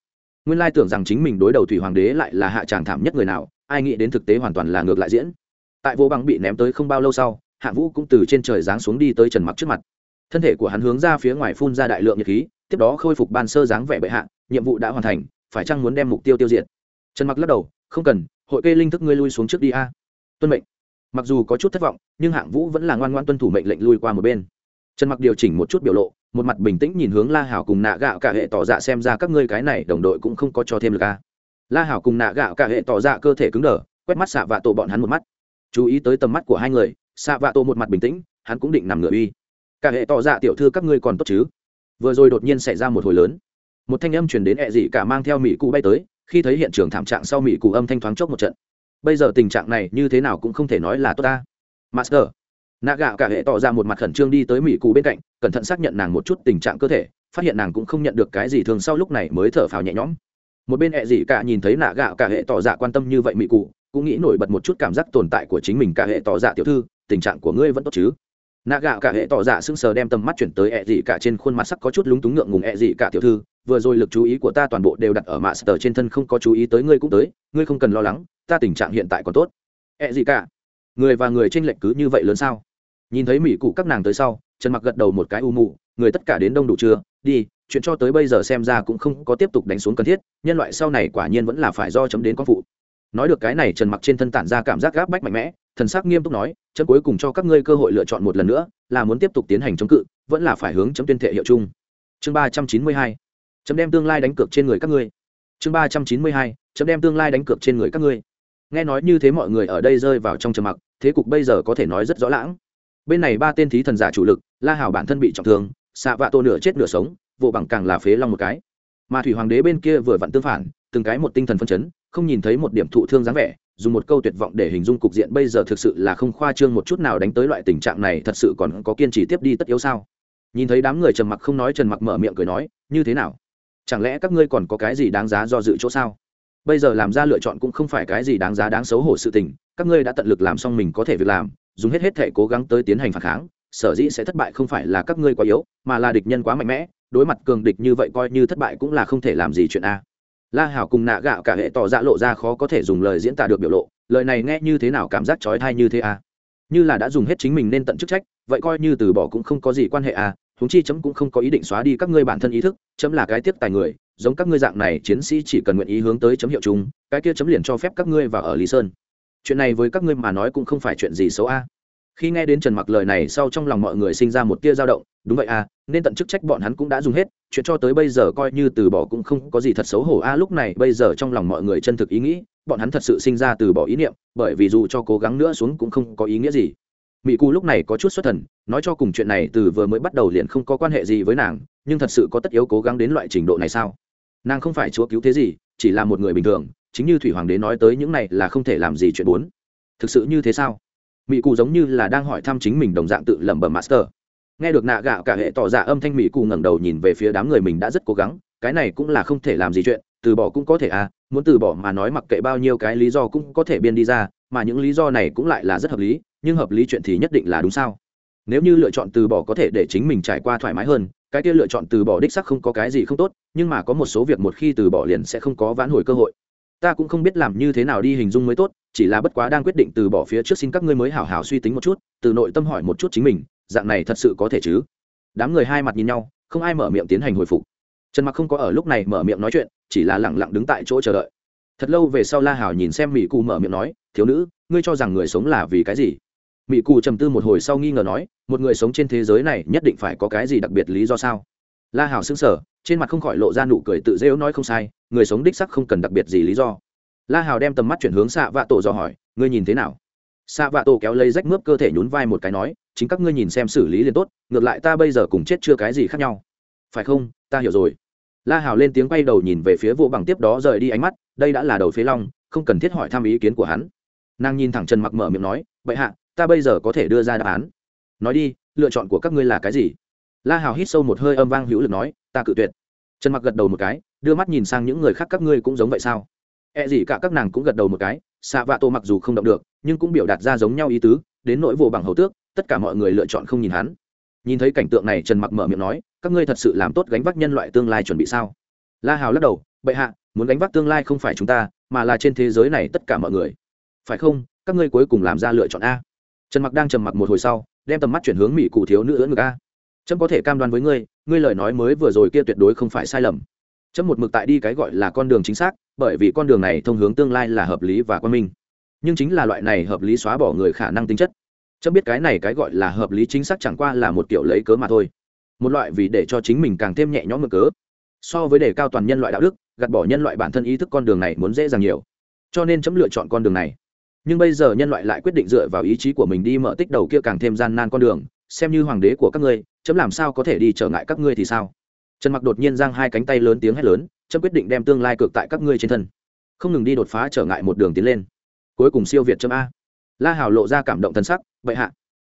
Nguyên lai tưởng rằng chính mình đối đầu thủy hoàng đế lại là hạ tràng thảm nhất người nào, ai nghĩ đến thực tế hoàn toàn là ngược lại diễn. Tại vô bằng bị ném tới không bao lâu sau, hạ vũ cũng từ trên trời giáng xuống đi tới trần mặc trước mặt. Thân thể của hắn hướng ra phía ngoài phun ra đại lượng nhiệt khí, tiếp đó khôi phục ban sơ dáng vẻ bệ hạ, nhiệm vụ đã hoàn thành, phải chăng muốn đem mục tiêu tiêu diệt? Trần mặc lắc đầu, không cần, hội kê linh thức ngươi lui xuống trước đi a. Tuân mệnh mặc dù có chút thất vọng, nhưng hạng vũ vẫn là ngoan ngoan tuân thủ mệnh lệnh lui qua một bên. Trần mặc điều chỉnh một chút biểu lộ, một mặt bình tĩnh nhìn hướng la hảo cùng nạ gạo cả hệ tỏ dạ xem ra các ngươi cái này đồng đội cũng không có cho thêm lực a la hảo cùng nạ gạo cả hệ tỏ dạ cơ thể cứng đờ, quét mắt xạ vạ tổ bọn hắn một mắt. Chú ý tới tầm mắt của hai người xạ vạ tổ một mặt bình tĩnh, hắn cũng định nằm ngửa uy cả hệ tỏ dạ tiểu thư các ngươi còn tốt chứ? Vừa rồi đột nhiên xảy ra một hồi lớn. Một thanh âm truyền đến ẹ dị cả mang theo mỹ cụ bay tới, khi thấy hiện trường thảm trạng sau mỹ cụ âm thanh thoáng chốc một trận bây giờ tình trạng này như thế nào cũng không thể nói là tốt ta. Master. Nạ gạo cả hệ tỏ ra một mặt khẩn trương đi tới mỹ cụ bên cạnh, cẩn thận xác nhận nàng một chút tình trạng cơ thể, phát hiện nàng cũng không nhận được cái gì thường sau lúc này mới thở phào nhẹ nhõm. Một bên ẹ dị cả nhìn thấy nạ gạo cả hệ tỏ ra quan tâm như vậy mỹ cụ cũng nghĩ nổi bật một chút cảm giác tồn tại của chính mình cả hệ tỏ ra tiểu thư, tình trạng của ngươi vẫn tốt chứ? Nạ gạo cả hệ tỏ dạ sững sờ đem tầm mắt chuyển tới ẹ dị cả trên khuôn mặt sắc có chút lúng túng ngượng ngùng ẹ dị cả tiểu thư, vừa rồi lực chú ý của ta toàn bộ đều đặt ở mạ sờ trên thân không có chú ý tới ngươi cũng tới, ngươi không cần lo lắng, ta tình trạng hiện tại còn tốt. Ẹ dị cả, người và người trên lệnh cứ như vậy lớn sao? Nhìn thấy mỹ cụ các nàng tới sau, trần mặc gật đầu một cái u mụ người tất cả đến đông đủ chưa đi, chuyện cho tới bây giờ xem ra cũng không có tiếp tục đánh xuống cần thiết, nhân loại sau này quả nhiên vẫn là phải do chấm đến con phụ. Nói được cái này, trần mặc trên thân tản ra cảm giác gáp bách mạnh mẽ thần sắc nghiêm túc nói, chấm cuối cùng cho các ngươi cơ hội lựa chọn một lần nữa, là muốn tiếp tục tiến hành chống cự, vẫn là phải hướng chấm tuyên thệ hiệu chung. Chương ba trăm chín mươi hai, chấm đem tương lai đánh cược trên người các ngươi. Chương ba trăm chín mươi hai, chấm đem tương lai đánh cược trên người các ngươi. Nghe nói như thế mọi người ở đây rơi vào trong trầm mặc, thế cục bây giờ có thể nói rất rõ lãng. Bên này ba tên thí thần giả chủ lực, la hảo bản thân bị trọng thương xạ vạ tô nửa chết nửa sống vụ bằng càng là phế long một cái. Mà thủy hoàng đế bên kia vừa vặn tương phản, từng cái một tinh thần phân chấn, không nhìn thấy một điểm thụ thương dáng vẻ dùng một câu tuyệt vọng để hình dung cục diện bây giờ thực sự là không khoa trương một chút nào đánh tới loại tình trạng này, thật sự còn có kiên trì tiếp đi tất yếu sao? Nhìn thấy đám người trầm mặc không nói, trần mặc mở miệng cười nói, như thế nào? Chẳng lẽ các ngươi còn có cái gì đáng giá do dự chỗ sao? Bây giờ làm ra lựa chọn cũng không phải cái gì đáng giá đáng xấu hổ sự tình, các ngươi đã tận lực làm xong mình có thể việc làm, dùng hết hết thể cố gắng tới tiến hành phản kháng, sở dĩ sẽ thất bại không phải là các ngươi quá yếu, mà là địch nhân quá mạnh mẽ, đối mặt cường địch như vậy coi như thất bại cũng là không thể làm gì chuyện a la hảo cùng nạ gạo cả hệ tỏ ra lộ ra khó có thể dùng lời diễn tả được biểu lộ, lời này nghe như thế nào cảm giác trói thai như thế à? như là đã dùng hết chính mình nên tận chức trách, vậy coi như từ bỏ cũng không có gì quan hệ à? húng chi chấm cũng không có ý định xóa đi các ngươi bản thân ý thức, chấm là cái tiếp tài người, giống các ngươi dạng này chiến sĩ chỉ cần nguyện ý hướng tới chấm hiệu chung, cái kia chấm liền cho phép các ngươi vào ở lý sơn chuyện này với các ngươi mà nói cũng không phải chuyện gì xấu a khi nghe đến trần mặc lời này sau trong lòng mọi người sinh ra một tia dao động, đúng vậy a nên tận chức trách bọn hắn cũng đã dùng hết, chuyện cho tới bây giờ coi như từ bỏ cũng không có gì thật xấu hổ. A, lúc này bây giờ trong lòng mọi người chân thực ý nghĩ, bọn hắn thật sự sinh ra từ bỏ ý niệm, bởi vì dù cho cố gắng nữa xuống cũng không có ý nghĩa gì. Mỹ cù lúc này có chút xuất thần, nói cho cùng chuyện này từ vừa mới bắt đầu liền không có quan hệ gì với nàng, nhưng thật sự có tất yếu cố gắng đến loại trình độ này sao? Nàng không phải chúa cứu thế gì, chỉ là một người bình thường, chính như thủy hoàng đế nói tới những này là không thể làm gì chuyện bốn. Thực sự như thế sao? Mỹ cụ giống như là đang hỏi thăm chính mình đồng dạng tự lẩm bẩm master nghe được nạ gạo cả hệ tỏ ra âm thanh mỹ cụ ngẩng đầu nhìn về phía đám người mình đã rất cố gắng, cái này cũng là không thể làm gì chuyện, từ bỏ cũng có thể à muốn từ bỏ mà nói mặc kệ bao nhiêu cái lý do cũng có thể biên đi ra, mà những lý do này cũng lại là rất hợp lý, nhưng hợp lý chuyện thì nhất định là đúng sao? Nếu như lựa chọn từ bỏ có thể để chính mình trải qua thoải mái hơn, cái kia lựa chọn từ bỏ đích sắc không có cái gì không tốt, nhưng mà có một số việc một khi từ bỏ liền sẽ không có vãn hồi cơ hội. Ta cũng không biết làm như thế nào đi hình dung mới tốt, chỉ là bất quá đang quyết định từ bỏ phía trước xin các ngươi mới hảo hảo suy tính một chút, từ nội tâm hỏi một chút chính mình dạng này thật sự có thể chứ? Đám người hai mặt nhìn nhau, không ai mở miệng tiến hành hồi phục. Trần mặc không có ở lúc này mở miệng nói chuyện, chỉ là lẳng lặng đứng tại chỗ chờ đợi. Thật lâu về sau la hảo nhìn xem mỹ cụ mở miệng nói, thiếu nữ, ngươi cho rằng người sống là vì cái gì? Mỹ cụ trầm tư một hồi sau nghi ngờ nói, một người sống trên thế giới này nhất định phải có cái gì đặc biệt lý do sao? La hảo xứng sở trên mặt không khỏi lộ ra nụ cười tự rêu nói không sai, người sống đích sắc không cần đặc biệt gì lý do. La hào đem tầm mắt chuyển hướng xạ vạ tổ do hỏi, ngươi nhìn thế nào? Xạ vạ tổ kéo lấy rách mướp cơ thể nhún vai một cái nói chính các ngươi nhìn xem xử lý liền tốt, ngược lại ta bây giờ cùng chết chưa cái gì khác nhau. Phải không? Ta hiểu rồi. La hào lên tiếng quay đầu nhìn về phía vô bằng tiếp đó rời đi ánh mắt, đây đã là đầu phế long, không cần thiết hỏi thăm ý kiến của hắn. Nàng nhìn thẳng trần mặc mở miệng nói vậy hạ, ta bây giờ có thể đưa ra đáp án. Nói đi, lựa chọn của các ngươi là cái gì? La hào hít sâu một hơi âm vang hữu lực nói, ta cự tuyệt. Trần mặc gật đầu một cái, đưa mắt nhìn sang những người khác, các ngươi cũng giống vậy sao? E gì cả, các nàng cũng gật đầu một cái, xạ vạ tô mặc dù không động được, nhưng cũng biểu đạt ra giống nhau ý tứ, đến nỗi vô bằng hầu tước tất cả mọi người lựa chọn không nhìn hắn. Nhìn thấy cảnh tượng này, trần mặc mở miệng nói, các ngươi thật sự làm tốt gánh vác nhân loại tương lai chuẩn bị sao? La hào lắc đầu, bệ hạ, muốn gánh vác tương lai không phải chúng ta, mà là trên thế giới này tất cả mọi người. Phải không? Các ngươi cuối cùng làm ra lựa chọn a. Trần mặc đang trầm mặc một hồi sau, đem tầm mắt chuyển hướng mỹ cụ thiếu nữ ưỡn ngực a. Trâm có thể cam đoan với ngươi ngươi lời nói mới vừa rồi kia tuyệt đối không phải sai lầm. Trâm một mực tại đi cái gọi là con đường chính xác, bởi vì con đường này thông hướng tương lai là hợp lý và quan minh. Nhưng chính là loại này hợp lý xóa bỏ người khả năng tính chất chấm biết cái này cái gọi là hợp lý chính xác chẳng qua là một kiểu lấy cớ mà thôi. Một loại vì để cho chính mình càng thêm nhẹ nhõm mực cớ. So với đề cao toàn nhân loại đạo đức, gạt bỏ nhân loại bản thân ý thức con đường này muốn dễ dàng nhiều. Cho nên chấm lựa chọn con đường này. Nhưng bây giờ nhân loại lại quyết định dựa vào ý chí của mình đi mở tích đầu kia càng thêm gian nan con đường, xem như hoàng đế của các ngươi, chấm làm sao có thể đi trở ngại các ngươi thì sao? Trần mặc đột nhiên giang hai cánh tay lớn tiếng hét lớn, chấm quyết định đem tương lai cược tại các ngươi trên thân. Không ngừng đi đột phá trở ngại một đường tiến lên. Cuối cùng siêu việt chấm a la hảo lộ ra cảm động thần sắc vậy hạ.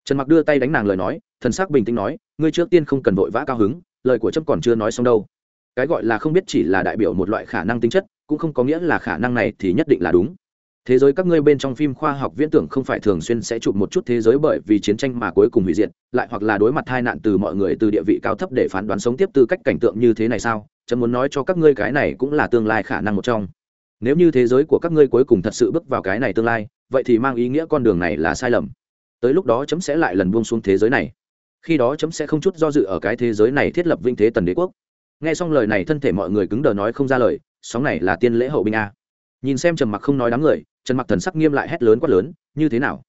Trần mặc đưa tay đánh nàng lời nói thần sắc bình tĩnh nói, ngươi trước tiên không cần vội vã cao hứng, lời của trâm còn chưa nói xong đâu. Cái gọi là không biết chỉ là đại biểu một loại khả năng tính chất, cũng không có nghĩa là khả năng này thì nhất định là đúng. Thế giới các ngươi bên trong phim khoa học viễn tưởng không phải thường xuyên sẽ chụp một chút thế giới bởi vì chiến tranh mà cuối cùng hủy diệt, lại hoặc là đối mặt hai nạn từ mọi người từ địa vị cao thấp để phán đoán sống tiếp tư cách cảnh tượng như thế này sao? Chấm muốn nói cho các ngươi cái này cũng là tương lai khả năng một trong. Nếu như thế giới của các ngươi cuối cùng thật sự bước vào cái này tương lai vậy thì mang ý nghĩa con đường này là sai lầm. Tới lúc đó chấm sẽ lại lần buông xuống thế giới này. Khi đó chấm sẽ không chút do dự ở cái thế giới này thiết lập vinh thế tần đế quốc. Nghe xong lời này thân thể mọi người cứng đờ nói không ra lời, sóng này là tiên lễ hậu binh a. Nhìn xem trầm mặc không nói đám người trần mặc thần sắc nghiêm lại hét lớn quát lớn, như thế nào?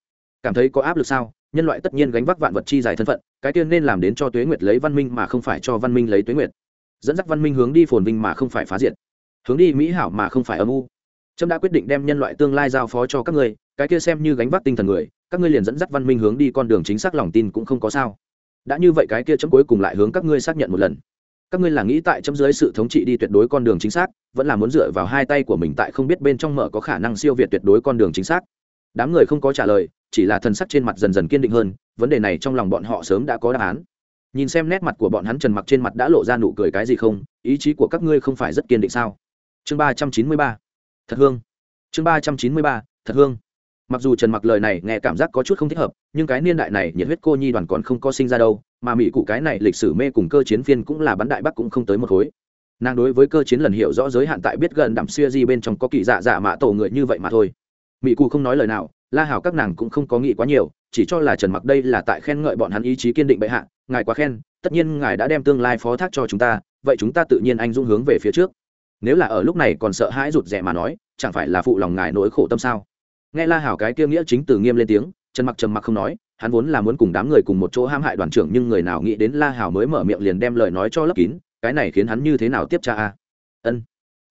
Cảm thấy có áp lực sao? Nhân loại tất nhiên gánh vác vạn vật chi dài thân phận, cái tiên nên làm đến cho tuế nguyệt lấy văn minh mà không phải cho văn minh lấy tuế nguyệt. Dẫn dắt văn minh hướng đi phồn vinh mà không phải phá diệt. Hướng đi mỹ hảo mà không phải âm u trâm đã quyết định đem nhân loại tương lai giao phó cho các ngươi, cái kia xem như gánh vác tinh thần người, các ngươi liền dẫn dắt văn minh hướng đi con đường chính xác lòng tin cũng không có sao. Đã như vậy cái kia chấm cuối cùng lại hướng các ngươi xác nhận một lần. Các ngươi là nghĩ tại chấm dưới sự thống trị đi tuyệt đối con đường chính xác, vẫn là muốn dựa vào hai tay của mình tại không biết bên trong mở có khả năng siêu việt tuyệt đối con đường chính xác? Đám người không có trả lời, chỉ là thần sắc trên mặt dần dần kiên định hơn, vấn đề này trong lòng bọn họ sớm đã có đáp án. Nhìn xem nét mặt của bọn hắn trần mặc trên mặt đã lộ ra nụ cười cái gì không, ý chí của các ngươi không phải rất kiên định sao? Chương ba trăm chín mươi ba thật hương. Chương ba trăm chín mươi ba, thật hương. Mặc dù trần mặc lời này nghe cảm giác có chút không thích hợp, nhưng cái niên đại này nhiệt huyết cô nhi đoàn còn không có sinh ra đâu, mà mỹ cụ cái này lịch sử mê cùng cơ chiến phiên cũng là bắn đại bắc cũng không tới một khối. Nàng đối với cơ chiến lần hiểu rõ giới hạn tại biết gần đạm xuya di bên trong có kỳ dạ dạ mạ tổ người như vậy mà thôi. Mỹ cụ không nói lời nào, la hảo các nàng cũng không có nghĩ quá nhiều, chỉ cho là trần mặc đây là tại khen ngợi bọn hắn ý chí kiên định bệ hạ, ngài quá khen, tất nhiên ngài đã đem tương lai phó thác cho chúng ta, vậy chúng ta tự nhiên anh dũng hướng về phía trước nếu là ở lúc này còn sợ hãi rụt rè mà nói, chẳng phải là phụ lòng ngài nỗi khổ tâm sao? Nghe la hảo cái kia nghĩa chính từ nghiêm lên tiếng, trần mặc trầm mặc không nói, hắn vốn là muốn cùng đám người cùng một chỗ ham hại đoàn trưởng nhưng người nào nghĩ đến la hảo mới mở miệng liền đem lời nói cho lấp kín, cái này khiến hắn như thế nào tiếp cha a? Ân.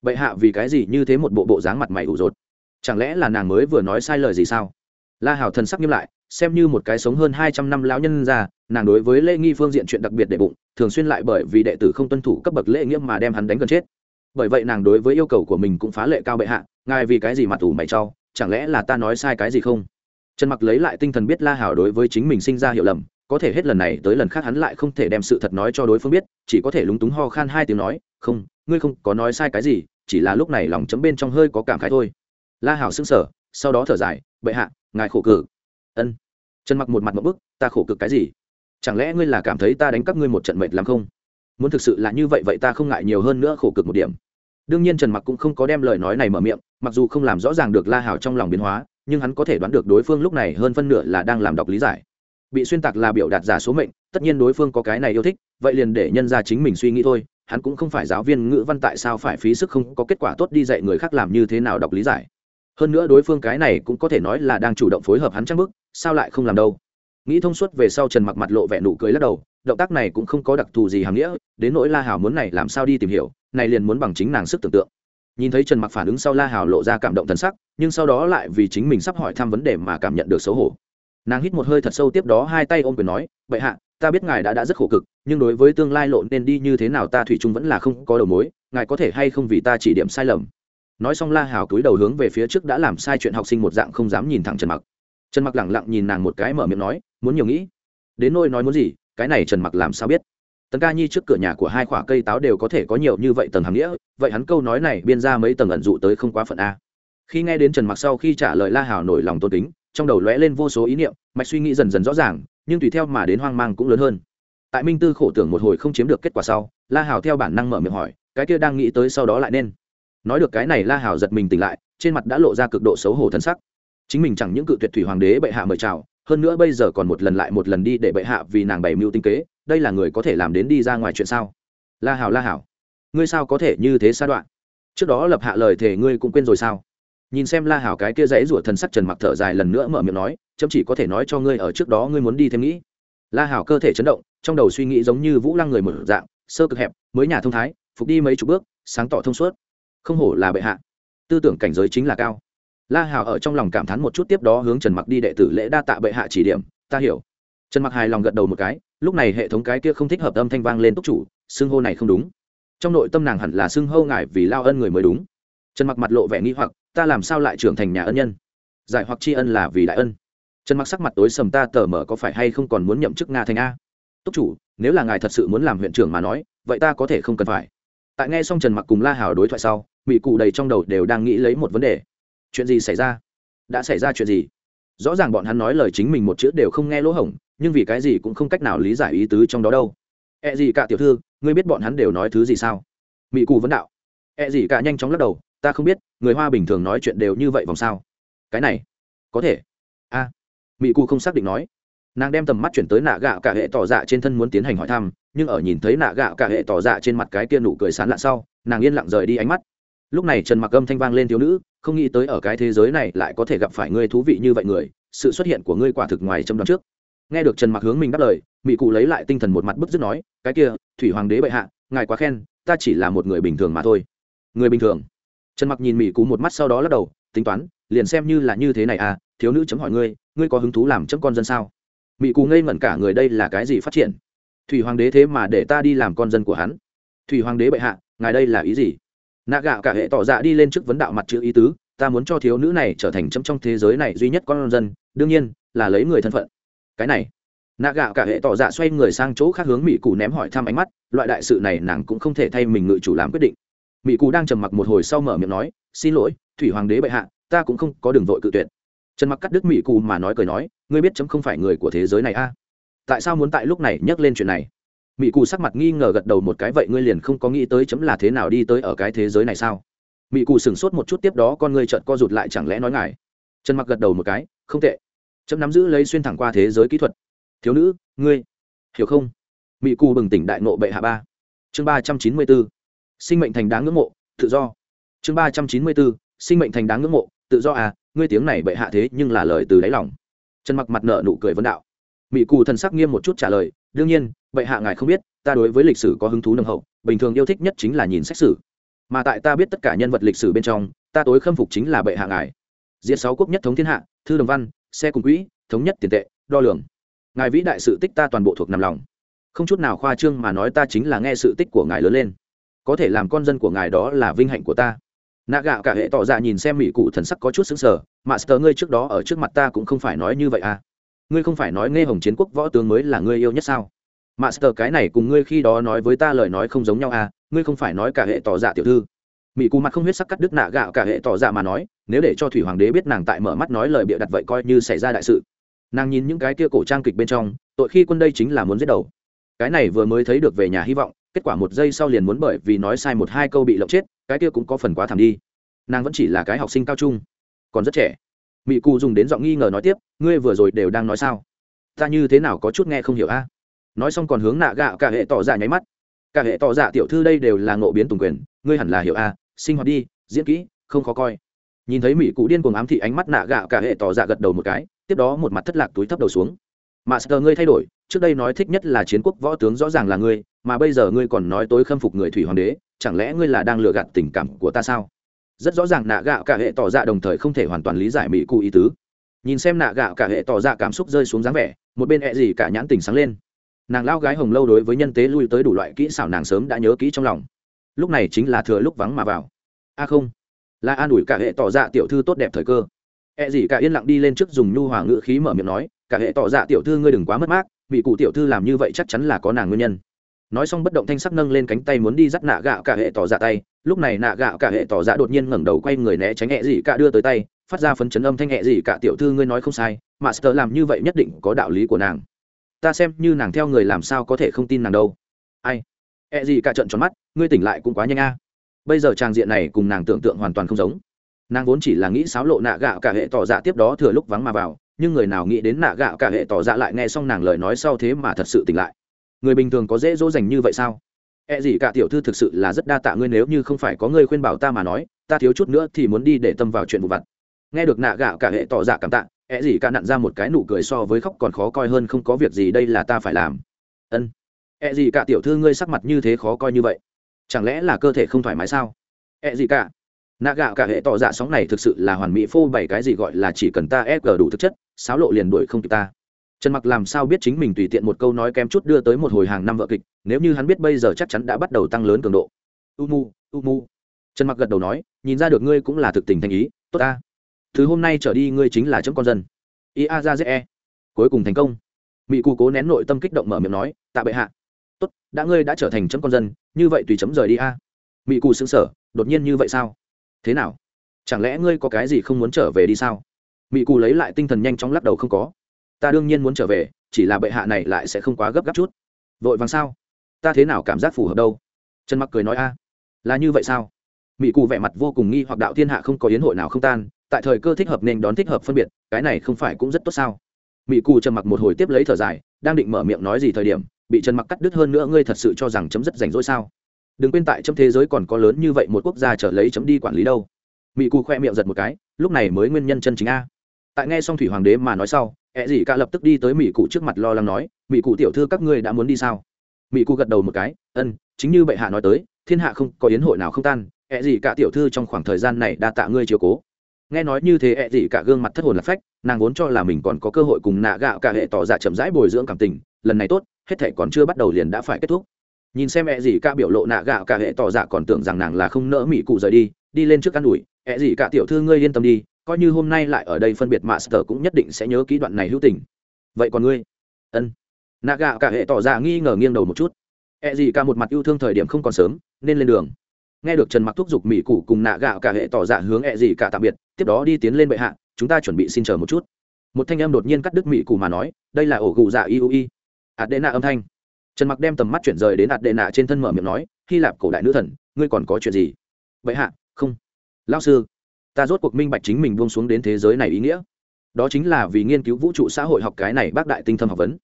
Bệ hạ vì cái gì như thế một bộ bộ dáng mặt mày ủ rột? Chẳng lẽ là nàng mới vừa nói sai lời gì sao? La hảo thần sắc nghiêm lại, xem như một cái sống hơn hai trăm năm lão nhân ra nàng đối với lễ nghi phương diện chuyện đặc biệt để bụng, thường xuyên lại bởi vì đệ tử không tuân thủ cấp bậc lễ nghĩa mà đem hắn đánh gần chết bởi vậy nàng đối với yêu cầu của mình cũng phá lệ cao bệ hạ, ngài vì cái gì mà ủ mày cho, chẳng lẽ là ta nói sai cái gì không? Trần mặc lấy lại tinh thần biết la hảo đối với chính mình sinh ra hiểu lầm, có thể hết lần này tới lần khác hắn lại không thể đem sự thật nói cho đối phương biết, chỉ có thể lúng túng ho khan hai tiếng nói, không, ngươi không có nói sai cái gì, chỉ là lúc này lòng chấm bên trong hơi có cảm khái thôi. La hảo sững sờ, sau đó thở dài, bệ hạ, ngài khổ cực. Ân. Trần mặc một mặt một bức, ta khổ cực cái gì? Chẳng lẽ ngươi là cảm thấy ta đánh các ngươi một trận mệt lắm không? Muốn thực sự là như vậy vậy ta không ngại nhiều hơn nữa khổ cực một điểm. Đương nhiên trần mặc cũng không có đem lời nói này mở miệng, mặc dù không làm rõ ràng được la hào trong lòng biến hóa, nhưng hắn có thể đoán được đối phương lúc này hơn phân nửa là đang làm đọc lý giải. Bị xuyên tạc là biểu đạt giả số mệnh, tất nhiên đối phương có cái này yêu thích, vậy liền để nhân ra chính mình suy nghĩ thôi, hắn cũng không phải giáo viên ngữ văn tại sao phải phí sức không có kết quả tốt đi dạy người khác làm như thế nào đọc lý giải. Hơn nữa đối phương cái này cũng có thể nói là đang chủ động phối hợp hắn chắc bức, sao lại không làm đâu. Nghĩ thông suốt về sau trần mặc mặt lộ vẻ nụ cười lắc đầu động tác này cũng không có đặc thù gì hàm nghĩa, đến nỗi la hảo muốn này làm sao đi tìm hiểu, này liền muốn bằng chính nàng sức tưởng tượng. Nhìn thấy trần mặc phản ứng sau la hảo lộ ra cảm động thần sắc, nhưng sau đó lại vì chính mình sắp hỏi thăm vấn đề mà cảm nhận được xấu hổ. Nàng hít một hơi thật sâu tiếp đó hai tay ôm quyền nói vậy hạ, ta biết ngài đã đã rất khổ cực, nhưng đối với tương lai lộ nên đi như thế nào ta thủy chung vẫn là không có đầu mối, ngài có thể hay không vì ta chỉ điểm sai lầm? Nói xong la Hào cúi đầu hướng về phía trước đã làm sai chuyện học sinh một dạng không dám nhìn thẳng trần mặc. Trần mặc lẳng lặng nhìn nàng một cái mở miệng nói, muốn nhiều nghĩ. Đến nôi nói muốn gì cái này trần mặc làm sao biết? Tần ca nhi trước cửa nhà của hai khoả cây táo đều có thể có nhiều như vậy tầng hàm nghĩa, vậy hắn câu nói này biên ra mấy tầng ẩn dụ tới không quá phận a. Khi nghe đến trần mặc sau khi trả lời la hào nổi lòng tôn kính, trong đầu lóe lên vô số ý niệm, mạch suy nghĩ dần dần rõ ràng, nhưng tùy theo mà đến hoang mang cũng lớn hơn. Tại minh tư khổ tưởng một hồi không chiếm được kết quả sau, la hào theo bản năng mở miệng hỏi, cái kia đang nghĩ tới sau đó lại nên? Nói được cái này la hào giật mình tỉnh lại, trên mặt đã lộ ra cực độ xấu hổ thân sắc. Chính mình chẳng những cự tuyệt thủy hoàng đế bệ hạ mời chào hơn nữa bây giờ còn một lần lại một lần đi để bệ hạ vì nàng bày mưu tinh kế, đây là người có thể làm đến đi ra ngoài chuyện sao? La hảo la hảo, ngươi sao có thể như thế sa đoạn? Trước đó lập hạ lời thể ngươi cũng quên rồi sao? Nhìn xem la hảo cái kia dãy rủa thần sắc trần mặc thở dài lần nữa mở miệng nói, chấm chỉ có thể nói cho ngươi ở trước đó ngươi muốn đi thêm nghĩ. La hảo cơ thể chấn động, trong đầu suy nghĩ giống như vũ lăng người mở dạng, sơ cực hẹp, mới nhà thông thái, phục đi mấy chục bước, sáng tỏ thông suốt. Không hổ là bệ hạ. Tư tưởng cảnh giới chính là cao la Hào ở trong lòng cảm thán một chút tiếp đó hướng trần mặc đi đệ tử lễ đa tạ bệ hạ chỉ điểm, ta hiểu. Trần mặc hài lòng gật đầu một cái, lúc này hệ thống cái kia không thích hợp âm thanh vang lên túc chủ, xưng hô này không đúng. Trong nội tâm nàng hẳn là xưng hô ngài vì lao ân người mới đúng. Trần mặc mặt lộ vẻ nghi hoặc, ta làm sao lại trưởng thành nhà ân nhân? Giải hoặc tri ân là vì đại ân. Trần mặc sắc mặt tối sầm ta tờ mở có phải hay không còn muốn nhậm chức nga thành a? Túc chủ, nếu là ngài thật sự muốn làm huyện trưởng mà nói, vậy ta có thể không cần phải. Tại nghe xong trần mặc cùng la hào đối thoại sau mỹ cụ đầy trong đầu đều đang nghĩ lấy một vấn đề chuyện gì xảy ra? Đã xảy ra chuyện gì? Rõ ràng bọn hắn nói lời chính mình một chữ đều không nghe lỗ hổng, nhưng vì cái gì cũng không cách nào lý giải ý tứ trong đó đâu. E gì cả tiểu thư, ngươi biết bọn hắn đều nói thứ gì sao? Mỹ cù vấn đạo. E gì cả nhanh chóng lắc đầu, ta không biết, người hoa bình thường nói chuyện đều như vậy vòng sao? Cái này, có thể. A. Mỹ cù không xác định nói. Nàng đem tầm mắt chuyển tới nạ gạo cả hệ tỏ dạ trên thân muốn tiến hành hỏi thăm, nhưng ở nhìn thấy nạ gạo cả hệ tỏ dạ trên mặt cái kia nụ cười sán lạ sau, nàng yên lặng rời đi ánh mắt lúc này trần mặc âm thanh vang lên, thiếu nữ, không nghĩ tới ở cái thế giới này lại có thể gặp phải ngươi thú vị như vậy người, sự xuất hiện của ngươi quả thực ngoài trong đoán trước. Nghe được trần mặc hướng mình đáp lời mỹ cụ lấy lại tinh thần một mặt bức dứt nói, cái kia, thủy hoàng đế bệ hạ, ngài quá khen, ta chỉ là một người bình thường mà thôi. Người bình thường? Trần mặc nhìn mỹ cụ một mắt sau đó lắc đầu, tính toán, liền xem như là như thế này à thiếu nữ chấm hỏi ngươi ngươi có hứng thú làm chấm con dân sao? Mỹ cụ ngây ngẩn cả người, đây là cái gì phát triển? Thủy hoàng đế thế mà để ta đi làm con dân của hắn? Thủy hoàng đế bệ hạ, ngài đây là ý gì? Nạ gạo cả hệ tỏ dạ đi lên trước vấn đạo mặt chữ ý tứ, ta muốn cho thiếu nữ này trở thành chấm trong thế giới này duy nhất con dân, đương nhiên là lấy người thân phận. Cái này, nạ gạo cả hệ tỏ dạ xoay người sang chỗ khác hướng mỹ cụ ném hỏi thăm ánh mắt, loại đại sự này nàng cũng không thể thay mình ngự chủ làm quyết định. Mỹ cụ đang trầm mặc một hồi sau mở miệng nói, xin lỗi, thủy hoàng đế bệ hạ, ta cũng không có đường vội cự tuyệt. Trần mặc cắt đứt mỹ cụ mà nói cười nói, ngươi biết chấm không phải người của thế giới này a? À? tại sao muốn tại lúc này nhắc lên chuyện này? Mỹ cụ sắc mặt nghi ngờ gật đầu một cái, vậy ngươi liền không có nghĩ tới chấm là thế nào đi tới ở cái thế giới này sao? Mỹ cụ sửng sốt một chút, tiếp đó con ngươi trợn co rụt lại, chẳng lẽ nói ngài? Trần mặc gật đầu một cái, không tệ. Chấm nắm giữ lấy xuyên thẳng qua thế giới kỹ thuật. Thiếu nữ, ngươi hiểu không? Mỹ cụ bừng tỉnh đại nộ bệ hạ ba. Chương ba trăm chín mươi bốn, sinh mệnh thành đáng ngưỡng mộ, tự do. Chương ba trăm chín mươi bốn, sinh mệnh thành đáng ngưỡng mộ, tự do à ngươi tiếng này bệ hạ thế nhưng là lời từ đáy lòng. Trần mặc mặt nợ nụ cười vấn đạo. Mỹ cù thần sắc nghiêm một chút trả lời, đương nhiên bệ hạ ngài không biết, ta đối với lịch sử có hứng thú nồng hậu, bình thường yêu thích nhất chính là nhìn sách sử. Mà tại ta biết tất cả nhân vật lịch sử bên trong, ta tối khâm phục chính là bệ hạ ngài. Diễn sáu quốc nhất thống thiên hạ, thư đồng văn, xe cùng quỹ, thống nhất tiền tệ, đo lường. Ngài vĩ đại sự tích ta toàn bộ thuộc nằm lòng. Không chút nào khoa trương mà nói ta chính là nghe sự tích của ngài lớn lên. Có thể làm con dân của ngài đó là vinh hạnh của ta. Nạ gạo cả hệ tỏ ra nhìn xem mỹ cụ thần sắc có chút xứng sở mà sờ, ngươi trước đó ở trước mặt ta cũng không phải nói như vậy à. Ngươi không phải nói nghe hồng chiến quốc võ tướng mới là ngươi yêu nhất sao? Master cái này cùng ngươi khi đó nói với ta lời nói không giống nhau à ngươi không phải nói cả hệ tỏ dạ tiểu thư. Mỹ cù mặt không huyết sắc cắt đứt nạ gạo cả hệ tỏ dạ mà nói, nếu để cho thủy hoàng đế biết nàng tại mở mắt nói lời bịa đặt vậy coi như xảy ra đại sự. Nàng nhìn những cái kia cổ trang kịch bên trong, tội khi quân đây chính là muốn giết đầu. Cái này vừa mới thấy được về nhà hy vọng, kết quả một giây sau liền muốn bởi vì nói sai một hai câu bị lộng chết, cái kia cũng có phần quá thảm đi. Nàng vẫn chỉ là cái học sinh cao trung, còn rất trẻ. Mỹ cù dùng đến giọng nghi ngờ nói tiếp, ngươi vừa rồi đều đang nói sao? Ta như thế nào có chút nghe không hiểu a? Nói xong còn hướng nạ gạo cả hệ tỏ dạ nháy mắt. Cả hệ tỏ dạ tiểu thư đây đều là ngộ biến tùng quyền, ngươi hẳn là hiểu a sinh hoạt đi, diễn kỹ, không khó coi. Nhìn thấy mỹ cụ điên cuồng ám thị ánh mắt nạ gạo cả hệ tỏ dạ gật đầu một cái, tiếp đó một mặt thất lạc túi thấp đầu xuống. Mà sờ ngươi thay đổi, trước đây nói thích nhất là chiến quốc võ tướng rõ ràng là ngươi, mà bây giờ ngươi còn nói tối khâm phục người thủy hoàng đế, chẳng lẽ ngươi là đang lừa gạt tình cảm của ta sao? Rất rõ ràng nạ gạo cả hệ tỏ ra đồng thời không thể hoàn toàn lý giải mỹ cụ ý tứ. Nhìn xem nạ gạo cả hệ tỏ ra cảm xúc rơi xuống dáng vẻ, một bên e ẹ gì cả nhãn tình sáng lên nàng lao gái hồng lâu đối với nhân tế lui tới đủ loại kỹ xảo nàng sớm đã nhớ kỹ trong lòng. Lúc này chính là thừa lúc vắng mà vào. A không, là an ủi cả hệ tỏ dạ tiểu thư tốt đẹp thời cơ. Ẹ、e、gì cả yên lặng đi lên trước dùng nhu hòa ngữ khí mở miệng nói, cả hệ tỏ dạ tiểu thư ngươi đừng quá mất mát, vị cụ tiểu thư làm như vậy chắc chắn là có nàng nguyên nhân. Nói xong bất động thanh sắc nâng lên cánh tay muốn đi dắt nạ gạo cả hệ tỏ dạ tay, lúc này nạ gạo cả hệ tỏ dạ đột nhiên ngẩng đầu quay người né tránh ẹ、e、gì cả đưa tới tay, phát ra phấn chấn âm thanh ẹ、e、gì cả tiểu thư ngươi nói không sai master làm như vậy nhất định có đạo lý của nàng ta xem như nàng theo người làm sao có thể không tin nàng đâu. Ai? E gì cả trận tròn mắt, ngươi tỉnh lại cũng quá nhanh a. Bây giờ trang diện này cùng nàng tưởng tượng hoàn toàn không giống. Nàng vốn chỉ là nghĩ xáo lộ nạ gạo cả hệ tỏ dạ tiếp đó thừa lúc vắng mà vào, nhưng người nào nghĩ đến nạ gạo cả hệ tỏ dạ lại nghe xong nàng lời nói sau thế mà thật sự tỉnh lại. Người bình thường có dễ dỗ dành như vậy sao? E gì cả tiểu thư thực sự là rất đa tạ ngươi nếu như không phải có ngươi khuyên bảo ta mà nói, ta thiếu chút nữa thì muốn đi để tâm vào chuyện vụ vặt. Nghe được nạ gạo cả hệ tỏ dạ cảm tạ ẹ gì cả nặn ra một cái nụ cười so với khóc còn khó coi hơn không có việc gì đây là ta phải làm. Ân. Ẹ gì cả tiểu thư ngươi sắc mặt như thế khó coi như vậy, chẳng lẽ là cơ thể không thoải mái sao? Ẹ gì cả. Nạ gạo cả hệ tỏ dạ sóng này thực sự là hoàn mỹ phô bày cái gì gọi là chỉ cần ta ép gờ đủ thực chất sáo lộ liền đuổi không kịp ta. Trần mặc làm sao biết chính mình tùy tiện một câu nói kém chút đưa tới một hồi hàng năm vợ kịch, nếu như hắn biết bây giờ chắc chắn đã bắt đầu tăng lớn cường độ. U mu u mu trần mặc gật đầu nói, nhìn ra được ngươi cũng là thực tình thành ý, tốt ta thứ hôm nay trở đi ngươi chính là chấm con dân. Ia ra cuối cùng thành công. Mỹ cụ cố nén nội tâm kích động mở miệng nói, tạ bệ hạ. Tốt, đã ngươi đã trở thành chấm con dân, như vậy tùy chấm rời đi a. Mỹ cụ xứng sở đột nhiên như vậy sao? Thế nào? Chẳng lẽ ngươi có cái gì không muốn trở về đi sao? Mỹ cụ lấy lại tinh thần nhanh chóng lắc đầu, không có. Ta đương nhiên muốn trở về, chỉ là bệ hạ này lại sẽ không quá gấp gáp chút. Vội vàng sao? Ta thế nào cảm giác phù hợp đâu? Trần mặc cười nói, a, là như vậy sao? Mỹ cụ vẻ mặt vô cùng nghi hoặc, đạo thiên hạ không có yến hội nào không tan tại thời cơ thích hợp nên đón thích hợp phân biệt, cái này không phải cũng rất tốt sao? Mỹ cù trần mặc một hồi tiếp lấy thở dài, đang định mở miệng nói gì thời điểm, bị trần mặc cắt đứt hơn nữa, ngươi thật sự cho rằng chấm rất rảnh rỗi sao? Đừng quên tại trong thế giới còn có lớn như vậy một quốc gia trở lấy chấm đi quản lý đâu. Mỹ cù khoe miệng giật một cái, lúc này mới nguyên nhân chân chính a. Tại nghe xong thủy hoàng đế mà nói sau e ẹ gì cả lập tức đi tới mỹ cụ trước mặt lo lắng nói mỹ cụ tiểu thư các ngươi đã muốn đi sao? Mỹ cụ gật đầu một cái ân chính như bệ hạ nói tới, thiên hạ không có yến hội nào không tan e ẹ gì cả tiểu thư trong khoảng thời gian này đa tạ ngươi chiều cố nghe nói như thế, ẹ dị cả gương mặt thất hồn lạc phách, nàng vốn cho là mình còn có cơ hội cùng nạ gạo cả hệ tỏ ra chậm rãi bồi dưỡng cảm tình, lần này tốt, hết thể còn chưa bắt đầu liền đã phải kết thúc. Nhìn xem ẹ dị cả biểu lộ nạ gạo cả hệ tỏ dạ còn tưởng rằng nàng là không nỡ mỹ cụ rời đi đi lên trước căn ủi, ẹ dị cả tiểu thư ngươi yên tâm đi, coi như hôm nay lại ở đây phân biệt master cũng nhất định sẽ nhớ kỹ đoạn này hữu tình. Vậy còn ngươi? Ân. Nạ gạo cả hệ tỏ ra nghi ngờ nghiêng đầu một chút. Ẹ dị cả một mặt yêu thương thời điểm không còn sớm, nên lên đường nghe được trần mặc thúc giục mỹ cụ cùng nạ gạo cả hệ tỏ dạ hướng ẹ gì cả tạm biệt, tiếp đó đi tiến lên bệ hạ, chúng ta chuẩn bị xin chờ một chút. Một thanh em đột nhiên cắt đứt mỹ cụ mà nói, đây là ổ gù dạ iui nạ âm thanh. Trần mặc đem tầm mắt chuyển rời đến adena trên thân mở miệng nói, hy lạp cổ đại nữ thần, ngươi còn có chuyện gì? Bệ hạ, không. Lao sư, ta rốt cuộc minh bạch chính mình buông xuống đến thế giới này ý nghĩa. Đó chính là vì nghiên cứu vũ trụ xã hội học cái này bác đại tinh thâm học vấn.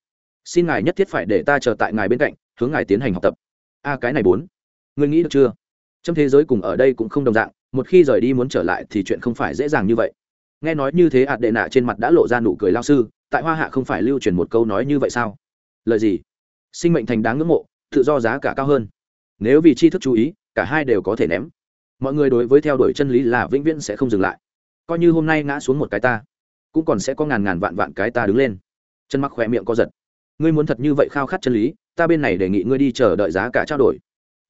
Xin ngài nhất thiết phải để ta chờ tại ngài bên cạnh, hướng ngài tiến hành học tập. A, cái này bốn. Ngươi nghĩ được chưa? Trong thế giới cùng ở đây cũng không đồng dạng, một khi rời đi muốn trở lại thì chuyện không phải dễ dàng như vậy. Nghe nói như thế ạt đệ nạ trên mặt đã lộ ra nụ cười lao sư, tại hoa hạ không phải lưu truyền một câu nói như vậy sao? Lời gì? Sinh mệnh thành đáng ngưỡng mộ, tự do giá cả cao hơn. Nếu vì tri thức chú ý, cả hai đều có thể ném. Mọi người đối với theo đuổi chân lý là vĩnh viễn sẽ không dừng lại. Coi như hôm nay ngã xuống một cái ta, cũng còn sẽ có ngàn ngàn vạn vạn cái ta đứng lên. Chân mắc khỏe miệng co giật. Ngươi muốn thật như vậy khao khát chân lý, ta bên này đề nghị ngươi đi chờ đợi giá cả trao đổi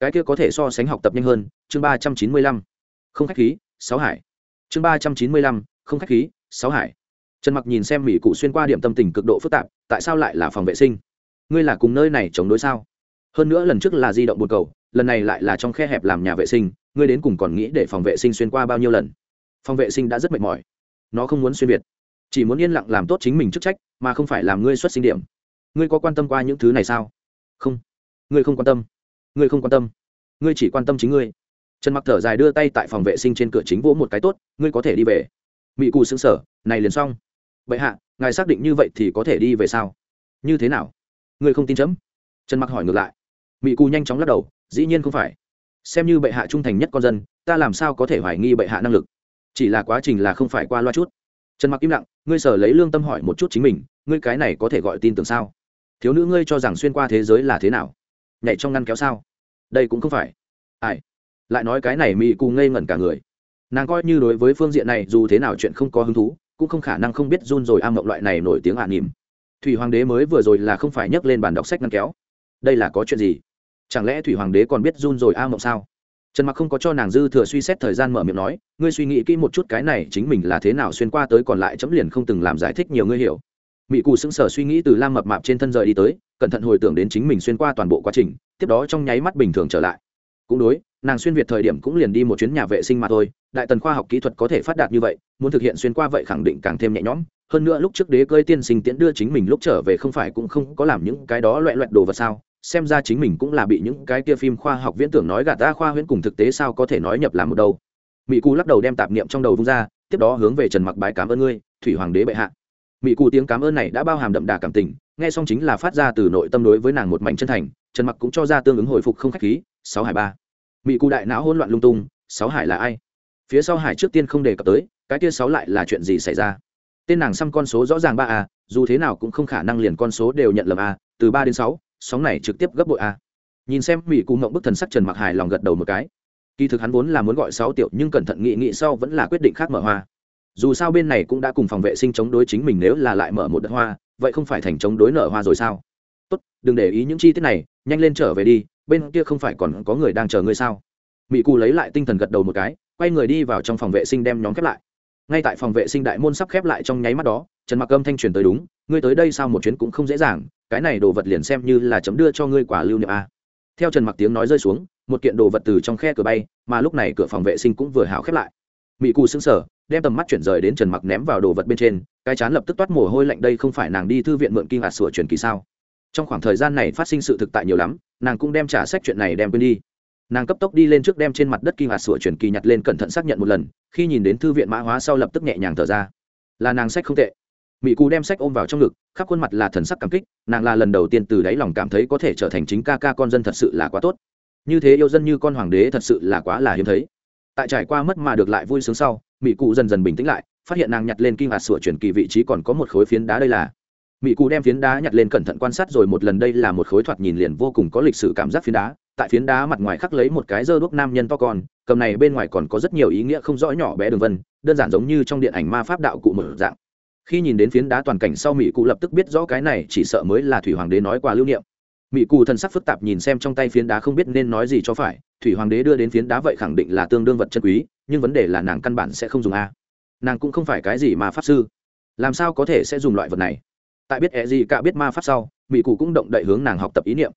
cái kia có thể so sánh học tập nhanh hơn, chương ba trăm chín mươi lăm. Không khách khí, sáu hải. Chương ba trăm chín mươi lăm, không khách khí, sáu hải. Trần mặc nhìn xem mỹ cụ xuyên qua điểm tâm tình cực độ phức tạp, tại sao lại là phòng vệ sinh? Ngươi là cùng nơi này chống đối sao? Hơn nữa lần trước là di động bột cầu, lần này lại là trong khe hẹp làm nhà vệ sinh, ngươi đến cùng còn nghĩ để phòng vệ sinh xuyên qua bao nhiêu lần? Phòng vệ sinh đã rất mệt mỏi. Nó không muốn xuyên việt. Chỉ muốn yên lặng làm tốt chính mình chức trách, mà không phải làm ngươi xuất sinh điểm. Ngươi có quan tâm qua những thứ này sao? Không. Ngươi không quan tâm ngươi không quan tâm. Ngươi chỉ quan tâm chính ngươi. Trần mặc thở dài đưa tay tại phòng vệ sinh trên cửa chính vỗ một cái tốt, ngươi có thể đi về. Mỹ cụ xứng sở này liền xong. Vậy hạ, ngài xác định như vậy thì có thể đi về sao? Như thế nào? Ngươi không tin chấm? Trần mặc hỏi ngược lại. Mỹ cụ nhanh chóng lắc đầu, dĩ nhiên không phải. Xem như bệ hạ trung thành nhất con dân, ta làm sao có thể hoài nghi bệ hạ năng lực? Chỉ là quá trình là không phải qua loa chút. Trần mặc im lặng, ngươi sở lấy lương tâm hỏi một chút chính mình, ngươi cái này có thể gọi tin tưởng sao? Thiếu nữ ngươi cho rằng xuyên qua thế giới là thế nào? Nhảy trong ngăn kéo sao? Đây cũng không phải. Ai? Lại nói cái này mỹ cù ngây ngẩn cả người. Nàng coi như đối với phương diện này dù thế nào chuyện không có hứng thú, cũng không khả năng không biết run rồi am mộng loại này nổi tiếng hạ à nỉm. Thủy hoàng đế mới vừa rồi là không phải nhấc lên bàn đọc sách ngăn kéo. Đây là có chuyện gì? Chẳng lẽ thủy hoàng đế còn biết run rồi a mộng sao? Trần mặc không có cho nàng dư thừa suy xét thời gian mở miệng nói, ngươi suy nghĩ kỹ một chút cái này chính mình là thế nào xuyên qua tới còn lại chấm liền không từng làm giải thích nhiều ngươi hiểu. Mỹ cù sững sờ suy nghĩ từ lam mập mạp trên thân rời đi tới cẩn thận hồi tưởng đến chính mình xuyên qua toàn bộ quá trình, tiếp đó trong nháy mắt bình thường trở lại. Cũng đối, nàng xuyên việt thời điểm cũng liền đi một chuyến nhà vệ sinh mà thôi, đại tần khoa học kỹ thuật có thể phát đạt như vậy, muốn thực hiện xuyên qua vậy khẳng định càng thêm nhẹ nhõm. Hơn nữa lúc trước đế cơi tiên sinh tiễn đưa chính mình lúc trở về không phải cũng không có làm những cái đó loẹ loẹt đồ vật sao? Xem ra chính mình cũng là bị những cái kia phim khoa học viễn tưởng nói gạt ta khoa huyễn cùng thực tế sao có thể nói nhập làm một đâu. Mỹ cù lắc đầu đem tạp niệm trong đầu vung ra, tiếp đó hướng về trần mặc bái cảm ơn ngươi, thủy hoàng đế bệ hạ mỹ cụ tiếng cảm ơn này đã bao hàm đậm đà cảm tình, nghe xong chính là phát ra từ nội tâm đối với nàng một mảnh chân thành, trần mặc cũng cho ra tương ứng hồi phục không khách khí, sáu hải ba. Mỹ cụ đại não hỗn loạn lung tung, sáu hải là ai? Phía sau hải trước tiên không đề cập tới, cái kia sáu lại là chuyện gì xảy ra? Tên nàng xăm con số rõ ràng ba a, dù thế nào cũng không khả năng liền con số đều nhận lầm a, từ ba đến sáu, sóng này trực tiếp gấp bội a. Nhìn xem mỹ cụ mộng bức thần sắc trần mặc hải lòng gật đầu một cái. Kỳ thực hắn vốn là muốn gọi sáu tiểu, nhưng cẩn thận nghị nghị sau vẫn là quyết định khác mở hoa dù sao bên này cũng đã cùng phòng vệ sinh chống đối chính mình nếu là lại mở một đợt hoa, vậy không phải thành chống đối nở hoa rồi sao? Tốt, đừng để ý những chi tiết này, nhanh lên trở về đi, bên kia không phải còn có người đang chờ ngươi sao? Mỹ Cù lấy lại tinh thần gật đầu một cái, quay người đi vào trong phòng vệ sinh đem nhóm khép lại. Ngay tại phòng vệ sinh đại môn sắp khép lại trong nháy mắt đó, trần mặc âm thanh truyền tới đúng, ngươi tới đây sao một chuyến cũng không dễ dàng, cái này đồ vật liền xem như là chấm đưa cho ngươi quả lưu niệm a. Theo trần mặc tiếng nói rơi xuống, một kiện đồ vật từ trong khe cửa bay, mà lúc này cửa phòng vệ sinh cũng vừa hào khép lại. Mỹ cù xứng sở đem tầm mắt chuyển rời đến trần mặc ném vào đồ vật bên trên, cái chán lập tức toát mồ hôi lạnh đây không phải nàng đi thư viện mượn kinh hạt sửa truyền kỳ sao? Trong khoảng thời gian này phát sinh sự thực tại nhiều lắm, nàng cũng đem trả sách chuyện này đem quên đi. Nàng cấp tốc đi lên trước đem trên mặt đất kinh hạt sửa truyền kỳ nhặt lên cẩn thận xác nhận một lần, khi nhìn đến thư viện mã hóa sau lập tức nhẹ nhàng thở ra. Là nàng sách không tệ. Mỹ cù đem sách ôm vào trong ngực, khắp khuôn mặt là thần sắc cảm kích, nàng là lần đầu tiên từ đáy lòng cảm thấy có thể trở thành chính ca ca con dân thật sự là quá tốt. Như thế yêu dân như con hoàng đế thật sự là quá là hiếm thấy. Tại trải qua mất mà được lại vui sướng sau mỹ cụ dần dần bình tĩnh lại, phát hiện nàng nhặt lên kinh hạt sửa chuyển kỳ vị trí còn có một khối phiến đá đây là. Mỹ cụ đem phiến đá nhặt lên cẩn thận quan sát rồi một lần đây là một khối thoạt nhìn liền vô cùng có lịch sử cảm giác phiến đá. Tại phiến đá mặt ngoài khắc lấy một cái dơ đuốc nam nhân to con, cầm này bên ngoài còn có rất nhiều ý nghĩa không rõ nhỏ bé đường vân, đơn giản giống như trong điện ảnh ma pháp đạo cụ một dạng. Khi nhìn đến phiến đá toàn cảnh sau mỹ cụ lập tức biết rõ cái này chỉ sợ mới là thủy hoàng đế nói qua lưu niệm mỹ cù thần sắc phức tạp nhìn xem trong tay phiến đá không biết nên nói gì cho phải, thủy hoàng đế đưa đến phiến đá vậy khẳng định là tương đương vật chân quý, nhưng vấn đề là nàng căn bản sẽ không dùng a. Nàng cũng không phải cái gì mà pháp sư. Làm sao có thể sẽ dùng loại vật này? Tại biết e gì cả biết ma pháp sau mỹ cụ cũng động đậy hướng nàng học tập ý niệm.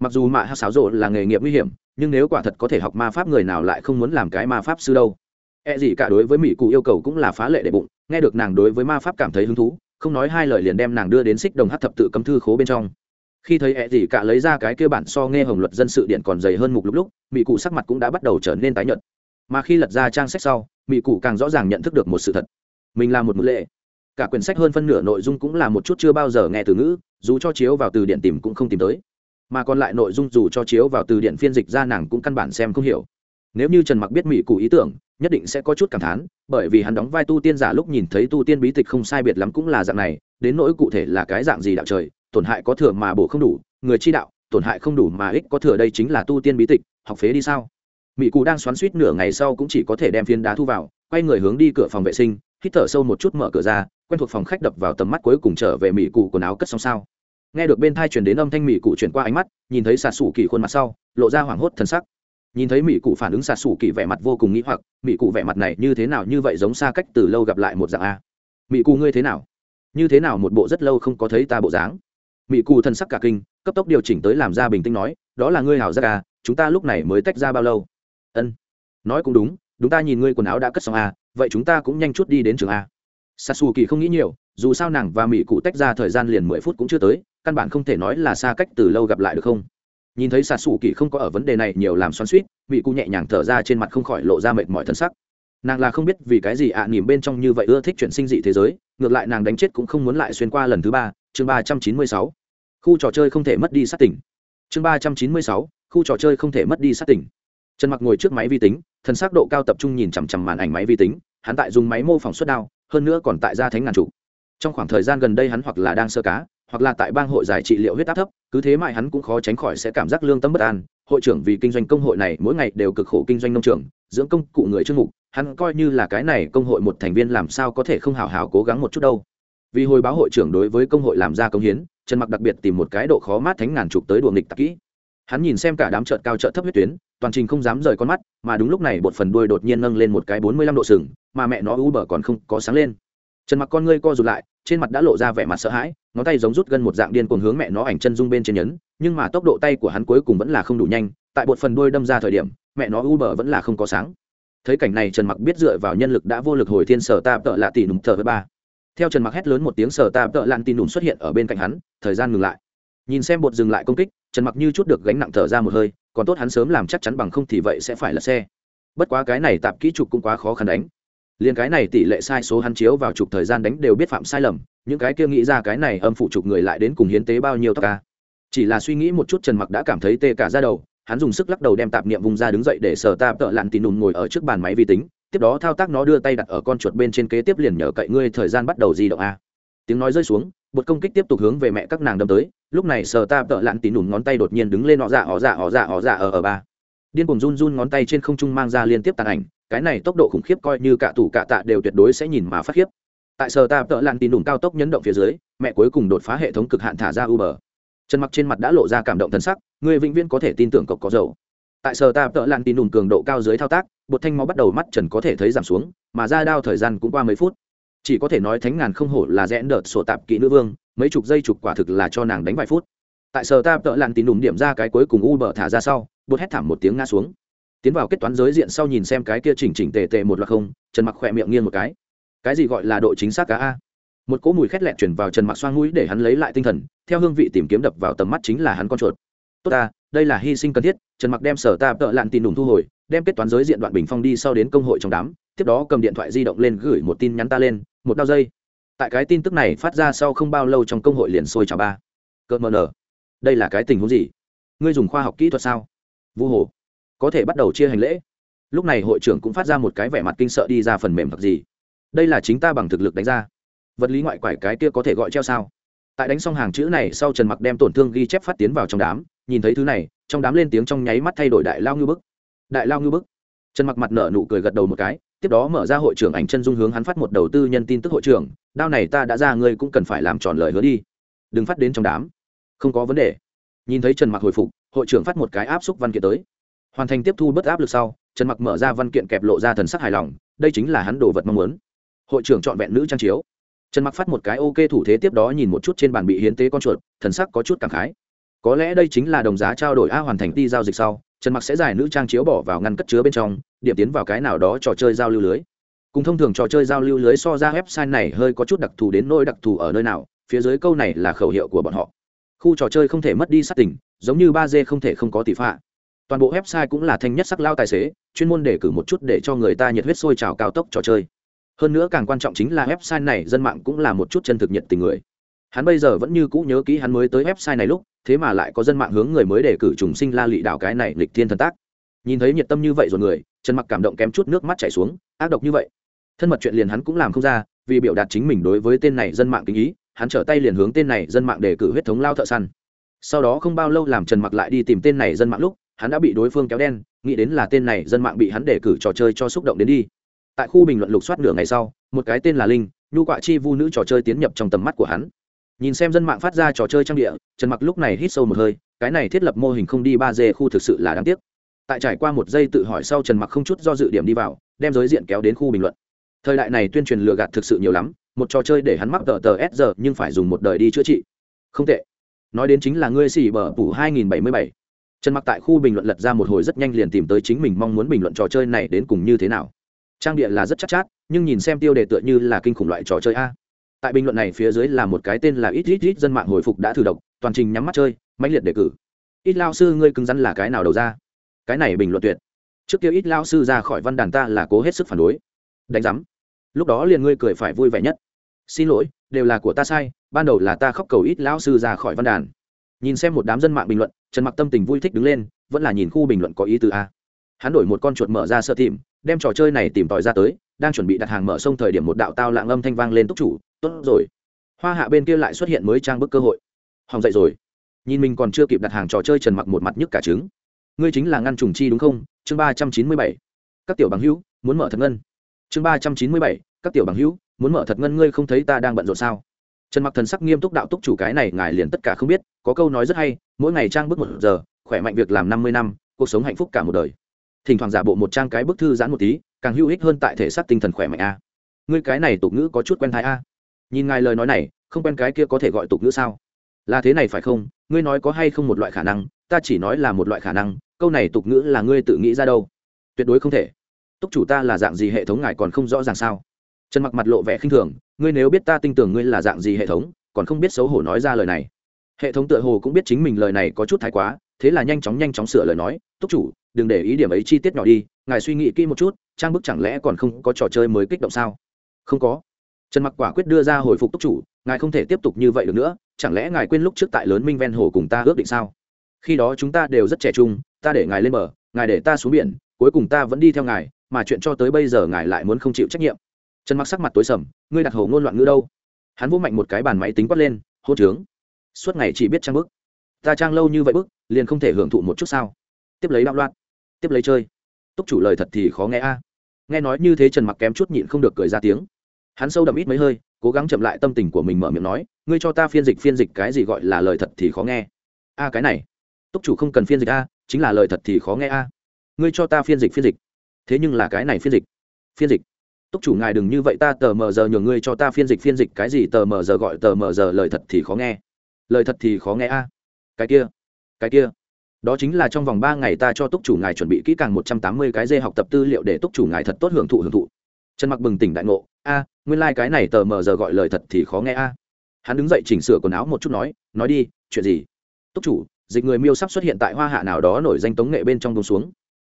Mặc dù mạ hát xáo rộ là nghề nghiệp nguy hiểm, nhưng nếu quả thật có thể học ma pháp, người nào lại không muốn làm cái ma pháp sư đâu? E gì cả đối với mỹ cụ yêu cầu cũng là phá lệ đệ bụng, nghe được nàng đối với ma pháp cảm thấy hứng thú, không nói hai lời liền đem nàng đưa đến xích đồng hát thập tự cấm thư khố bên trong khi thấy ẹ gì cả lấy ra cái kia bản so nghe hồng luật dân sự điện còn dày hơn mục lúc lúc mỹ cụ sắc mặt cũng đã bắt đầu trở nên tái nhợt. Mà khi lật ra trang sách sau mỹ cụ càng rõ ràng nhận thức được một sự thật. Mình là một mưu lệ. Cả quyển sách hơn phân nửa nội dung cũng là một chút chưa bao giờ nghe từ ngữ, dù cho chiếu vào từ điện tìm cũng không tìm tới. Mà còn lại nội dung dù cho chiếu vào từ điện phiên dịch ra nàng cũng căn bản xem không hiểu. Nếu như trần mặc biết mỹ cụ ý tưởng, nhất định sẽ có chút cảm thán, bởi vì hắn đóng vai tu tiên giả lúc nhìn thấy tu tiên bí tịch không sai biệt lắm cũng là dạng này, đến nỗi cụ thể là cái dạng gì đạo trời tổn hại có thừa mà bổ không đủ, người chi đạo, tổn hại không đủ mà ích có thừa đây chính là tu tiên bí tịch, học phế đi sao? Mỹ cụ đang xoắn suýt nửa ngày sau cũng chỉ có thể đem phiến đá thu vào, quay người hướng đi cửa phòng vệ sinh, hít thở sâu một chút mở cửa ra, quen thuộc phòng khách đập vào tầm mắt cuối cùng trở về mỹ cụ quần áo cất xong sao. Nghe được bên thai chuyển đến âm thanh mỹ cụ chuyển qua ánh mắt, nhìn thấy xà sủ kỳ khuôn mặt sau, lộ ra hoảng hốt thân sắc. Nhìn thấy mỹ cụ phản ứng xà sủ kỳ vẻ mặt vô cùng nghĩ hoặc mỹ cụ vẻ mặt này như thế nào, như vậy giống xa cách từ lâu gặp lại một dạng a? Mỹ cụ ngươi thế nào? Như thế nào, một bộ rất lâu không có thấy ta bộ dáng mỹ cù thần sắc cả kinh cấp tốc điều chỉnh tới làm ra bình tĩnh nói đó là ngươi hảo ra à chúng ta lúc này mới tách ra bao lâu? Ân nói cũng đúng đúng ta nhìn ngươi quần áo đã cất xong à vậy chúng ta cũng nhanh chút đi đến trường à. a sasu kỳ không nghĩ nhiều dù sao nàng và mỹ cụ tách ra thời gian liền mười phút cũng chưa tới căn bản không thể nói là xa cách từ lâu gặp lại được không. Nhìn thấy sa su kỳ không có ở vấn đề này nhiều làm xoắn suýt mỹ cụ nhẹ nhàng thở ra trên mặt không khỏi lộ ra mệt mỏi thân sắc. Nàng là không biết vì cái gì ạ à, nỉm bên trong như vậy ưa thích chuyện sinh dị thế giới ngược lại nàng đánh chết cũng không muốn lại xuyên qua lần thứ ba chương ba trăm chín mươi sáu khu trò chơi không thể mất đi sát tỉnh chương ba trăm chín mươi sáu, khu trò chơi không thể mất đi sát tỉnh trần mặc ngồi trước máy vi tính, thần sắc độ cao tập trung nhìn chằm chằm màn ảnh máy vi tính, hắn tại dùng máy mô phỏng suất đao, hơn nữa còn tại gia thánh ngàn chủ. trong khoảng thời gian gần đây hắn hoặc là đang sơ cá, hoặc là tại bang hội giải trị liệu huyết áp thấp, cứ thế mãi hắn cũng khó tránh khỏi sẽ cảm giác lương tâm bất an. Hội trưởng vì kinh doanh công hội này mỗi ngày đều cực khổ kinh doanh nông trường, dưỡng công cụ người chương mục, hắn coi như là cái này công hội một thành viên làm sao có thể không hào hào cố gắng một chút đâu. Vì hồi báo hội trưởng đối với công hội làm ra công hiến trần mặc đặc biệt tìm một cái độ khó mát thánh ngàn chục tới đùa nghịch tạc kỹ. Hắn nhìn xem cả đám trợt cao trợt thấp huyết tuyến, toàn trình không dám rời con mắt, mà đúng lúc này bột phần đuôi đột nhiên nâng lên một cái bốn mươi lăm độ sừng, mà mẹ nó u bờ còn không có sáng lên. Trần mặc con ngươi co rụt lại, trên mặt đã lộ ra vẻ mặt sợ hãi, ngón tay giống rút gần một dạng điên cuồng hướng mẹ nó ảnh chân dung bên trên nhấn, nhưng mà tốc độ tay của hắn cuối cùng vẫn là không đủ nhanh, tại bột phần đuôi đâm ra thời điểm, mẹ nó u bờ vẫn là không có sáng. Thấy cảnh này trần mặc biết dựa vào nhân lực đã vô lực hồi thiên sở ta tợ lạ tỷ nùng thờ với ba theo trần mặc hét lớn một tiếng, sở ta tợ lạn tin nùng xuất hiện ở bên cạnh hắn, thời gian ngừng lại. Nhìn xem bột dừng lại công kích, trần mặc như chút được gánh nặng thở ra một hơi, còn tốt hắn sớm làm chắc chắn bằng không thì vậy sẽ phải là xe. Bất quá cái này tạp kỹ trục cũng quá khó khăn đánh. Liền cái này tỷ lệ sai số hắn chiếu vào trục thời gian đánh đều biết phạm sai lầm, những cái kia nghĩ ra cái này âm phụ trục người lại đến cùng hiến tế bao nhiêu tóc ca. Chỉ là suy nghĩ một chút trần mặc đã cảm thấy tê cả ra đầu, hắn dùng sức lắc đầu đem tạp niệm vùng ra đứng dậy để sờ tạp tợ lặn tì đùn ngồi ở trước bàn máy vi tính tiếp đó thao tác nó đưa tay đặt ở con chuột bên trên kế tiếp liền nhờ cậy ngươi, thời gian bắt đầu di động a. Tiếng nói rơi xuống bột công kích tiếp tục hướng về mẹ các nàng đâm tới, lúc này sờ ta tợ lặn tín đùn ngón tay đột nhiên đứng lên họ dạ họ dạ họ dạ họ dạ ở ở ba. Điên cùng run run ngón tay trên không trung mang ra liên tiếp tàn ảnh, cái này tốc độ khủng khiếp coi như cả tủ cả tạ đều tuyệt đối sẽ nhìn mà phát khiếp. Tại sờ ta tợ lặn tín đùn cao tốc nhấn động phía dưới, mẹ cuối cùng đột phá hệ thống cực hạn thả ra uber. Chân mặc trên mặt đã lộ ra cảm động thân sắc người vĩnh viễn có thể tin tưởng cậu có dầu. Tại sờ ta tợ lặn tín đùn cường độ cao dưới thao tác bột thanh máu bắt đầu mắt trần có thể thấy giảm xuống, mà ra đao thời gian cũng qua mấy phút. Chỉ có thể nói thánh ngàn không hổ là rẽ đợt sổ tạp kỹ nữ vương, mấy chục giây chục quả thực là cho nàng đánh vài phút. Tại sở ta tợ lặn tín đùm điểm ra cái cuối cùng u bờ thả ra sau, bột hét thảm một tiếng ngã xuống. Tiến vào kết toán giới diện sau nhìn xem cái kia chỉnh chỉnh tề tề một loạt không, trần mặc khỏe miệng nghiêng một cái. Cái gì gọi là độ chính xác cá a? Một cỗ mùi khét lẹn chuyển vào trần mặc xoang mũi để hắn lấy lại tinh thần, theo hương vị tìm kiếm đập vào tầm mắt chính là hắn con chuột. Tốt ta đây là hy sinh cần thiết, trần mặc đem sở ta tợ lặn tin đùm thu hồi, đem kết toán giới diện đoạn bình phong đi sau đến công hội trong đám, tiếp đó cầm điện thoại di động lên gửi một tin nhắn ta lên, một đao dây. Tại cái tin tức này phát ra sau không bao lâu trong công hội liền sôi chào ba. Cợt mờ nở. Đây là cái tình huống gì? Ngươi dùng khoa học kỹ thuật sao? Vu hồ. Có thể bắt đầu chia hành lễ. Lúc này hội trưởng cũng phát ra một cái vẻ mặt kinh sợ đi ra phần mềm thật gì. Đây là chính ta bằng thực lực đánh ra. Vật lý ngoại quải cái kia có thể gọi treo sao? Tại đánh xong hàng chữ này sau trần mặc đem tổn thương ghi chép phát tiến vào trong đám nhìn thấy thứ này, trong đám lên tiếng trong nháy mắt thay đổi đại lao ngư bức. Đại lao ngư bức. Trần mặc mặt nở nụ cười gật đầu một cái, tiếp đó mở ra hội trưởng ảnh chân dung hướng hắn phát một đầu tư nhân tin tức hội trưởng, đao này ta đã ra, ngươi cũng cần phải làm tròn lời hứa đi. Đừng phát đến trong đám. Không có vấn đề. Nhìn thấy trần mặc hồi phục, hội trưởng phát một cái áp xúc văn kiện tới. Hoàn thành tiếp thu bất áp lực sau, trần mặc mở ra văn kiện kẹp lộ ra thần sắc hài lòng, đây chính là hắn đồ vật mong muốn. Hội trưởng chọn vẹn nữ trang chiếu. Trần mặc phát một cái ok thủ thế tiếp đó nhìn một chút trên bàn bị hiến tế con chuột, thần sắc có chút cảm khái có lẽ đây chính là đồng giá trao đổi a hoàn thành ti giao dịch sau, trần mặc sẽ giải nữ trang chiếu bỏ vào ngăn cất chứa bên trong, điểm tiến vào cái nào đó trò chơi giao lưu lưới. Cùng thông thường trò chơi giao lưu lưới so ra website này hơi có chút đặc thù đến nỗi đặc thù ở nơi nào, phía dưới câu này là khẩu hiệu của bọn họ. Khu trò chơi không thể mất đi sát tình, giống như ba d không thể không có tỷ phạ. Toàn bộ website cũng là thanh nhất sắc lao tài xế, chuyên môn để cử một chút để cho người ta nhiệt huyết sôi trào cao tốc trò chơi. Hơn nữa càng quan trọng chính là website này dân mạng cũng là một chút chân thực nhiệt tình người hắn bây giờ vẫn như cũ nhớ kỹ hắn mới tới website này lúc, thế mà lại có dân mạng hướng người mới đề cử trùng sinh la lị đảo cái này lịch thiên thần tác. Nhìn thấy nhiệt tâm như vậy rồi người, trần mặc cảm động kém chút nước mắt chảy xuống, ác độc như vậy. Thân mật chuyện liền hắn cũng làm không ra, vì biểu đạt chính mình đối với tên này dân mạng kính ý, hắn trở tay liền hướng tên này dân mạng đề cử huyết thống lao thợ săn. Sau đó không bao lâu làm trần mặc lại đi tìm tên này dân mạng lúc, hắn đã bị đối phương kéo đen, nghĩ đến là tên này dân mạng bị hắn đề cử trò chơi cho xúc động đến đi. Tại khu bình luận lục soát nửa ngày sau, một cái tên là linh, nhu quạ chi vu nữ trò chơi tiến nhập trong tầm mắt của hắn nhìn xem dân mạng phát ra trò chơi trang địa trần mặc lúc này hít sâu một hơi cái này thiết lập mô hình không đi ba d khu thực sự là đáng tiếc. Tại trải qua một giây tự hỏi sau trần mặc không chút do dự điểm đi vào đem giới diện kéo đến khu bình luận. Thời đại này tuyên truyền lừa gạt thực sự nhiều lắm một trò chơi để hắn mắc tờ tờ s giờ nhưng phải dùng một đời đi chữa trị. Không tệ. Nói đến chính là ngươi xỉ bờ phủ 2077. trần mặc tại khu bình luận lật ra một hồi rất nhanh liền tìm tới chính mình mong muốn bình luận trò chơi này đến cùng như thế nào. Trang địa là rất chắc chát, chát nhưng nhìn xem tiêu đề tựa như là kinh khủng loại trò chơi a tại bình luận này phía dưới là một cái tên là ít ít ít dân mạng hồi phục đã thử độc, toàn trình nhắm mắt chơi, mãnh liệt đề cử. Ít lao sư, ngươi cứng rắn là cái nào đầu ra? Cái này bình luận tuyệt. Trước kia ít lao sư ra khỏi văn đàn ta là cố hết sức phản đối. Đánh giám. Lúc đó liền ngươi cười phải vui vẻ nhất. Xin lỗi, đều là của ta sai, ban đầu là ta khóc cầu ít lao sư ra khỏi văn đàn. Nhìn xem một đám dân mạng bình luận, trần mặc tâm tình vui thích đứng lên, vẫn là nhìn khu bình luận có ý từ a. Hắn đổi một con chuột mở ra sợ tìm, đem trò chơi này tìm tòi ra tới, đang chuẩn bị đặt hàng mở sông thời điểm một đạo tao lạng âm thanh vang lên túc chủ tốt rồi. Hoa hạ bên kia lại xuất hiện mới trang bức cơ hội. Hòng dậy rồi. Nhìn mình còn chưa kịp đặt hàng trò chơi trần mặc một mặt nhức cả trứng. Ngươi chính là ngăn trùng chi đúng không? Chương ba trăm chín mươi bảy. Các tiểu bằng hữu, muốn mở thật ngân. Chương ba trăm chín mươi bảy. Các tiểu bằng hữu, muốn mở thật ngân ngươi không thấy ta đang bận rộn sao? Trần mặc thần sắc nghiêm túc đạo túc chủ cái này ngài liền tất cả không biết, có câu nói rất hay, mỗi ngày trang bức một giờ, khỏe mạnh việc làm năm mươi năm, cuộc sống hạnh phúc cả một đời. Thỉnh thoảng giả bộ một trang cái bức thư giãn một tí, càng hữu ích hơn tại thể xác tinh thần khỏe mạnh a. Ngươi cái này tục ngữ có chút quen thái a nhìn ngài lời nói này, không quen cái kia có thể gọi tục ngữ sao? Là thế này phải không? Ngươi nói có hay không một loại khả năng? Ta chỉ nói là một loại khả năng, câu này tục ngữ là ngươi tự nghĩ ra đâu? Tuyệt đối không thể. Túc chủ ta là dạng gì hệ thống ngài còn không rõ ràng sao? Trần mặc mặt lộ vẻ khinh thường, ngươi nếu biết ta tin tưởng ngươi là dạng gì hệ thống, còn không biết xấu hổ nói ra lời này. Hệ thống tựa hồ cũng biết chính mình lời này có chút thái quá, thế là nhanh chóng nhanh chóng sửa lời nói, túc chủ, đừng để ý điểm ấy chi tiết nhỏ đi, ngài suy nghĩ kỹ một chút, trang bức chẳng lẽ còn không có trò chơi mới kích động sao? Không có trần mặc quả quyết đưa ra hồi phục túc chủ, ngài không thể tiếp tục như vậy được nữa, chẳng lẽ ngài quên lúc trước tại lớn minh ven hồ cùng ta ước định sao? Khi đó chúng ta đều rất trẻ trung, ta để ngài lên bờ, ngài để ta xuống biển, cuối cùng ta vẫn đi theo ngài, mà chuyện cho tới bây giờ ngài lại muốn không chịu trách nhiệm. Trần mặc sắc mặt tối sầm, ngươi đặt hồ ngôn loạn ngữ đâu? Hắn vỗ mạnh một cái bàn máy tính quát lên, hô trướng. Suốt ngày chỉ biết trang bức. Ta trang lâu như vậy bức, liền không thể hưởng thụ một chút sao? Tiếp lấy đạo loạn, tiếp lấy chơi. Túc chủ lời thật thì khó nghe a. Nghe nói như thế trần mặc kém chút nhịn không được cười ra tiếng hắn sâu đậm ít mấy hơi, cố gắng chậm lại tâm tình của mình mở miệng nói, ngươi cho ta phiên dịch phiên dịch cái gì gọi là lời thật thì khó nghe. A, cái này, túc chủ không cần phiên dịch a, chính là lời thật thì khó nghe a. Ngươi cho ta phiên dịch phiên dịch. Thế nhưng là cái này phiên dịch phiên dịch. Túc chủ ngài đừng như vậy ta, tờ mờ giờ nhường ngươi cho ta phiên dịch phiên dịch cái gì, tờ mờ giờ gọi, tờ mờ giờ lời thật thì khó nghe. Lời thật thì khó nghe a. Cái kia cái kia, đó chính là trong vòng ba ngày ta cho túc chủ ngài chuẩn bị kỹ càng một trăm tám mươi cái dê học tập tư liệu để túc chủ ngài thật tốt hưởng thụ hưởng thụ trần mặc bừng tỉnh đại ngộ, a, nguyên lai、like、cái này tờ mờ giờ gọi lời thật thì khó nghe a. Hắn đứng dậy chỉnh sửa quần áo một chút nói nói đi, chuyện gì? Túc chủ, dịch người miêu sắp xuất hiện tại hoa hạ nào đó nổi danh tống nghệ bên trong đông xuống.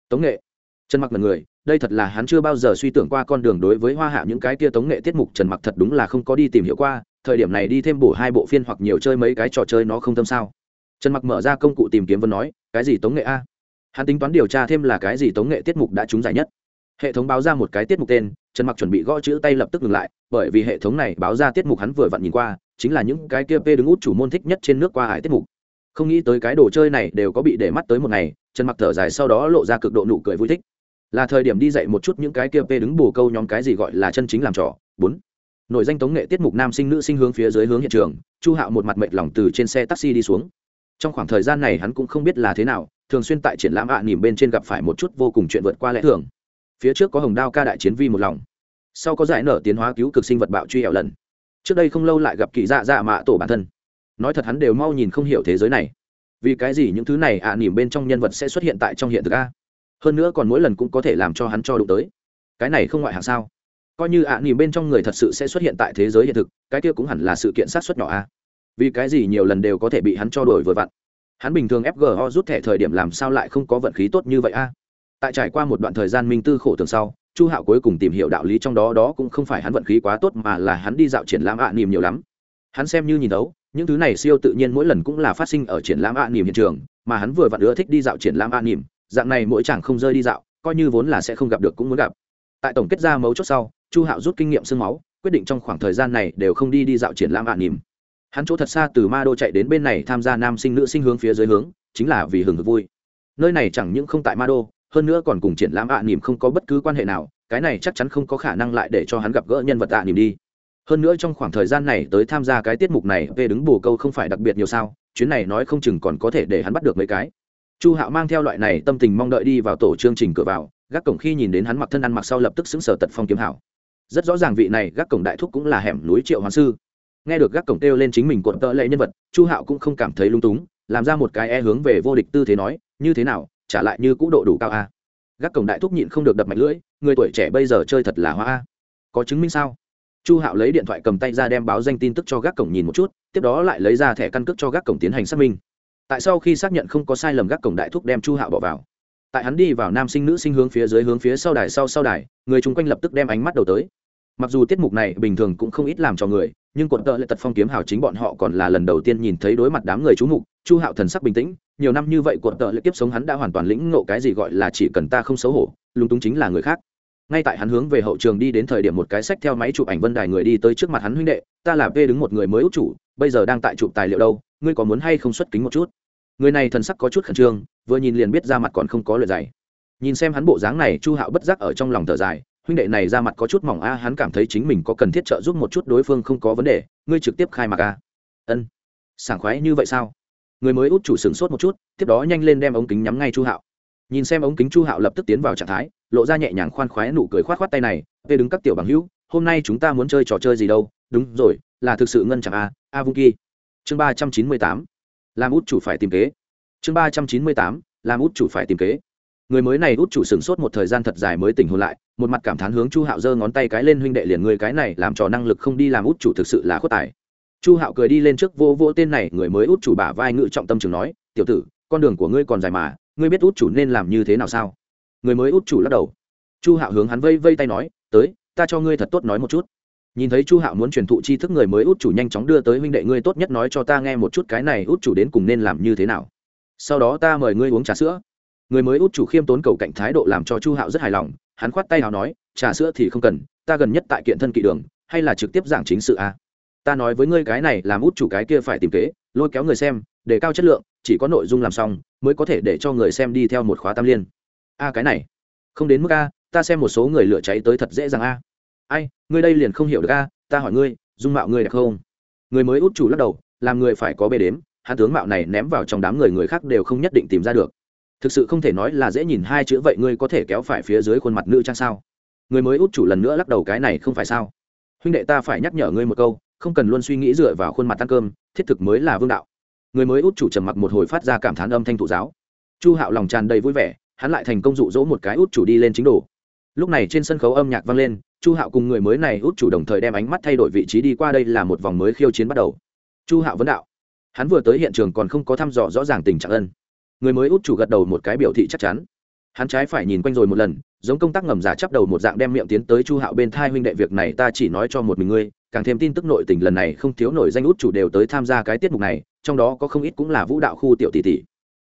Tống nghệ? Trần mặc là người đây thật là hắn chưa bao giờ suy tưởng qua con đường đối với hoa hạ những cái kia tống nghệ tiết mục trần mặc thật đúng là không có đi tìm hiểu qua, thời điểm này đi thêm bổ hai bộ phiên hoặc nhiều chơi mấy cái trò chơi nó không tâm sao? Trần mặc mở ra công cụ tìm kiếm vân nói, cái gì tống nghệ a? Hắn tính toán điều tra thêm là cái gì tống nghệ tiết mục đã trúng giải nhất hệ thống báo ra một cái tiết mục tên, trần mặc chuẩn bị gõ chữ tay lập tức ngừng lại, bởi vì hệ thống này báo ra tiết mục hắn vừa vặn nhìn qua, chính là những cái kia p đứng út chủ môn thích nhất trên nước qua hải tiết mục. Không nghĩ tới cái đồ chơi này đều có bị để mắt tới một ngày, trần mặc thở dài sau đó lộ ra cực độ nụ cười vui thích. Là thời điểm đi dạy một chút những cái kia p đứng bù câu nhóm cái gì gọi là chân chính làm trò. Bốn. Nội danh tống nghệ tiết mục nam sinh nữ sinh hướng phía dưới hướng hiện trường, chu hạo một mặt mệt lòng từ trên xe taxi đi xuống. Trong khoảng thời gian này hắn cũng không biết là thế nào, thường xuyên tại triển lãm ạ à nỉm bên trên gặp phải một chút vô cùng chuyện vượt qua lẽ thường phía trước có hồng đao ca đại chiến vi một lòng. Sau có giải nở tiến hóa cứu cực sinh vật bạo truy ẻo lần. Trước đây không lâu lại gặp kỳ dạ dạ mạ tổ bản thân. Nói thật hắn đều mau nhìn không hiểu thế giới này. Vì cái gì những thứ này ạ à nỉm bên trong nhân vật sẽ xuất hiện tại trong hiện thực a? Hơn nữa còn mỗi lần cũng có thể làm cho hắn cho đụng tới. Cái này không ngoại hạng sao? Coi như ạ à nỉm bên trong người thật sự sẽ xuất hiện tại thế giới hiện thực, cái kia cũng hẳn là sự kiện sát xuất nhỏ a. Vì cái gì nhiều lần đều có thể bị hắn cho đổi vừa vặn? Hắn bình thường fgo rút thẻ thời điểm làm sao lại không có vận khí tốt như vậy a? Tại trải qua một đoạn thời gian minh tư khổ tường sau, chu hạo cuối cùng tìm hiểu đạo lý trong đó đó cũng không phải hắn vận khí quá tốt mà là hắn đi dạo triển lãm ạ à nỉm nhiều lắm. Hắn xem như nhìn đấu những thứ này siêu tự nhiên mỗi lần cũng là phát sinh ở triển lãm ạ à nỉm hiện trường, mà hắn vừa vặn ưa thích đi dạo triển lãm ạ à nỉm dạng này mỗi chàng không rơi đi dạo, coi như vốn là sẽ không gặp được cũng muốn gặp. Tại tổng kết ra mấu chốt sau, chu hạo rút kinh nghiệm sương máu, quyết định trong khoảng thời gian này đều không đi đi dạo triển lãm ạ nỉm hắn chỗ thật xa từ ma đô chạy đến bên này tham gia nam sinh nữ sinh hướng phía dưới hướng, chính là vì hưởng vui. Nơi này chẳng những không tại ma đô hơn nữa còn cùng triển lãm ạ nỉm không có bất cứ quan hệ nào, cái này chắc chắn không có khả năng lại để cho hắn gặp gỡ nhân vật ạ nỉm đi. Hơn nữa trong khoảng thời gian này tới tham gia cái tiết mục này, về đứng bù câu không phải đặc biệt nhiều sao, chuyến này nói không chừng còn có thể để hắn bắt được mấy cái. Chu hạo mang theo loại này tâm tình mong đợi đi vào tổ chương trình cửa vào, gác cổng khi nhìn đến hắn mặc thân ăn mặc sau lập tức xứng sở tật phong kiếm hảo. Rất rõ ràng vị này gác cổng đại thúc cũng là hẻm núi triệu hoàng sư. Nghe được gác cổng kêu lên chính mình cuộn tợ lệ nhân vật, chu hạo cũng không cảm thấy lung túng, làm ra một cái e hướng về vô địch tư thế nói, như thế nào trả lại như cũ độ đủ cao a. Gác cổng đại thúc nhịn không được đập mạch lưỡi, người tuổi trẻ bây giờ chơi thật là hoa a. Có chứng minh sao? Chu hạo lấy điện thoại cầm tay ra đem báo danh tin tức cho gác cổng nhìn một chút, tiếp đó lại lấy ra thẻ căn cước cho gác cổng tiến hành xác minh. Tại sau khi xác nhận không có sai lầm gác cổng đại thúc đem chu hạo bỏ vào. Tại hắn đi vào nam sinh nữ sinh hướng phía dưới hướng phía sau đài sau sau đài, người chung quanh lập tức đem ánh mắt đầu tới. Mặc dù tiết mục này bình thường cũng không ít làm cho người nhưng quận tợ lại tật phong kiếm hào chính bọn họ còn là lần đầu tiên nhìn thấy đối mặt đám người chú mục, chu hạo thần sắc bình tĩnh, nhiều năm như vậy quận tợ lại kiếp sống hắn đã hoàn toàn lĩnh ngộ cái gì gọi là chỉ cần ta không xấu hổ, lúng túng chính là người khác. Ngay tại hắn hướng về hậu trường đi đến thời điểm một cái sách theo máy chụp ảnh vân đài người đi tới trước mặt hắn huynh đệ, ta là p đứng một người mới út chủ, bây giờ đang tại chụp tài liệu đâu, ngươi có muốn hay không xuất kính một chút? Người này thần sắc có chút khẩn trương, vừa nhìn liền biết ra mặt còn không có lời dày nhìn xem hắn bộ dáng này, chu hạo bất giác ở trong lòng thở dài huynh đệ này ra mặt có chút mỏng a, hắn cảm thấy chính mình có cần thiết trợ giúp một chút đối phương không có vấn đề, ngươi trực tiếp khai mạc a. Ân. Sảng khoái như vậy sao? Người mới út chủ sửng sốt một chút, tiếp đó nhanh lên đem ống kính nhắm ngay chu hạo. Nhìn xem ống kính chu hạo lập tức tiến vào trạng thái, lộ ra nhẹ nhàng khoan khoái nụ cười khoát khoát tay này về đứng các tiểu bằng hữu, hôm nay chúng ta muốn chơi trò chơi gì đâu? Đúng rồi, là thực sự ngân chẳng a a vung kỳ chương ba trăm chín mươi tám. Làm út chủ phải tìm kế. Chương ba trăm chín mươi tám. Làm út chủ phải tìm kế người mới này út chủ sửng sốt một thời gian thật dài mới tỉnh hồn lại, một mặt cảm thán hướng chu hạo giơ ngón tay cái lên huynh đệ liền người cái này làm trò năng lực không đi làm út chủ thực sự là khuất tài. Chu hạo cười đi lên trước vô vô tên này, người mới út chủ bả vai ngự trọng tâm trường nói, tiểu tử, con đường của ngươi còn dài mà, ngươi biết út chủ nên làm như thế nào sao? Người mới út chủ lắc đầu. Chu hạo hướng hắn vây vây tay nói, tới, ta cho ngươi thật tốt nói một chút. Nhìn thấy chu hạo muốn truyền thụ tri thức người mới út chủ nhanh chóng đưa tới huynh đệ ngươi tốt nhất nói cho ta nghe một chút cái này út chủ đến cùng nên làm như thế nào. Sau đó ta mời ngươi uống trà sữa người mới út chủ khiêm tốn cầu cạnh thái độ làm cho chu hạo rất hài lòng, hắn khoát tay nào nói, trà sữa thì không cần, ta gần nhất tại kiện thân kỵ đường, hay là trực tiếp giảng chính sự a? Ta nói với ngươi cái này làm út chủ cái kia phải tìm kế, lôi kéo người xem để cao chất lượng, chỉ có nội dung làm xong, mới có thể để cho người xem đi theo một khóa tam liên. A, cái này, không đến mức a, ta xem một số người lửa cháy tới thật dễ dàng a. Ai, ngươi đây liền không hiểu được a, ta hỏi ngươi, dung mạo ngươi đẹp không? Người mới út chủ lắc đầu, làm người phải có bê đếm, hắn tướng mạo này ném vào trong đám người người khác đều không nhất định tìm ra được thực sự không thể nói là dễ nhìn hai chữ vậy ngươi có thể kéo phải phía dưới khuôn mặt nữ trang sao? Người mới út chủ lần nữa lắc đầu cái này không phải sao? Huynh đệ ta phải nhắc nhở ngươi một câu, không cần luôn suy nghĩ dựa vào khuôn mặt ăn cơm, thiết thực mới là vương đạo. Người mới út chủ trầm mặc một hồi phát ra cảm thán âm thanh thụ giáo. Chu hạo lòng tràn đầy vui vẻ, hắn lại thành công dụ dỗ một cái út chủ đi lên chính đồ. Lúc này trên sân khấu âm nhạc vang lên, chu hạo cùng người mới này út chủ đồng thời đem ánh mắt thay đổi vị trí đi qua đây là một vòng mới khiêu chiến bắt đầu. Chu hạo vấn đạo, hắn vừa tới hiện trường còn không có thăm dò rõ ràng tình trạng ân người mới út chủ gật đầu một cái biểu thị chắc chắn. Hắn trái phải nhìn quanh rồi một lần, giống công tác ngầm giả chắp đầu một dạng đem miệng tiến tới chu hạo bên thai huynh đệ việc này ta chỉ nói cho một mình ngươi, càng thêm tin tức nội tình lần này không thiếu nổi danh út chủ đều tới tham gia cái tiết mục này, trong đó có không ít cũng là vũ đạo khu tiểu tỷ tỷ.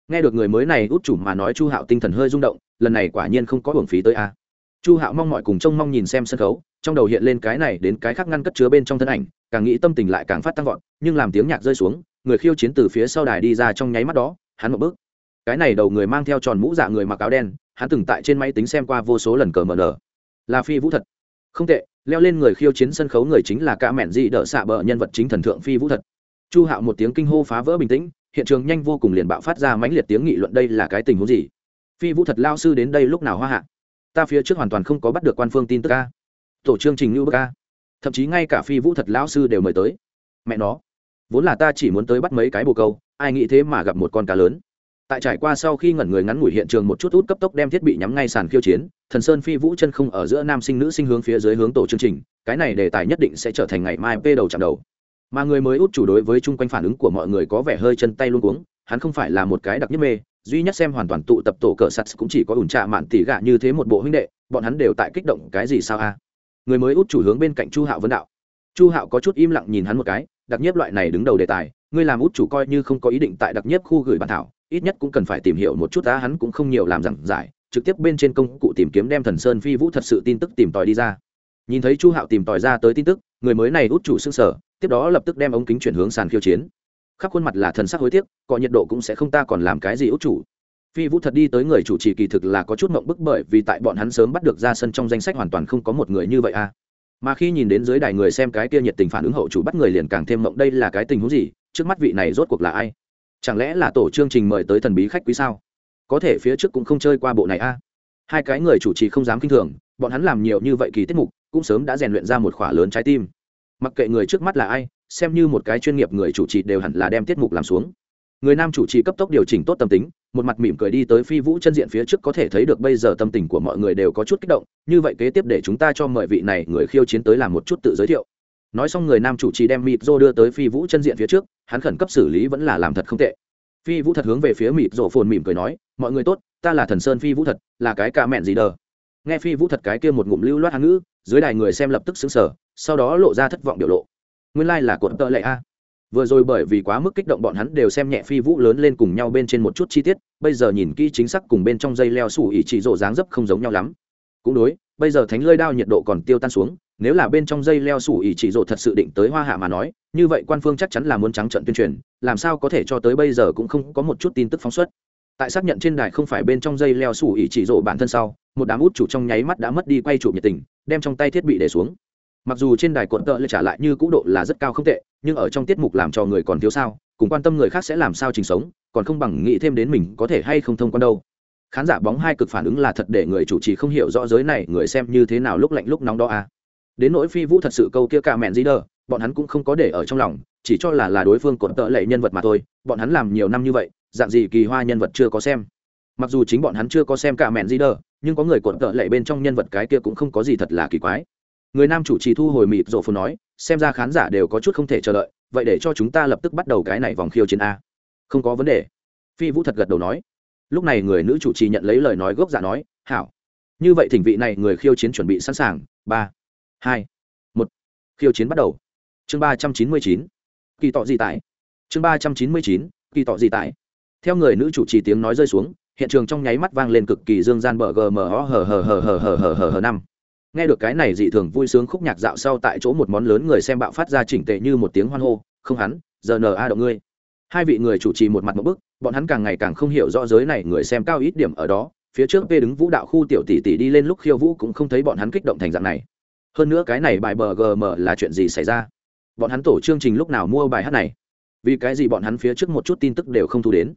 Nghe được người mới này út chủ mà nói chu hạo tinh thần hơi rung động, lần này quả nhiên không có hưởng phí tới a. Chu hạo mong mọi cùng trông mong nhìn xem sân khấu, trong đầu hiện lên cái này đến cái khác ngăn cất chứa bên trong thân ảnh, càng nghĩ tâm tình lại càng phát tăng vọt, nhưng làm tiếng nhạc rơi xuống, người khiêu chiến từ phía sau đài đi ra trong nháy mắt đó, hắn một bước cái này đầu người mang theo tròn mũ dạ người mặc áo đen, hắn từng tại trên máy tính xem qua vô số lần cờ mờ nở là phi vũ thật. Không tệ, leo lên người khiêu chiến sân khấu người chính là ca mẹn dị đỡ xạ bờ nhân vật chính thần thượng phi vũ thật. Chu hạo một tiếng kinh hô phá vỡ bình tĩnh, hiện trường nhanh vô cùng liền bạo phát ra mãnh liệt tiếng nghị luận đây là cái tình huống gì? Phi vũ thật lao sư đến đây lúc nào hoa hạ? Ta phía trước hoàn toàn không có bắt được quan phương tin tức ca tổ chương trình lưu bức ca thậm chí ngay cả phi vũ thật lão sư đều mời tới. Mẹ nó, vốn là ta chỉ muốn tới bắt mấy cái bồ câu, ai nghĩ thế mà gặp một con cá lớn tại trải qua sau khi ngẩn người ngắn ngủi hiện trường một chút út cấp tốc đem thiết bị nhắm ngay sàn khiêu chiến, thần sơn phi vũ chân không ở giữa nam sinh nữ sinh hướng phía dưới hướng tổ chương trình, cái này đề tài nhất định sẽ trở thành ngày mai p đầu chạm đầu. Mà người mới út chủ đối với chung quanh phản ứng của mọi người có vẻ hơi chân tay luôn cuống, hắn không phải là một cái đặc nhất mê, duy nhất xem hoàn toàn tụ tập tổ cờ sắt cũng chỉ có ủn trạ mạn tỉ gạ như thế một bộ huynh đệ, bọn hắn đều tại kích động cái gì sao a? Người mới út chủ hướng bên cạnh chu hạo vấn đạo. Chu hạo có chút im lặng nhìn hắn một cái, đặc nhất loại này đứng đầu đề tài, ngươi làm út chủ coi như không có ý định tại đặc nhất khu gửi bản thảo ít nhất cũng cần phải tìm hiểu một chút ta hắn cũng không nhiều làm giảng giải, trực tiếp bên trên công cụ tìm kiếm đem thần sơn phi vũ thật sự tin tức tìm tòi đi ra. Nhìn thấy chu hạo tìm tòi ra tới tin tức, người mới này út chủ xương sở tiếp đó lập tức đem ống kính chuyển hướng sàn khiêu chiến. Khắp khuôn mặt là thần sắc hối tiếc, cọ nhiệt độ cũng sẽ không ta còn làm cái gì út chủ. Phi vũ thật đi tới người chủ trì kỳ thực là có chút mộng bức bởi vì tại bọn hắn sớm bắt được ra sân trong danh sách hoàn toàn không có một người như vậy a mà khi nhìn đến dưới đài người xem cái kia nhiệt tình phản ứng hậu chủ bắt người liền càng thêm mộng đây là cái tình huống gì, trước mắt vị này rốt cuộc là ai? Chẳng lẽ là tổ chương trình mời tới thần bí khách quý sao? Có thể phía trước cũng không chơi qua bộ này a. Hai cái người chủ trì không dám k i n h thường, bọn hắn làm nhiều như vậy kỳ tiết mục, cũng sớm đã rèn luyện ra một khỏa lớn trái tim. Mặc kệ người trước mắt là ai, xem như một cái chuyên nghiệp người chủ trì đều hẳn là đem tiết mục làm xuống. Người nam chủ trì cấp tốc điều chỉnh tốt tâm tính, một mặt mỉm cười đi tới phi vũ chân diện phía trước có thể thấy được bây giờ tâm tình của mọi người đều có chút kích động. Như vậy kế tiếp để chúng ta cho mời vị này người khiêu chiến tới làm một chút tự giới thiệu nói xong người nam chủ trì đem mịt rô đưa tới phi vũ chân diện phía trước, hắn khẩn cấp xử lý vẫn là làm thật không tệ. Phi vũ thật hướng về phía mịt rô phồn mỉm cười nói, mọi người tốt, ta là thần sơn phi vũ thật, là cái ca mẹn gì đờ. Nghe phi vũ thật cái kia một ngụm lưu loát hán ngữ, dưới đài người xem lập tức xứng sở sau đó lộ ra thất vọng biểu lộ. Nguyên lai、like、là cuộn tợ lệ a. Vừa rồi bởi vì quá mức kích động bọn hắn đều xem nhẹ phi vũ lớn lên cùng nhau bên trên một chút chi tiết, bây giờ nhìn kỹ chính xác cùng bên trong dây leo sủ ỉ chỉ rộ dáng dấp không giống nhau lắm. Cũng đối, bây giờ thánh lơi đao nhiệt độ còn tiêu tan xuống nếu là bên trong dây leo sủ ỉ chỉ rộ thật sự định tới hoa hạ mà nói, như vậy quan phương chắc chắn là muốn trắng trận tuyên truyền, làm sao có thể cho tới bây giờ cũng không có một chút tin tức phóng xuất. Tại xác nhận trên đài không phải bên trong dây leo sủ ỉ chỉ rộ bản thân sau, một đám út chủ trong nháy mắt đã mất đi quay chủ nhiệt tình, đem trong tay thiết bị để xuống. Mặc dù trên đài cuộn tợ lại trả lại như cũ độ là rất cao không tệ, nhưng ở trong tiết mục làm cho người còn thiếu sao, cùng quan tâm người khác sẽ làm sao trình sống, còn không bằng nghĩ thêm đến mình có thể hay không thông quan đâu. Khán giả bóng hai cực phản ứng là thật để người chủ trì không hiểu rõ giới này người xem như thế nào lúc lạnh lúc nóng đó à đến nỗi phi vũ thật sự câu kia cả mẹn gì đờ, bọn hắn cũng không có để ở trong lòng, chỉ cho là là đối phương cột tợ lệ nhân vật mà thôi, bọn hắn làm nhiều năm như vậy, dạng gì kỳ hoa nhân vật chưa có xem. Mặc dù chính bọn hắn chưa có xem cả mẹn gì đờ, nhưng có người cột tợ lệ bên trong nhân vật cái kia cũng không có gì thật là kỳ quái. Người nam chủ trì thu hồi mịp rổ phù nói, xem ra khán giả đều có chút không thể chờ đợi, vậy để cho chúng ta lập tức bắt đầu cái này vòng khiêu chiến a. Không có vấn đề. Phi vũ thật gật đầu nói. Lúc này người nữ chủ trì nhận lấy lời nói gốc giả nói, hảo. Như vậy thỉnh vị này người khiêu chiến chuẩn bị sẵn sàng. Ba hai. Một. Khiêu chiến bắt đầu. Chương ba trăm chín mươi chín. Kỳ tọ gì tại chương ba trăm chín mươi chín. Kỳ tọ gì tại theo người nữ chủ trì tiếng nói rơi xuống, hiện trường trong nháy mắt vang lên cực kỳ dương gian bờ gm ho hờ hờ hờ hờ hờ hờ hờ hờ năm. Nghe được cái này dị thường vui sướng khúc nhạc dạo sau tại chỗ một món lớn người xem bạo phát ra chỉnh tệ như một tiếng hoan hô, không hắn, giờ n a động ngươi. Hai vị người chủ trì một mặt một bức, bọn hắn càng ngày càng không hiểu rõ giới này người xem cao ít điểm ở đó, phía trước p đứng vũ đạo khu tiểu tỷ tỷ đi lên lúc khiêu vũ cũng không thấy bọn hắn kích động thành dạng này hơn nữa cái này bài bờ gm là chuyện gì xảy ra? Bọn hắn tổ chương trình lúc nào mua bài hát này? Vì cái gì bọn hắn phía trước một chút tin tức đều không thu đến?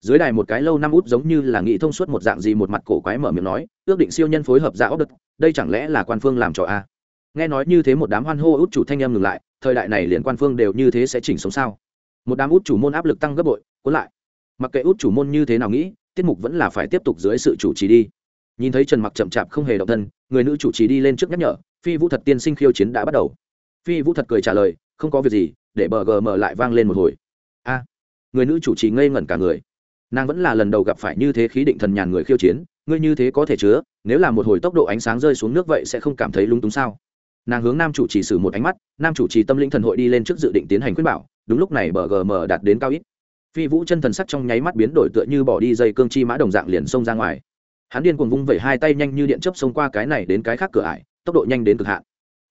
Dưới đài một cái lâu năm út giống như là nghĩ thông suốt một dạng gì một mặt cổ quái mở miệng nói, ước định siêu nhân phối hợp ra ốc đất, đây chẳng lẽ là quan phương làm trò a? Nghe nói như thế một đám hoan hô út chủ thanh em ngừng lại, thời đại này liền quan phương đều như thế sẽ chỉnh sống sao? Một đám út chủ môn áp lực tăng gấp bội, cuốn lại. Mặc kệ út chủ môn như thế nào nghĩ, tiết mục vẫn là phải tiếp tục dưới sự chủ trì đi. Nhìn thấy trần mặc chậm chạp không hề động thân, người nữ chủ trì đi lên trước nhắc nhở phi vũ thật tiên sinh khiêu chiến đã bắt đầu. Phi vũ thật cười trả lời, không có việc gì, để bờ gm lại vang lên một hồi. A, người nữ chủ trì ngây ngẩn cả người. Nàng vẫn là lần đầu gặp phải như thế khí định thần nhàn người khiêu chiến, ngươi như thế có thể chứa, nếu là một hồi tốc độ ánh sáng rơi xuống nước vậy sẽ không cảm thấy lung túng sao? Nàng hướng nam chủ trì sử một ánh mắt, nam chủ trì tâm linh thần hội đi lên trước dự định tiến hành khuyên bảo, đúng lúc này bờ gm đạt đến cao ít. Phi vũ chân thần sắc trong nháy mắt biến đổi tựa như bỏ đi dây cương chi mã đồng dạng liền xông ra ngoài. Hắn điên cuồng vung vẩy hai tay nhanh như điện chớp xông qua cái này đến cái khác cửa ải tốc độ nhanh đến cực hạn.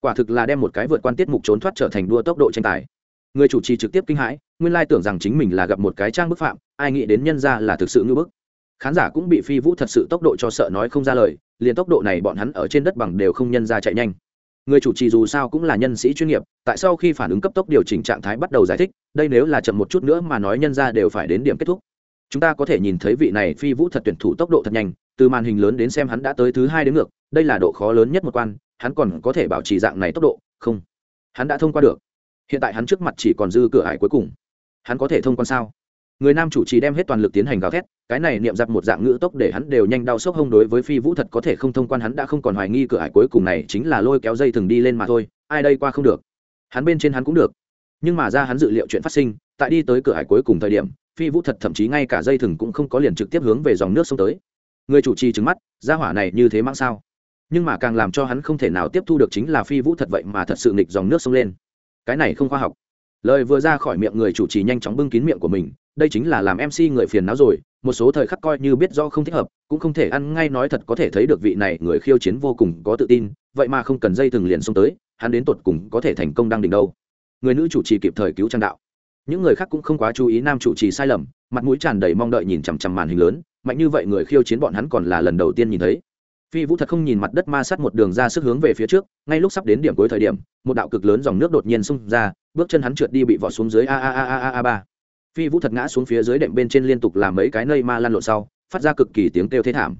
Quả thực là đem một cái vượt quan tiết mục trốn thoát trở thành đua tốc độ tranh tài. Người chủ trì trực tiếp kinh hãi, nguyên lai tưởng rằng chính mình là gặp một cái trang bức phạm, ai nghĩ đến nhân ra là thực sự ngưỡng bức. Khán giả cũng bị phi vũ thật sự tốc độ cho sợ nói không ra lời, liền tốc độ này bọn hắn ở trên đất bằng đều không nhân ra chạy nhanh. Người chủ trì dù sao cũng là nhân sĩ chuyên nghiệp, tại sau khi phản ứng cấp tốc điều chỉnh trạng thái bắt đầu giải thích, đây nếu là chậm một chút nữa mà nói nhân ra đều phải đến điểm kết thúc. Chúng ta có thể nhìn thấy vị này phi vũ thật tuyển thủ tốc độ thật nhanh, từ màn hình lớn đến xem hắn đã tới thứ hai đến ngược, đây là độ khó lớn nhất một quan hắn còn có thể bảo trì dạng này tốc độ, không. Hắn đã thông qua được. Hiện tại hắn trước mặt chỉ còn dư cửa ải cuối cùng. Hắn có thể thông quan sao? Người nam chủ trì đem hết toàn lực tiến hành gào thét, cái này niệm giặc một dạng ngữ tốc để hắn đều nhanh đau sốc hông đối với phi vũ thật có thể không thông quan, hắn đã không còn hoài nghi cửa ải cuối cùng này chính là lôi kéo dây thừng đi lên mà thôi, ai đây qua không được. Hắn bên trên hắn cũng được. Nhưng mà ra hắn dự liệu chuyện phát sinh, tại đi tới cửa ải cuối cùng thời điểm, phi vũ thật thậm chí ngay cả dây thừng cũng không có liền trực tiếp hướng về dòng nước sông tới. Người chủ trì trứng mắt, ra hỏa này như thế mang sao? Nhưng mà càng làm cho hắn không thể nào tiếp thu được chính là phi vũ thật vậy mà thật sự nghịch dòng nước sông lên. Cái này không khoa học. Lời vừa ra khỏi miệng người chủ trì nhanh chóng bưng kín miệng của mình, đây chính là làm mc người phiền não rồi, một số thời khắc coi như biết do không thích hợp, cũng không thể ăn ngay nói thật có thể thấy được vị này người khiêu chiến vô cùng có tự tin, vậy mà không cần dây thừng liền xông tới, hắn đến tột cùng có thể thành công đang đỉnh đâu. Người nữ chủ trì kịp thời cứu trang đạo. Những người khác cũng không quá chú ý nam chủ trì sai lầm, mặt mũi tràn đầy mong đợi nhìn chằm chằm màn hình lớn, mạnh như vậy người khiêu chiến bọn hắn còn là lần đầu tiên nhìn thấy phi vũ thật không nhìn mặt đất ma sát một đường ra sức hướng về phía trước, ngay lúc sắp đến điểm cuối thời điểm, một đạo cực lớn dòng nước đột nhiên xung ra, bước chân hắn trượt đi bị vỏ xuống dưới a a a a a a ba. Phi vũ thật ngã xuống phía dưới đệm bên trên liên tục làm mấy cái nơi ma lan lộn sau, phát ra cực kỳ tiếng kêu thế thảm.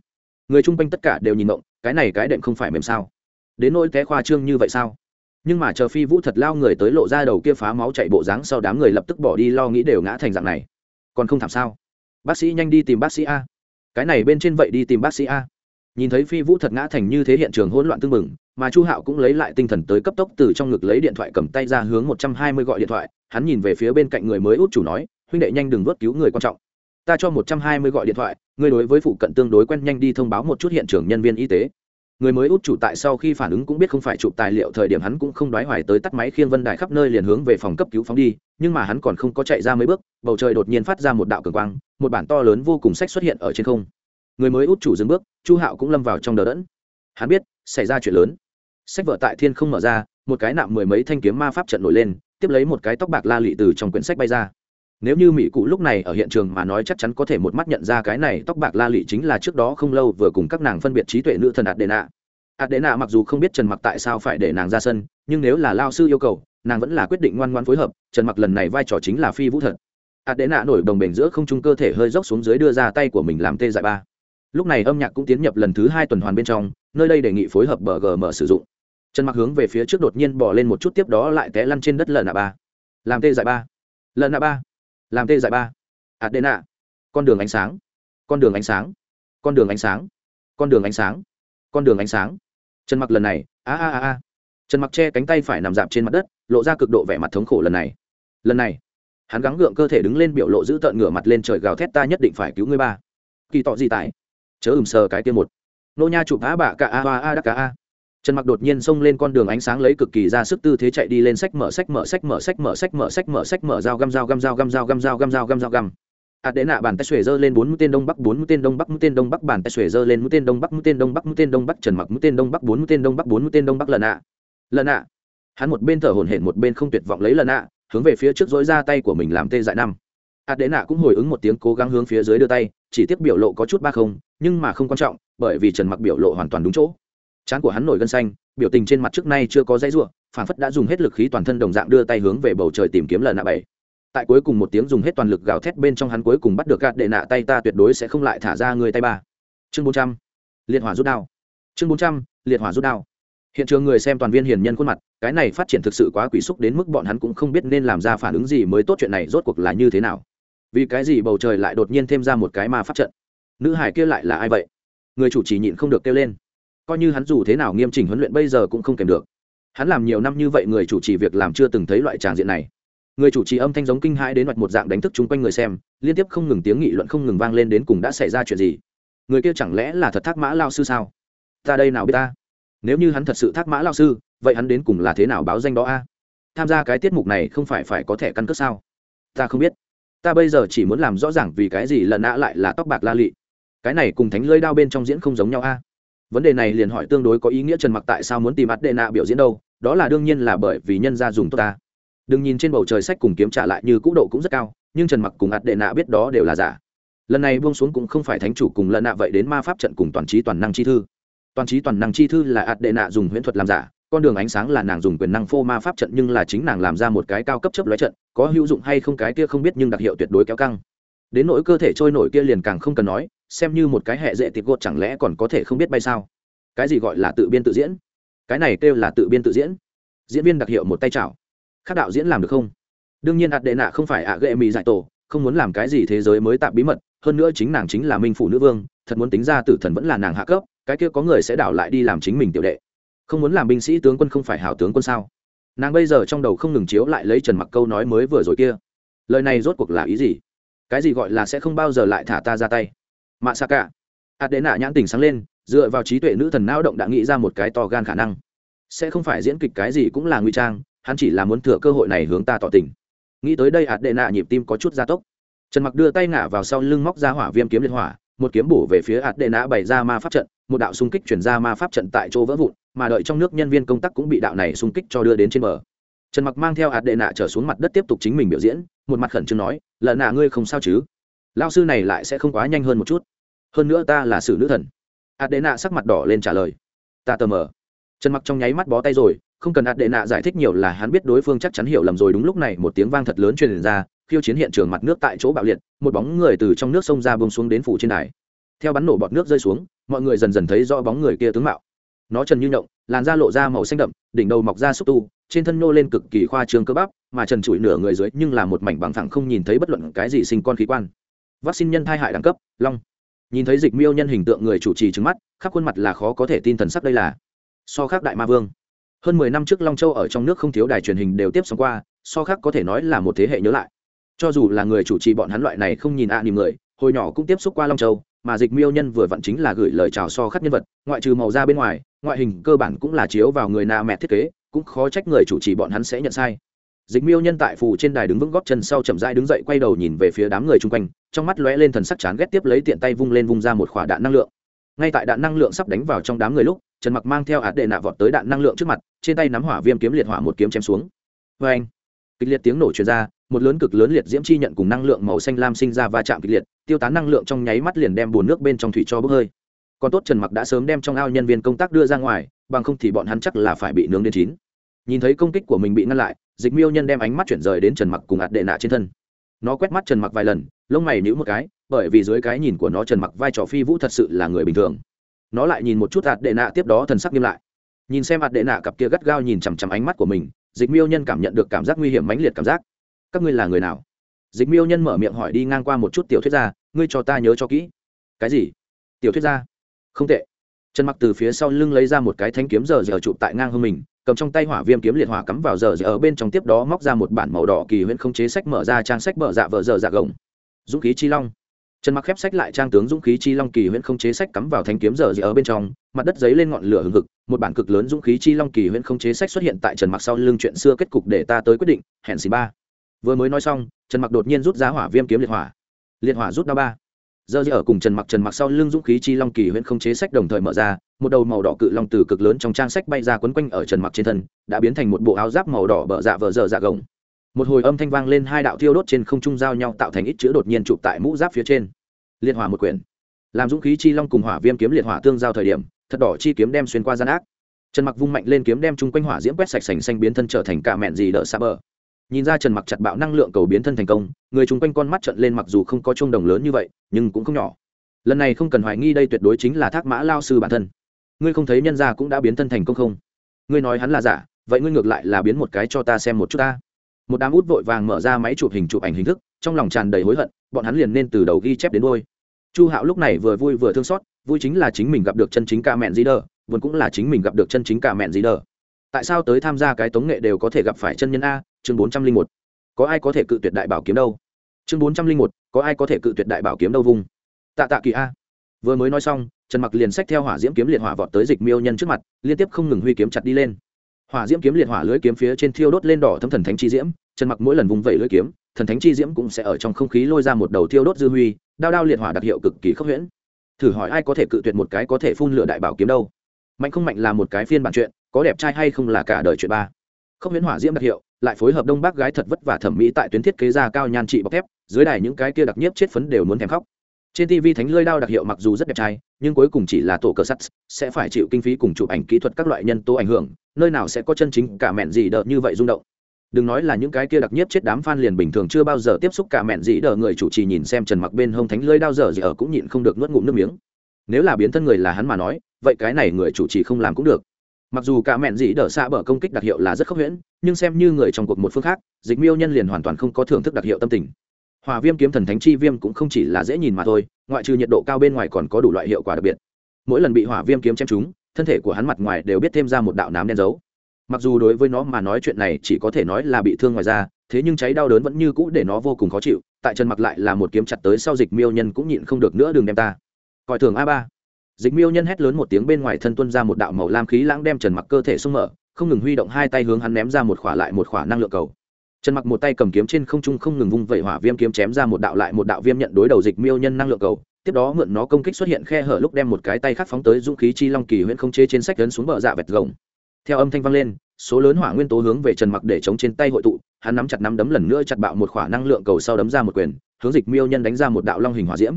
Người chung quanh tất cả đều nhìn động cái này cái đệm không phải mềm sao? Đến nỗi té khoa trương như vậy sao? Nhưng mà chờ phi vũ thật lao người tới lộ ra đầu kia phá máu chạy bộ dáng sau đám người lập tức bỏ đi lo nghĩ đều ngã thành dạng này. Còn không thảm sao? Bác sĩ nhanh đi tìm bác sĩ a. Cái này bên trên vậy đi tìm bác sĩ a nhìn thấy phi vũ thật ngã thành như thế hiện trường hỗn loạn tưng bừng, mà chu hạo cũng lấy lại tinh thần tới cấp tốc từ trong ngực lấy điện thoại cầm tay ra hướng một trăm hai mươi gọi điện thoại. Hắn nhìn về phía bên cạnh người mới út chủ nói, huynh đệ nhanh đừng vớt cứu người quan trọng. Ta cho một trăm hai mươi gọi điện thoại người đối với phụ cận tương đối quen nhanh đi thông báo một chút hiện trường nhân viên y tế. Người mới út chủ tại sau khi phản ứng cũng biết không phải chụp tài liệu thời điểm hắn cũng không đoái hoài tới tắt máy khiêng vân đài khắp nơi liền hướng về phòng cấp cứu phóng đi, nhưng mà hắn còn không có chạy ra mấy bước, bầu trời đột nhiên phát ra một đạo cường quang, một bản to lớn vô cùng sách xuất hiện ở trên không người mới út chủ dừng bước, chu hạo cũng lâm vào trong đờ đẫn. Hắn biết, xảy ra chuyện lớn. Sách vợ tại thiên không mở ra, một cái nạm mười mấy thanh kiếm ma pháp trận nổi lên, tiếp lấy một cái tóc bạc la lị từ trong quyển sách bay ra. Nếu như mỹ cụ lúc này ở hiện trường mà nói chắc chắn có thể một mắt nhận ra cái này tóc bạc la lị chính là trước đó không lâu vừa cùng các nàng phân biệt trí tuệ nữ thần adena. Adena mặc dù không biết trần mặc tại sao phải để nàng ra sân, nhưng nếu là lao sư yêu cầu, nàng vẫn là quyết định ngoan ngoan phối hợp, trần mặc lần này vai trò chính là phi vũ thật adena nổi đồng bền giữa không trung cơ thể hơi dốc xuống dưới đưa ra tay của mình làm tê dại ba lúc này âm nhạc cũng tiến nhập lần thứ hai tuần hoàn bên trong, nơi đây đề nghị phối hợp bờ gm sử dụng. Trần mặc hướng về phía trước đột nhiên bỏ lên một chút, tiếp đó lại té lăn trên đất lần nạ ba. Làm tê dại ba. Lần nạ ba. Làm tê dại ba. Adena. Con đường ánh sáng. Con đường ánh sáng. Con đường ánh sáng. Con đường ánh sáng. Con đường ánh sáng. Trần mặc lần này, a a a a. Trần mặc che cánh tay phải nằm dạp trên mặt đất, lộ ra cực độ vẻ mặt thống khổ lần này. Lần này, hắn gắng gượng cơ thể đứng lên biểu lộ giữ tợn ngửa mặt lên trời gào thét, ta nhất định phải cứu ngươi ba. Kỳ tọ gì tại? Chớ ừm sờ cái kia một. Nô nha chụp á bạ cả a hoa a đắc cả a trần mặc đột nhiên xông lên con đường ánh sáng lấy cực kỳ ra sức tư thế chạy đi lên sách mở sách mở sách mở sách mở sách mở sách mở sách mở dao găm dao găm dao găm dao găm dao găm dao găm dao găm. Ạt đến nạ bàn tay xuề dơ lên bốn mũi tên đông bắc, bốn mũi tên đông bắc, mũi tên đông bắc, bàn tay xuề dơ lên mũi tên đông bắc, mũi tên đông bắc, mũi tên đông bắc, trần mặc mũi tên đông bắc, bốn mũi tên đông bắc, bốn mũi tên đông bắc, lần ạ lần ạ hắn một bên thở hổn hển, một bên không tuyệt vọng lấy lần ạ hướng về phía trước dối ra tay của mình làm tê dại năm. Ạt đến nạ cũng hồi ứng một tiếng, cố gắng hướng phía dưới đưa tay chỉ tiếp biểu lộ có chút ba không, nhưng mà không quan trọng, bởi vì trần mặc biểu lộ hoàn toàn đúng chỗ. Trán của hắn nổi gân xanh, biểu tình trên mặt trước nay chưa có dãy ruộng phản phất đã dùng hết lực khí toàn thân đồng dạng đưa tay hướng về bầu trời tìm kiếm lần nạ bảy. Tại cuối cùng một tiếng dùng hết toàn lực gào thét bên trong hắn cuối cùng bắt được gạt đệ nạ tay ta tuyệt đối sẽ không lại thả ra người tay ba. Chương bốn trăm, liệt hỏa rút đao. Chương bốn trăm, liệt hỏa rút đao. Hiện trường người xem toàn viên hiền nhân khuôn mặt, cái này phát triển thực sự quá quỷ xúc đến mức bọn hắn cũng không biết nên làm ra phản ứng gì mới tốt chuyện này, rốt cuộc là như thế nào vì cái gì bầu trời lại đột nhiên thêm ra một cái ma pháp trận? Nữ hải kia lại là ai vậy? Người chủ trì nhịn không được kêu lên. Coi như hắn dù thế nào nghiêm chỉnh huấn luyện bây giờ cũng không kèm được. Hắn làm nhiều năm như vậy người chủ trì việc làm chưa từng thấy loại tràng diện này. Người chủ trì âm thanh giống kinh hãi đến mặt một dạng đánh thức chung quanh người xem, liên tiếp không ngừng tiếng nghị luận không ngừng vang lên đến cùng đã xảy ra chuyện gì? Người kia chẳng lẽ là thật thác mã lao sư sao? Ta đây nào biết ta? Nếu như hắn thật sự thác mã lao sư, vậy hắn đến cùng là thế nào báo danh đó a? Tham gia cái tiết mục này không phải phải có thẻ căn cước sao? Ta không biết ta bây giờ chỉ muốn làm rõ ràng vì cái gì lần nã lại là tóc bạc la lị. Cái này cùng thánh lơi đao bên trong diễn không giống nhau a. Vấn đề này liền hỏi tương đối có ý nghĩa trần mặc tại sao muốn tìm ắt đệ nạ biểu diễn đâu, đó là đương nhiên là bởi vì nhân gia dùng tốt ta. Đừng nhìn trên bầu trời sách cùng kiếm trả lại như cũ độ cũng rất cao, nhưng trần mặc cùng ắt đệ nạ biết đó đều là giả. Lần này buông xuống cũng không phải thánh chủ cùng lần nạ vậy đến ma pháp trận cùng toàn trí toàn năng chi thư. Toàn trí toàn năng chi thư là ạt đệ nạ dùng huyễn thuật làm giả, con đường ánh sáng là nàng dùng quyền năng phô ma pháp trận nhưng là chính nàng làm ra một cái cao cấp chấp lóe trận có hữu dụng hay không cái kia không biết nhưng đặc hiệu tuyệt đối kéo căng. Đến nỗi cơ thể trôi nổi kia liền càng không cần nói, xem như một cái hệ dễ tịt gột chẳng lẽ còn có thể không biết bay sao? Cái gì gọi là tự biên tự diễn? Cái này kêu là tự biên tự diễn. Diễn viên đặc hiệu một tay chảo. Khác đạo diễn làm được không? Đương nhiên ạt đệ nạ không phải ạ ghệ mì dạy tổ, không muốn làm cái gì thế giới mới tạm bí mật, hơn nữa chính nàng chính là minh phủ nữ vương, thật muốn tính ra tử thần vẫn là nàng hạ cấp, cái kia có người sẽ đảo lại đi làm chính mình tiểu đệ. Không muốn làm binh sĩ tướng quân không phải hảo tướng quân sao? Nàng bây giờ trong đầu không ngừng chiếu lại lấy trần mặc câu nói mới vừa rồi kia. Lời này rốt cuộc là ý gì? Cái gì gọi là sẽ không bao giờ lại thả ta ra tay? Mạ sa cả ạt đệ nạ nhãn tình sáng lên, dựa vào trí tuệ nữ thần não động đã nghĩ ra một cái to gan khả năng. Sẽ không phải diễn kịch cái gì cũng là nguy trang, hắn chỉ là muốn thừa cơ hội này hướng ta tỏ tình. Nghĩ tới đây ạt đệ nạ nhịp tim có chút gia tốc. Trần mặc đưa tay ngả vào sau lưng móc ra hỏa viêm kiếm liên hỏa một kiếm bổ về phía ạt đệ nã bày ra ma pháp trận, một đạo xung kích chuyển ra ma pháp trận tại chỗ vỡ vụn, mà đợi trong nước nhân viên công tác cũng bị đạo này xung kích cho đưa đến trên bờ. Trần mặc mang theo ạt đệ nạ trở xuống mặt đất tiếp tục chính mình biểu diễn, một mặt khẩn trương nói lần nạ ngươi không sao chứ? Lao sư này lại sẽ không quá nhanh hơn một chút. Hơn nữa ta là sử nữ thần. Ạt đệ nạ sắc mặt đỏ lên trả lời, ta tờ mờ. Trần mặc trong nháy mắt bó tay rồi, không cần ạt đệ nạ giải thích nhiều là hắn biết đối phương chắc chắn hiểu lầm rồi đúng lúc này một tiếng vang thật lớn truyền ra khiêu chiến hiện trường mặt nước tại chỗ bạo liệt, một bóng người từ trong nước sông ra bông xuống đến phủ trên đài. Theo bắn nổ bọt nước rơi xuống, mọi người dần dần thấy rõ bóng người kia tướng mạo. Nó trần như nhộng, làn da lộ ra màu xanh đậm, đỉnh đầu mọc ra xúc tu, trên thân nô lên cực kỳ khoa trương cơ bắp, mà trần trụi nửa người dưới nhưng là một mảnh bằng thẳng không nhìn thấy bất luận cái gì sinh con khí quan. Vaccine nhân thai hại đẳng cấp, long. Nhìn thấy dịch miêu nhân hình tượng người chủ trì trứng mắt, khắp khuôn mặt là khó có thể tin thần sắc đây là. So khác đại ma vương. Hơn mười năm trước long châu ở trong nước không thiếu đài truyền hình đều tiếp sóng qua, so khác có thể nói là một thế hệ nhớ lại cho dù là người chủ trì bọn hắn loại này không nhìn ạ à, người hồi nhỏ cũng tiếp xúc qua long châu mà dịch miêu nhân vừa vặn chính là gửi lời chào so khắc nhân vật ngoại trừ màu da bên ngoài ngoại hình cơ bản cũng là chiếu vào người na mẹ thiết kế cũng khó trách người chủ trì bọn hắn sẽ nhận sai. Dịch miêu nhân tại phù trên đài đứng vững góp chân sau chậm rãi đứng dậy quay đầu nhìn về phía đám người chung quanh trong mắt lóe lên thần sắc chán ghét tiếp lấy tiện tay vung lên vung ra một khỏa đạn năng lượng. Ngay tại đạn năng lượng sắp đánh vào trong đám người lúc trần mặc mang theo hạt đệ nạ vọt tới đạn năng lượng trước mặt trên tay nắm hỏa viêm kiếm liệt hỏa một kiếm chém xuống. Vê anh kịch liệt tiếng nổ truyền ra một lớn cực lớn liệt diễm chi nhận cùng năng lượng màu xanh lam sinh ra va chạm kịch liệt, tiêu tán năng lượng trong nháy mắt liền đem bùn nước bên trong thủy cho bốc hơi. Còn tốt trần mặc đã sớm đem trong ao nhân viên công tác đưa ra ngoài, bằng không thì bọn hắn chắc là phải bị nướng đến chín. Nhìn thấy công kích của mình bị ngăn lại, dịch miêu nhân đem ánh mắt chuyển rời đến trần mặc cùng ạt đệ nạ trên thân. Nó quét mắt trần mặc vài lần, lông mày nhíu một cái, bởi vì dưới cái nhìn của nó trần mặc vai trò phi vũ thật sự là người bình thường. Nó lại nhìn một chút ạt đệ nạ tiếp đó thần sắc nghiêm lại. Nhìn xem ạt đệ nạ cặp kia gắt gao nhìn chằm chằm ánh mắt của mình, dịch miêu nhân cảm nhận được cảm giác nguy hiểm mãnh liệt cảm giác các ngươi là người nào? Dịch miêu nhân mở miệng hỏi đi ngang qua một chút tiểu thuyết gia, ngươi cho ta nhớ cho kỹ. Cái gì? Tiểu thuyết gia? Không tệ. Trần mặc từ phía sau lưng lấy ra một cái thanh kiếm giờ giờ chụp tại ngang hông mình, cầm trong tay hỏa viêm kiếm liệt hỏa cắm vào giờ giờ ở bên trong tiếp đó móc ra một bản màu đỏ kỳ huyễn không chế sách mở ra trang sách bờ dạ vợ giờ dạ gồng. Dũng khí chi long. Trần mặc khép sách lại trang tướng dũng khí chi long kỳ huyễn không chế sách cắm vào thanh kiếm giờ giờ ở bên trong, mặt đất giấy lên ngọn lửa hừng hực, một bản cực lớn dũng khí chi long kỳ huyễn không chế sách xuất hiện tại trần mặc sau lưng chuyện xưa kết cục để ta tới quyết định, hẹn xì ba vừa mới nói xong, trần mặc đột nhiên rút ra hỏa viêm kiếm liệt hỏa. Liệt hỏa rút đao ba. Giờ ở cùng trần mặc trần mặc sau lưng dũng khí chi long kỳ huyện không chế sách đồng thời mở ra, một đầu màu đỏ cự long từ cực lớn trong trang sách bay ra quấn quanh ở trần mặc trên thân, đã biến thành một bộ áo giáp màu đỏ bờ dạ vờ dở dạ gồng. Một hồi âm thanh vang lên hai đạo thiêu đốt trên không trung giao nhau tạo thành ít chữ đột nhiên chụp tại mũ giáp phía trên. Liệt hỏa một quyển. Làm dũng khí chi long cùng hỏa viêm kiếm liệt hỏa tương giao thời điểm, thật đỏ chi kiếm đem xuyên qua gian ác. Trần mặc vung mạnh lên kiếm đem chung quanh hỏa diễm quét sạch sành xanh biến thân trở thành cả mẹn gì đỡ xa bờ nhìn ra trần mặc chặt bạo năng lượng cầu biến thân thành công, người chung quanh con mắt trận lên mặc dù không có chuông đồng lớn như vậy, nhưng cũng không nhỏ. Lần này không cần hoài nghi đây tuyệt đối chính là thác mã lao sư bản thân. Ngươi không thấy nhân gia cũng đã biến thân thành công không? Ngươi nói hắn là giả, vậy ngươi ngược lại là biến một cái cho ta xem một chút ta. Một đám út vội vàng mở ra máy chụp hình chụp ảnh hình thức, trong lòng tràn đầy hối hận, bọn hắn liền nên từ đầu ghi chép đến đôi chu hạo lúc này vừa vui vừa thương xót, vui chính là chính mình gặp được chân chính ca mẹn gì đờ vốn cũng là chính mình gặp được chân chính ca mẹn gì đờ tại sao tới tham gia cái tống nghệ đều có thể gặp phải chân nhân a, chương bốn trăm linh một. Có ai có thể cự tuyệt đại bảo kiếm đâu? Chương bốn trăm linh một, có ai có thể cự tuyệt đại bảo kiếm đâu vung? Tạ tạ kỳ a. Vừa mới nói xong, trần mặc liền sách theo hỏa diễm kiếm liệt hỏa vọt tới dịch miêu nhân trước mặt, liên tiếp không ngừng huy kiếm chặt đi lên. Hỏa diễm kiếm liệt hỏa lưới kiếm phía trên thiêu đốt lên đỏ thấm thần thánh chi diễm, trần mặc mỗi lần vùng vẩy lưới kiếm, thần thánh chi diễm cũng sẽ ở trong không khí lôi ra một đầu thiêu đốt dư huy, đao đao liệt hỏa đặc hiệu cực kỳ khốc huyễn. Thử hỏi ai có thể cự tuyệt một cái có thể phun lửa đại bảo kiếm đâu? Mạnh không mạnh là một cái phiên bản chuyện có đẹp trai hay không là cả đời chuyện ba. Không huyễn hỏa diễm đặc hiệu, lại phối hợp đông bác gái thật vất vả thẩm mỹ tại tuyến thiết kế ra cao nhan trị bọc thép, dưới đài những cái kia đặc nhiếp chết phấn đều muốn thèm khóc. Trên tv thánh lơi đao đặc hiệu mặc dù rất đẹp trai, nhưng cuối cùng chỉ là tổ cờ sắt, sẽ phải chịu kinh phí cùng chụp ảnh kỹ thuật các loại nhân tố ảnh hưởng, nơi nào sẽ có chân chính cả mẹn gì đỡ như vậy rung động. Đừng nói là những cái kia đặc nhiếp chết đám fan liền bình thường chưa bao giờ tiếp xúc cả mẹn gì đỡ, người chủ trì nhìn xem trần mặc bên hông thánh lơi đao dở gì ở cũng nhịn không được nuốt ngụm nước miếng. Nếu là biến thân người là hắn mà nói, vậy cái này người chủ trì không làm cũng được mặc dù cả mẹn dị đỡ xa bờ công kích đặc hiệu là rất khốc huyễn, nhưng xem như người trong cuộc một phương khác, dịch miêu nhân liền hoàn toàn không có thưởng thức đặc hiệu tâm tình. Hòa viêm kiếm thần thánh chi viêm cũng không chỉ là dễ nhìn mà thôi, ngoại trừ nhiệt độ cao bên ngoài còn có đủ loại hiệu quả đặc biệt. Mỗi lần bị hỏa viêm kiếm chém trúng, thân thể của hắn mặt ngoài đều biết thêm ra một đạo nám đen dấu. Mặc dù đối với nó mà nói chuyện này chỉ có thể nói là bị thương ngoài da, thế nhưng cháy đau đớn vẫn như cũ để nó vô cùng khó chịu, tại chân mặc lại là một kiếm chặt tới sau dịch miêu nhân cũng nhịn không được nữa đừng đem ta. Coi thường a ba dịch miêu nhân hét lớn một tiếng bên ngoài thân tuân ra một đạo màu lam khí lãng đem trần mặc cơ thể sung mở, không ngừng huy động hai tay hướng hắn ném ra một khỏa lại một khỏa năng lượng cầu. Trần mặc một tay cầm kiếm trên không trung không ngừng vung vẩy hỏa viêm kiếm chém ra một đạo lại một đạo viêm nhận đối đầu dịch miêu nhân năng lượng cầu, tiếp đó mượn nó công kích xuất hiện khe hở lúc đem một cái tay khác phóng tới dũng khí chi long kỳ huyễn không chế trên sách lớn xuống bờ dạ vẹt gồng. Theo âm thanh vang lên, số lớn hỏa nguyên tố hướng về trần mặc để chống trên tay hội tụ, hắn nắm chặt nắm đấm lần nữa chặt bạo một khỏa năng lượng cầu sau đấm ra một quyền, hướng dịch miêu nhân đánh ra một đạo long hình hỏa diễm.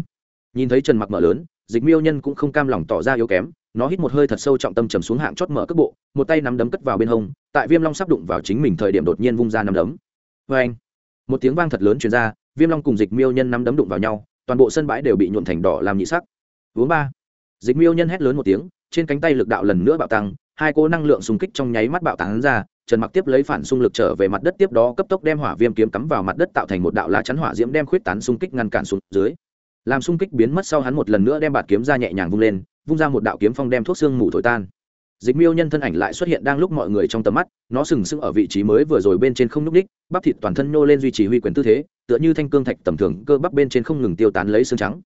Nhìn thấy trần mặc mở lớn dịch miêu nhân cũng không cam lòng tỏ ra yếu kém, nó hít một hơi thật sâu trọng tâm trầm xuống hạng chót mở cước bộ, một tay nắm đấm cất vào bên hông, tại viêm long sắp đụng vào chính mình thời điểm đột nhiên vung ra nắm đấm. Vê anh một tiếng vang thật lớn chuyển ra, viêm long cùng dịch miêu nhân nắm đấm đụng vào nhau, toàn bộ sân bãi đều bị nhuộn thành đỏ làm nhị sắc. Uống ba! Dịch miêu nhân hét lớn một tiếng, trên cánh tay lực đạo lần nữa bạo tăng, hai cỗ năng lượng xung kích trong nháy mắt bạo tán ra, trần mặc tiếp lấy phản xung lực trở về mặt đất tiếp đó cấp tốc đem hỏa viêm kiếm cắm vào mặt đất tạo thành một đạo lá chắn hỏa diễm đem khuyết tán xung kích ngăn cản xuống dưới làm xung kích biến mất sau hắn một lần nữa đem bạt kiếm ra nhẹ nhàng vung lên, vung ra một đạo kiếm phong đem thuốc xương mù thổi tan. Dịch miêu nhân thân ảnh lại xuất hiện đang lúc mọi người trong tầm mắt, nó sừng sững ở vị trí mới vừa rồi bên trên không nhúc ních bắp thịt toàn thân nhô lên duy trì huy quyền tư thế, tựa như thanh cương thạch tầm thường, cơ bắp bên trên không ngừng tiêu tán lấy xương trắng.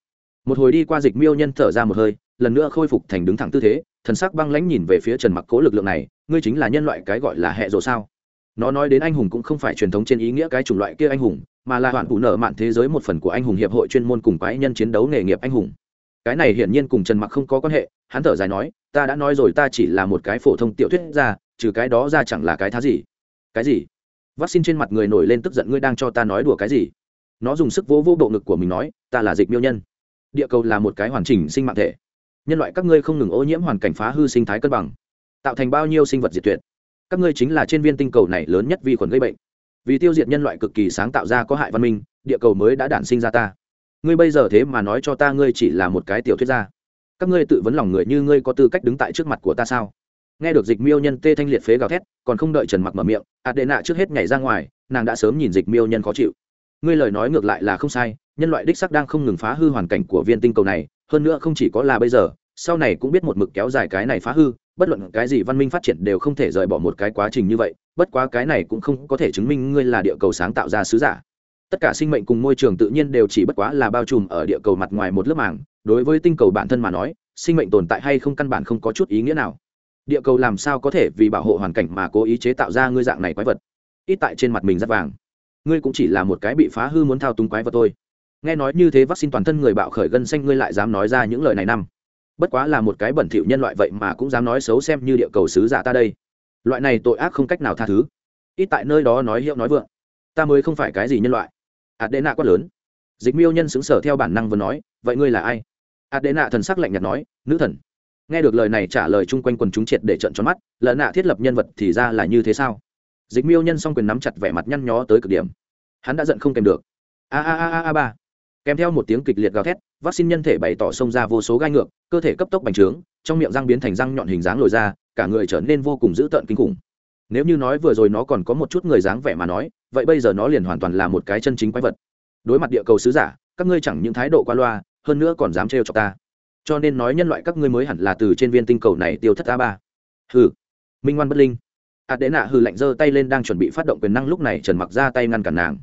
Một hồi đi qua dịch miêu nhân thở ra một hơi, lần nữa khôi phục thành đứng thẳng tư thế, thần sắc băng lãnh nhìn về phía trần mặc cố lực lượng này, ngươi chính là nhân loại cái gọi là hệ rồ sao? Nó nói đến anh hùng cũng không phải truyền thống trên ý nghĩa cái chủng loại kia anh hùng mà là hoạn phụ nợ mạn thế giới một phần của anh hùng hiệp hội chuyên môn cùng quái nhân chiến đấu nghề nghiệp anh hùng. Cái này hiển nhiên cùng trần mặc không có quan hệ, hắn thở dài nói, ta đã nói rồi, ta chỉ là một cái phổ thông tiểu thuyết ra trừ cái đó ra chẳng là cái thá gì. Cái gì? Vaccine trên mặt người nổi lên tức giận, ngươi đang cho ta nói đùa cái gì? Nó dùng sức vỗ vỗ bộ ngực của mình nói, ta là dịch miêu nhân. Địa cầu là một cái hoàn chỉnh sinh mạng thể. Nhân loại các ngươi không ngừng ô nhiễm hoàn cảnh phá hư sinh thái cân bằng, tạo thành bao nhiêu sinh vật diệt tuyệt. Các ngươi chính là trên viên tinh cầu này lớn nhất vi khuẩn gây bệnh vì tiêu diệt nhân loại cực kỳ sáng tạo ra có hại văn minh, địa cầu mới đã đản sinh ra ta. Ngươi bây giờ thế mà nói cho ta ngươi chỉ là một cái tiểu thuyết gia. Các ngươi tự vấn lòng người như ngươi có tư cách đứng tại trước mặt của ta sao? Nghe được dịch miêu nhân tê thanh liệt phế gào thét, còn không đợi trần mặc mở miệng ạt đệ nạ trước hết nhảy ra ngoài, nàng đã sớm nhìn dịch miêu nhân khó chịu. Ngươi lời nói ngược lại là không sai, nhân loại đích sắc đang không ngừng phá hư hoàn cảnh của viên tinh cầu này, hơn nữa không chỉ có là bây giờ, sau này cũng biết một mực kéo dài cái này phá hư bất luận cái gì văn minh phát triển đều không thể rời bỏ một cái quá trình như vậy, bất quá cái này cũng không có thể chứng minh ngươi là địa cầu sáng tạo ra sứ giả. Tất cả sinh mệnh cùng môi trường tự nhiên đều chỉ bất quá là bao trùm ở địa cầu mặt ngoài một lớp màng, đối với tinh cầu bản thân mà nói, sinh mệnh tồn tại hay không căn bản không có chút ý nghĩa nào. Địa cầu làm sao có thể vì bảo hộ hoàn cảnh mà cố ý chế tạo ra ngươi dạng này quái vật? Ít tại trên mặt mình rất vàng. Ngươi cũng chỉ là một cái bị phá hư muốn thao túng quái vật thôi. Nghe nói như thế vaccine toàn thân người bạo khởi gân xanh, ngươi lại dám nói ra những lời này năm bất quá là một cái bẩn thỉu nhân loại vậy mà cũng dám nói xấu xem như địa cầu sứ giả ta đây. Loại này tội ác không cách nào tha thứ. Ít tại nơi đó nói hiệu nói vượng. Ta mới không phải cái gì nhân loại. Adena quát lớn. Dịch miêu nhân xứng sở theo bản năng vừa nói, vậy ngươi là ai? Adena thần sắc lạnh nhạt nói, nữ thần. Nghe được lời này trả lời chung quanh quần chúng triệt để trận tròn mắt lợn nạ thiết lập nhân vật thì ra là như thế sao? Dịch miêu nhân s o n g quyền nắm chặt vẻ mặt nhăn nhó tới cực điểm. Hắn đã giận không kèm được. A a a a a, ba kèm theo một tiếng kịch liệt gào thét, vaccine nhân thể bày tỏ xông ra vô số gai ngược, cơ thể cấp tốc bành trướng, trong miệng răng biến thành răng nhọn hình dáng lồi ra, cả người trở nên vô cùng dữ tợn kinh khủng. Nếu như nói vừa rồi nó còn có một chút người dáng vẻ mà nói, vậy bây giờ nó liền hoàn toàn là một cái chân chính quái vật. Đối mặt địa cầu sứ giả, các ngươi chẳng những thái độ qua loa, hơn nữa còn dám trêu cho ta. Cho nên nói nhân loại các ngươi mới hẳn là từ trên viên tinh cầu này tiêu thất a ba. Hừ. Minh ngoan bất linh. Ạt đế nạ hừ lạnh giơ tay lên đang chuẩn bị phát động quyền năng lúc này trần mặc ra tay ngăn cản nàng.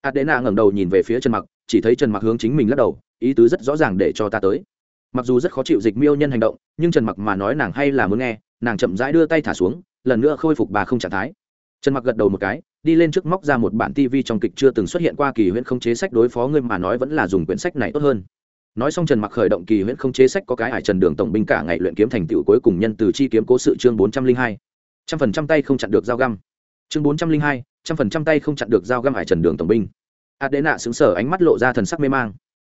Ạt đế nạ ngẩng đầu nhìn về phía trần mặc chỉ thấy trần mặc hướng chính mình lắc đầu, ý tứ rất rõ ràng để cho ta tới. Mặc dù rất khó chịu dịch miêu nhân hành động, nhưng trần mặc mà nói nàng hay là muốn nghe, nàng chậm rãi đưa tay thả xuống, lần nữa khôi phục bà không trạng thái. Trần mặc gật đầu một cái, đi lên trước móc ra một bản tv trong kịch chưa từng xuất hiện qua kỳ huyễn không chế sách đối phó ngươi mà nói vẫn là dùng quyển sách này tốt hơn. Nói xong trần mặc khởi động kỳ huyễn không chế sách có cái hải trần đường tổng binh cả ngày luyện kiếm thành tựu cuối cùng nhân từ chi kiếm cố sự chương bốn trăm linh hai. Trăm phần trăm tay không chặn được dao găm. Chương bốn trăm linh hai, trăm phần trăm tay không chặn được dao găm hải trần đường tổng binh adena xứng sở ánh mắt lộ ra thần sắc mê mang.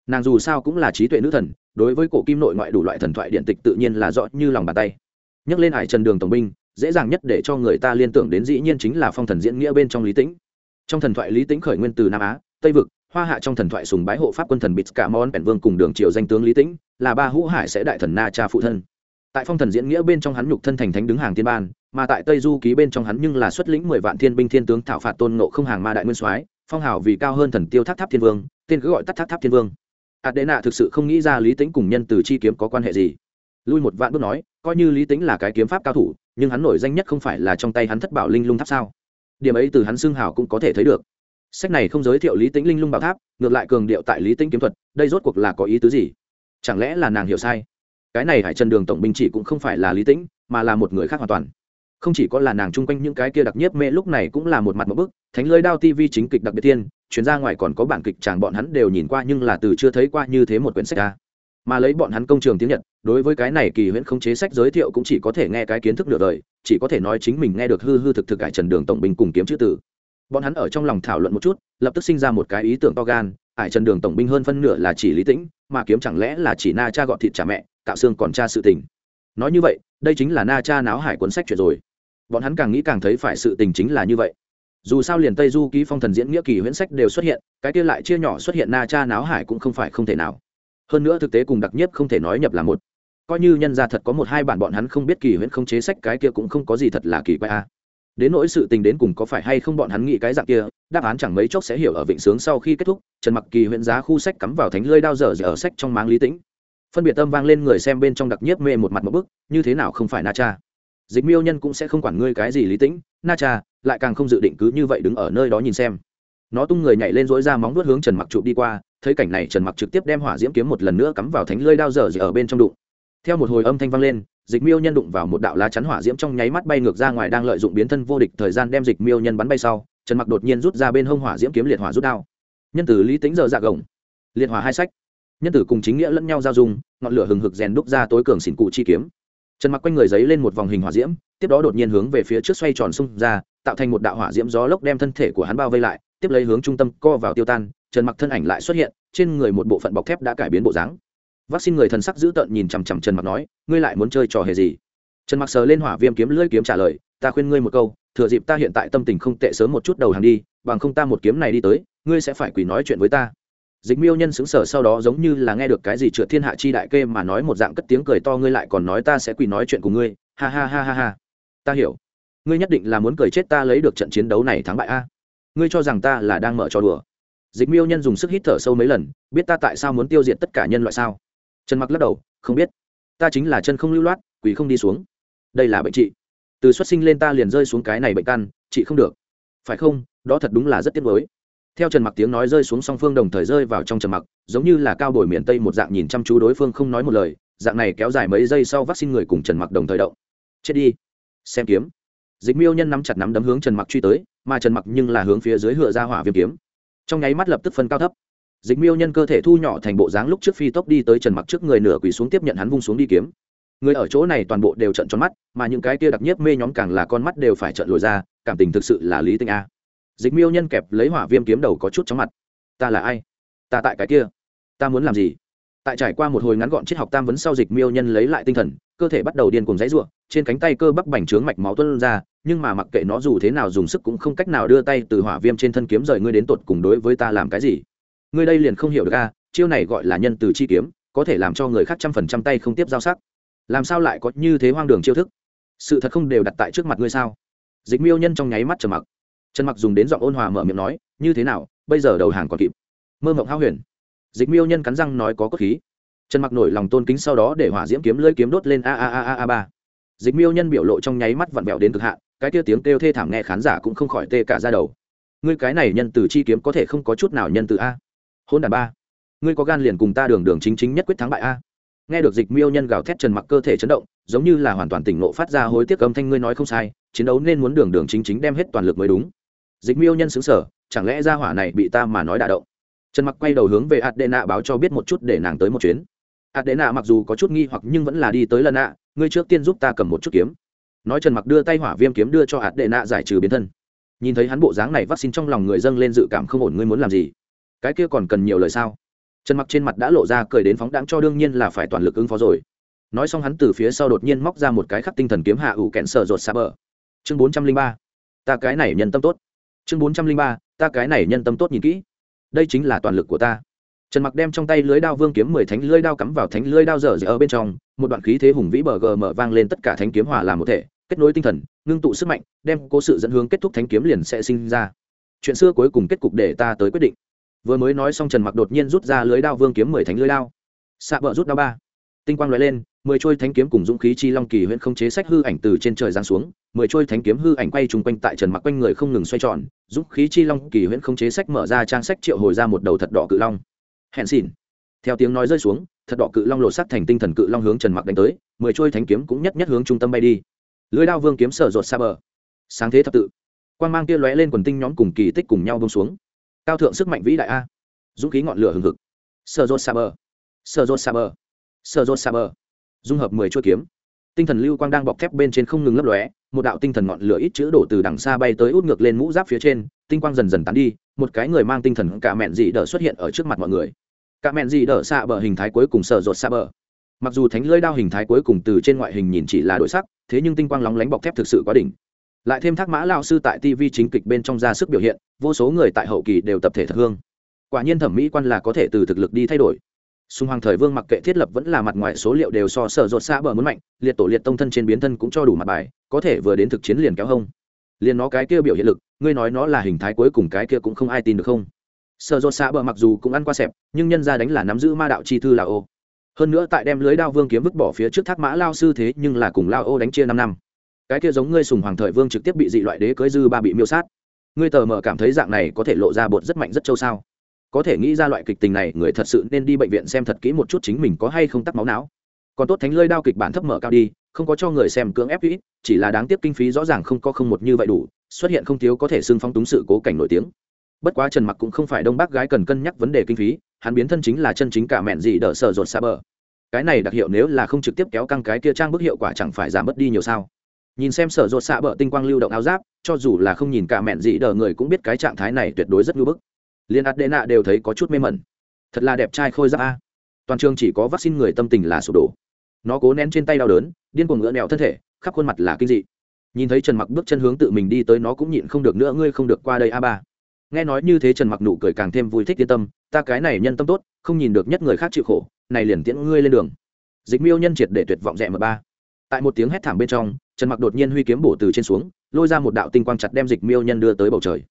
Nàng dù sao cũng là trí tuệ nữ thần, đối với cổ kim nội ngoại đủ loại thần thoại điện tịch tự nhiên là rõ như lòng bàn tay. Nhắc lên hải trần đường tổng binh, dễ dàng nhất để cho người ta liên tưởng đến dĩ nhiên chính là phong thần diễn nghĩa bên trong lý tĩnh. Trong thần thoại lý tĩnh khởi nguyên từ nam á, tây vực, hoa hạ trong thần thoại sùng bái hộ pháp quân thần bịt cả món bèn vương cùng đường triều danh tướng lý tĩnh, là ba hữu hải sẽ đại thần na cha phụ thân. Tại phong thần diễn nghĩa bên trong hắn nhục thân thành thánh đứng hàng tiên ban, mà tại tây du ký bên trong hắn nhưng là xuất lĩnh mười vạn thiên binh thiên tướng thảo phạt tôn ngộ không hàng ma đại nguyên soái phong hào vì cao hơn thần tiêu tháp tháp thiên vương, tên cứ gọi tắt tháp tháp thiên vương. Adena thực sự không nghĩ ra lý tính cùng nhân từ chi kiếm có quan hệ gì. Lui một vạn bước nói, coi như lý tính là cái kiếm pháp cao thủ, nhưng hắn nổi danh nhất không phải là trong tay hắn thất bảo linh lung tháp sao? Điểm ấy từ hắn xưng hào cũng có thể thấy được. Sách này không giới thiệu lý tính linh lung bảo tháp, ngược lại cường điệu tại lý tính kiếm thuật, đây rốt cuộc là có ý tứ gì? Chẳng lẽ là nàng hiểu sai? Cái này hải trần đường tổng binh chỉ cũng không phải là lý tĩnh, mà là một người khác hoàn toàn không chỉ có là nàng chung quanh những cái kia đặc nhiếp mê, lúc này cũng là một mặt một bức, thánh lưới đao tv chính kịch đặc biệt tiên chuyến ra ngoài còn có bản kịch chàng bọn hắn đều nhìn qua nhưng là từ chưa thấy qua như thế một quyển sách ra mà lấy bọn hắn công trường tiếng nhật, đối với cái này kỳ huyễn không chế sách giới thiệu cũng chỉ có thể nghe cái kiến thức nửa đời, chỉ có thể nói chính mình nghe được hư hư thực thực cải trần đường tổng binh cùng kiếm chữ tử bọn hắn ở trong lòng thảo luận một chút, lập tức sinh ra một cái ý tưởng to gan ải trần đường tổng binh hơn phân nửa là chỉ lý tĩnh, mà kiếm chẳng lẽ là chỉ na cha gọn thịt trả mẹ, cạo xương còn cha sự tình. Nói như vậy, đây chính là na cha náo hải cuốn sách chuyện rồi bọn hắn càng nghĩ càng thấy phải sự tình chính là như vậy. Dù sao liền tây du ký phong thần diễn nghĩa kỳ huyễn sách đều xuất hiện, cái kia lại chia nhỏ xuất hiện na cha náo hải cũng không phải không thể nào. Hơn nữa thực tế cùng đặc nhất không thể nói nhập là một. Coi như nhân ra thật có một hai bản bọn hắn không biết kỳ huyễn không chế sách, cái kia cũng không có gì thật là kỳ quái a. Đến nỗi sự tình đến cùng có phải hay không bọn hắn nghĩ cái dạng kia, đáp án chẳng mấy chốc sẽ hiểu ở vịnh sướng sau khi kết thúc, trần mặc kỳ huyện giá khu sách cắm vào thánh lơi đao dở dở sách trong máng lý tĩnh. Phân biệt tâm vang lên người xem bên trong đặc nhiếp mê một mặt một bức, như thế nào không phải na cha? Dịch miêu nhân cũng sẽ không quản ngươi cái gì lý tĩnh, na cha, lại càng không dự định cứ như vậy đứng ở nơi đó nhìn xem. Nó tung người nhảy lên dối ra móng nuốt hướng trần mặc chụp đi qua, thấy cảnh này trần mặc trực tiếp đem hỏa diễm kiếm một lần nữa cắm vào thánh lơi đao dở dở ở bên trong đụng. Theo một hồi âm thanh vang lên, dịch miêu nhân đụng vào một đạo lá chắn hỏa diễm trong nháy mắt bay ngược ra ngoài đang lợi dụng biến thân vô địch thời gian đem dịch miêu nhân bắn bay sau, trần mặc đột nhiên rút ra bên hông hỏa diễm kiếm liệt hỏa rút đao. Nhân tử lý tính giờ dạ gồng. Liệt hỏa hai sách. Nhân tử cùng chính nghĩa lẫn nhau giao dung, ngọn lửa hừng hực rèn đúc ra tối cường xỉn cụ chi kiếm trần mặc quanh người giấy lên một vòng hình hỏa diễm, tiếp đó đột nhiên hướng về phía trước xoay tròn xung ra, tạo thành một đạo hỏa diễm gió lốc đem thân thể của hắn bao vây lại, tiếp lấy hướng trung tâm co vào tiêu tan, trần mặc thân ảnh lại xuất hiện, trên người một bộ phận bọc thép đã cải biến bộ dáng. Vaccine người thần sắc dữ tợn nhìn chằm chằm trần mặc nói, ngươi lại muốn chơi trò hề gì? Trần mặc sờ lên hỏa viêm kiếm lưỡi kiếm trả lời, ta khuyên ngươi một câu, thừa dịp ta hiện tại tâm tình không tệ sớm một chút đầu hàng đi, bằng không ta một kiếm này đi tới, ngươi sẽ phải quỳ nói chuyện với ta dịch miêu nhân xứng sở sau đó giống như là nghe được cái gì trượt thiên hạ chi đại kê mà nói một dạng cất tiếng cười to, ngươi lại còn nói ta sẽ quỳ nói chuyện cùng ngươi. Ha ha ha ha ha. Ta hiểu. Ngươi nhất định là muốn cười chết ta lấy được trận chiến đấu này thắng bại a. Ngươi cho rằng ta là đang mở trò đùa. Dịch miêu nhân dùng sức hít thở sâu mấy lần, biết ta tại sao muốn tiêu diệt tất cả nhân loại sao? Trần mặc lắc đầu, không biết. Ta chính là chân không lưu loát quỷ không đi xuống. Đây là bệnh trị. Từ xuất sinh lên ta liền rơi xuống cái này bệnh căn chị không được. Phải không? Đó thật đúng là rất tiếc với theo trần mặc tiếng nói rơi xuống song phương đồng thời rơi vào trong trần mặc, giống như là cao bồi miền tây một dạng nhìn chăm chú đối phương không nói một lời, dạng này kéo dài mấy giây sau vaccine người cùng trần mặc đồng thời động. Chết đi. Xem kiếm. Dịch miêu nhân nắm chặt nắm đấm hướng trần mặc truy tới, mà trần mặc nhưng là hướng phía dưới hựa ra hỏa viêm kiếm. Trong nháy mắt lập tức phân cao thấp. Dịch miêu nhân cơ thể thu nhỏ thành bộ dáng lúc trước phi tốc đi tới trần mặc trước người nửa quỳ xuống tiếp nhận hắn vung xuống đi kiếm. Người ở chỗ này toàn bộ đều trận tròn mắt, mà những cái kia đặc nhiếp mê nhóm càng là con mắt đều phải trận lồi ra, cảm tình thực sự là lý tinh a dịch miêu nhân kẹp lấy hỏa viêm kiếm đầu có chút chóng mặt. Ta là ai? Ta tại cái kia. Ta muốn làm gì? Tại trải qua một hồi ngắn gọn triết học tam vấn sau dịch miêu nhân lấy lại tinh thần, cơ thể bắt đầu điên cùng dãy ruộng trên cánh tay cơ bắp bành trướng mạch máu tuân ra, nhưng mà mặc kệ nó dù thế nào dùng sức cũng không cách nào đưa tay từ hỏa viêm trên thân kiếm rời ngươi đến tột cùng đối với ta làm cái gì. Ngươi đây liền không hiểu được a, chiêu này gọi là nhân từ chi kiếm, có thể làm cho người khác trăm phần trăm tay không tiếp giao sắc. Làm sao lại có như thế hoang đường chiêu thức? Sự thật không đều đặt tại trước mặt ngươi sao? Dịch miêu nhân trong nháy mắt trầm mặc trần mặc dùng đến giọng ôn hòa mở miệng nói, như thế nào, bây giờ đầu hàng còn kịp? Mơ mộng hao huyền. Dịch miêu nhân cắn răng nói, có cốt khí. Trần mặc nổi lòng tôn kính sau đó để hỏa diễm kiếm lưỡi kiếm đốt lên, a a a a a, ba. Dịch miêu nhân biểu lộ trong nháy mắt vặn vẹo đến cực hạn, cái kia tiếng kêu thê thảm nghe khán giả cũng không khỏi tê cả ra đầu. Ngươi cái này nhân từ chi kiếm có thể không có chút nào nhân từ a? Hôn đàn ba, ngươi có gan liền cùng ta đường đường chính chính nhất quyết thắng bại a? Nghe được dịch miêu nhân gào thét, trần mặc cơ thể chấn động, giống như là hoàn toàn tỉnh nộ phát ra hối tiếc âm thanh, ngươi nói không sai, chiến đấu nên muốn đường đường chính chính đem hết toàn lực mới đúng dịch miêu nhân xứng sở, chẳng lẽ ra hỏa này bị ta mà nói đả động? Trần mặc quay đầu hướng về adena báo cho biết một chút để nàng tới một chuyến. Adena mặc dù có chút nghi hoặc nhưng vẫn là đi tới lần ạ, ngươi trước tiên giúp ta cầm một chút kiếm. Nói trần mặc đưa tay hỏa viêm kiếm đưa cho adena giải trừ biến thân. Nhìn thấy hắn bộ dáng này vaccine trong lòng người dâng lên dự cảm không ổn, ngươi muốn làm gì? Cái kia còn cần nhiều lời sao? Trần mặc trên mặt đã lộ ra cười đến phóng đáng cho đương nhiên là phải toàn lực ứng phó rồi. Nói xong hắn từ phía sau đột nhiên móc ra một cái khắc tinh thần kiếm hạ ủ kẹn sợ rột xa bờ. Chương bốn trăm linh ba. Ta cái này nhân tâm tốt chương bốn trăm linh ba, ta cái này nhân tâm tốt nhìn kỹ. Đây chính là toàn lực của ta. Trần mặc đem trong tay lưới đao vương kiếm mười thánh lưới đao cắm vào thánh lưới đao dở dở ở bên trong, một đoạn khí thế hùng vĩ bờ gờ mở vang lên tất cả thánh kiếm hòa làm một thể, kết nối tinh thần, ngưng tụ sức mạnh, đem cố sự dẫn hướng kết thúc thánh kiếm liền sẽ sinh ra. Chuyện xưa cuối cùng kết cục để ta tới quyết định. Vừa mới nói xong trần mặc đột nhiên rút ra lưới đao vương kiếm mười thánh lưới đao. Xạ vợ rút đao ba. Tinh quang lóe lên, mười trôi thánh kiếm cùng dũng khí chi long kỳ huyện không chế sách hư ảnh từ trên trời giáng xuống mười trôi thánh kiếm hư ảnh quay trùng quanh tại trần mặc quanh người không ngừng xoay tròn giúp khí chi long kỳ huyễn không chế sách mở ra trang sách triệu hồi ra một đầu thật đỏ cự long. Hẹn xỉn. Theo tiếng nói rơi xuống, thật đỏ cự long lột sắt thành tinh thần cự long hướng trần mặc đánh tới, mười trôi thánh kiếm cũng nhất nhất hướng trung tâm bay đi. Lưới đao vương kiếm sở rột xa bờ. Sáng thế thập tự. Quan mang kia lóe lên quần tinh nhóm cùng kỳ tích cùng nhau bông xuống. Cao thượng sức mạnh vĩ đại a. Dũng khí ngọn lửa hừng hực. Sở rột xa bờ. Sở rột xa bờ. Sở rột xa bờ. Dung hợp mười chuôi kiếm. Tinh thần lưu quang đang bọc thép bên trên không ngừng lấp lóe một đạo tinh thần ngọn lửa ít chữ đổ từ đằng xa bay tới út ngược lên mũ giáp phía trên, tinh quang dần dần tán đi, một cái người mang tinh thần cả mẹn dị đỡ xuất hiện ở trước mặt mọi người. Cả mẹn dị đỡ xạ bờ hình thái cuối cùng sợ rột xa bờ. Mặc dù thánh lưỡi đao hình thái cuối cùng từ trên ngoại hình nhìn chỉ là đổi sắc, thế nhưng tinh quang lóng lánh bọc thép thực sự quá đỉnh. Lại thêm thác mã lao sư tại tv chính kịch bên trong ra sức biểu hiện, vô số người tại hậu kỳ đều tập thể thật hương. Quả nhiên thẩm mỹ quan là có thể từ thực lực đi thay đổi. Sùng hoàng thời vương mặc kệ thiết lập vẫn là mặt ngoài số liệu đều so sở rột xa bờ muốn mạnh liệt tổ liệt tông thân trên biến thân cũng cho đủ mặt bài có thể vừa đến thực chiến liền kéo hông. Liền nó cái kia biểu hiện lực ngươi nói nó là hình thái cuối cùng cái kia cũng không ai tin được không? Sở rột xa bờ mặc dù cũng ăn qua sẹp, nhưng nhân ra đánh là nắm giữ ma đạo chi thư là ô. Hơn nữa tại đem lưới đao vương kiếm vứt bỏ phía trước thác mã lao sư thế nhưng là cùng lao ô đánh chia năm năm. Cái kia giống ngươi sùng hoàng thời vương trực tiếp bị dị loại đế cưới dư ba bị miêu sát. Ngươi tờ mờ cảm thấy dạng này có thể lộ ra bột rất mạnh rất trâu sao? Có thể nghĩ ra loại kịch tình này, người thật sự nên đi bệnh viện xem thật kỹ một chút chính mình có hay không tắc máu não. Còn tốt thánh lơi đao kịch bản thấp mở cao đi, không có cho người xem cưỡng ép ít chỉ là đáng tiếc kinh phí rõ ràng không có không một như vậy đủ, xuất hiện không thiếu có thể xưng phong túng sự cố cảnh nổi tiếng. Bất quá trần mặc cũng không phải đông bác gái cần cân nhắc vấn đề kinh phí, hắn biến thân chính là chân chính cả mẹn gì đỡ sợ rột xa bờ. Cái này đặc hiệu nếu là không trực tiếp kéo căng cái kia trang bức hiệu quả chẳng phải giảm mất đi nhiều sao? Nhìn xem sở rột xạ bờ tinh quang lưu động áo giáp, cho dù là không nhìn cả mẹn gì đỡ người cũng biết cái trạng thái này tuyệt đối rất ngưỡng bức liên adena đều thấy có chút mê mẩn. Thật là đẹp trai khôi giáp a. Toàn trường chỉ có vaccine người tâm tình là sụp đổ. Nó cố nén trên tay đau đớn, điên cuồng ngựa nẹo thân thể, khắp khuôn mặt là kinh dị. Nhìn thấy trần mặc bước chân hướng tự mình đi tới, nó cũng nhịn không được nữa, ngươi không được qua đây a ba. Nghe nói như thế, trần mặc nụ cười càng thêm vui thích yên tâm, ta cái này nhân tâm tốt, không nhìn được nhất người khác chịu khổ, này liền tiễn ngươi lên đường. Dịch miêu nhân triệt để tuyệt vọng rẽ mờ ba. Tại một tiếng hét thảm bên trong, trần mặc đột nhiên huy kiếm bổ từ trên xuống, lôi ra một đạo tinh quang chặt đem dịch miêu nhân đưa tới bầu trời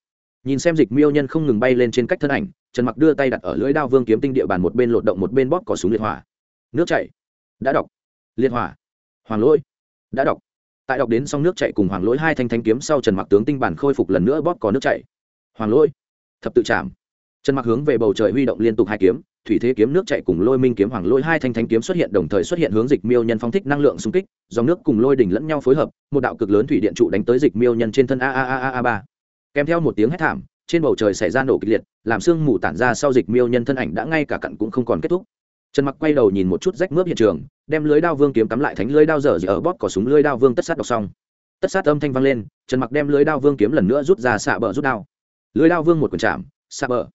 nhìn xem dịch miêu nhân không ngừng bay lên trên cách thân ảnh, trần mặc đưa tay đặt ở lưỡi đao vương kiếm tinh địa bàn một bên lột động một bên bóp cỏ súng liệt hỏa. Nước chảy. Đã đọc. Liệt hỏa. Hoàng lỗi. Đã đọc. Tại đọc đến xong nước chạy cùng hoàng lỗi hai thanh thanh kiếm sau trần mặc tướng tinh bản khôi phục lần nữa bóp cỏ nước chạy hoàng lỗi. Thập tự chạm trần mặc hướng về bầu trời huy động liên tục hai kiếm, thủy thế kiếm nước chạy cùng lôi minh kiếm hoàng lôi hai thanh thanh kiếm xuất hiện đồng thời xuất hiện hướng dịch miêu nhân phong thích năng lượng xung kích, dòng nước cùng lôi đỉnh lẫn nhau phối hợp, một đạo cực lớn thủy điện trụ đánh tới dịch miêu nhân trên thân a a a a a ba kèm theo một tiếng hét thảm, trên bầu trời xảy ra nổ kịch liệt, làm sương mù tản ra sau dịch miêu nhân thân ảnh đã ngay cả cặn cũng không còn kết thúc. Trần mặc quay đầu nhìn một chút rách mướp hiện trường, đem lưới đao vương kiếm cắm lại thánh lưới đao dở ở bóp cỏ súng lưới đao vương tất sát đọc xong. Tất sát âm thanh vang lên, trần mặc đem lưới đao vương kiếm lần nữa rút ra xạ bờ rút đao. Lưới đao vương một quần chạm, xạ bờ.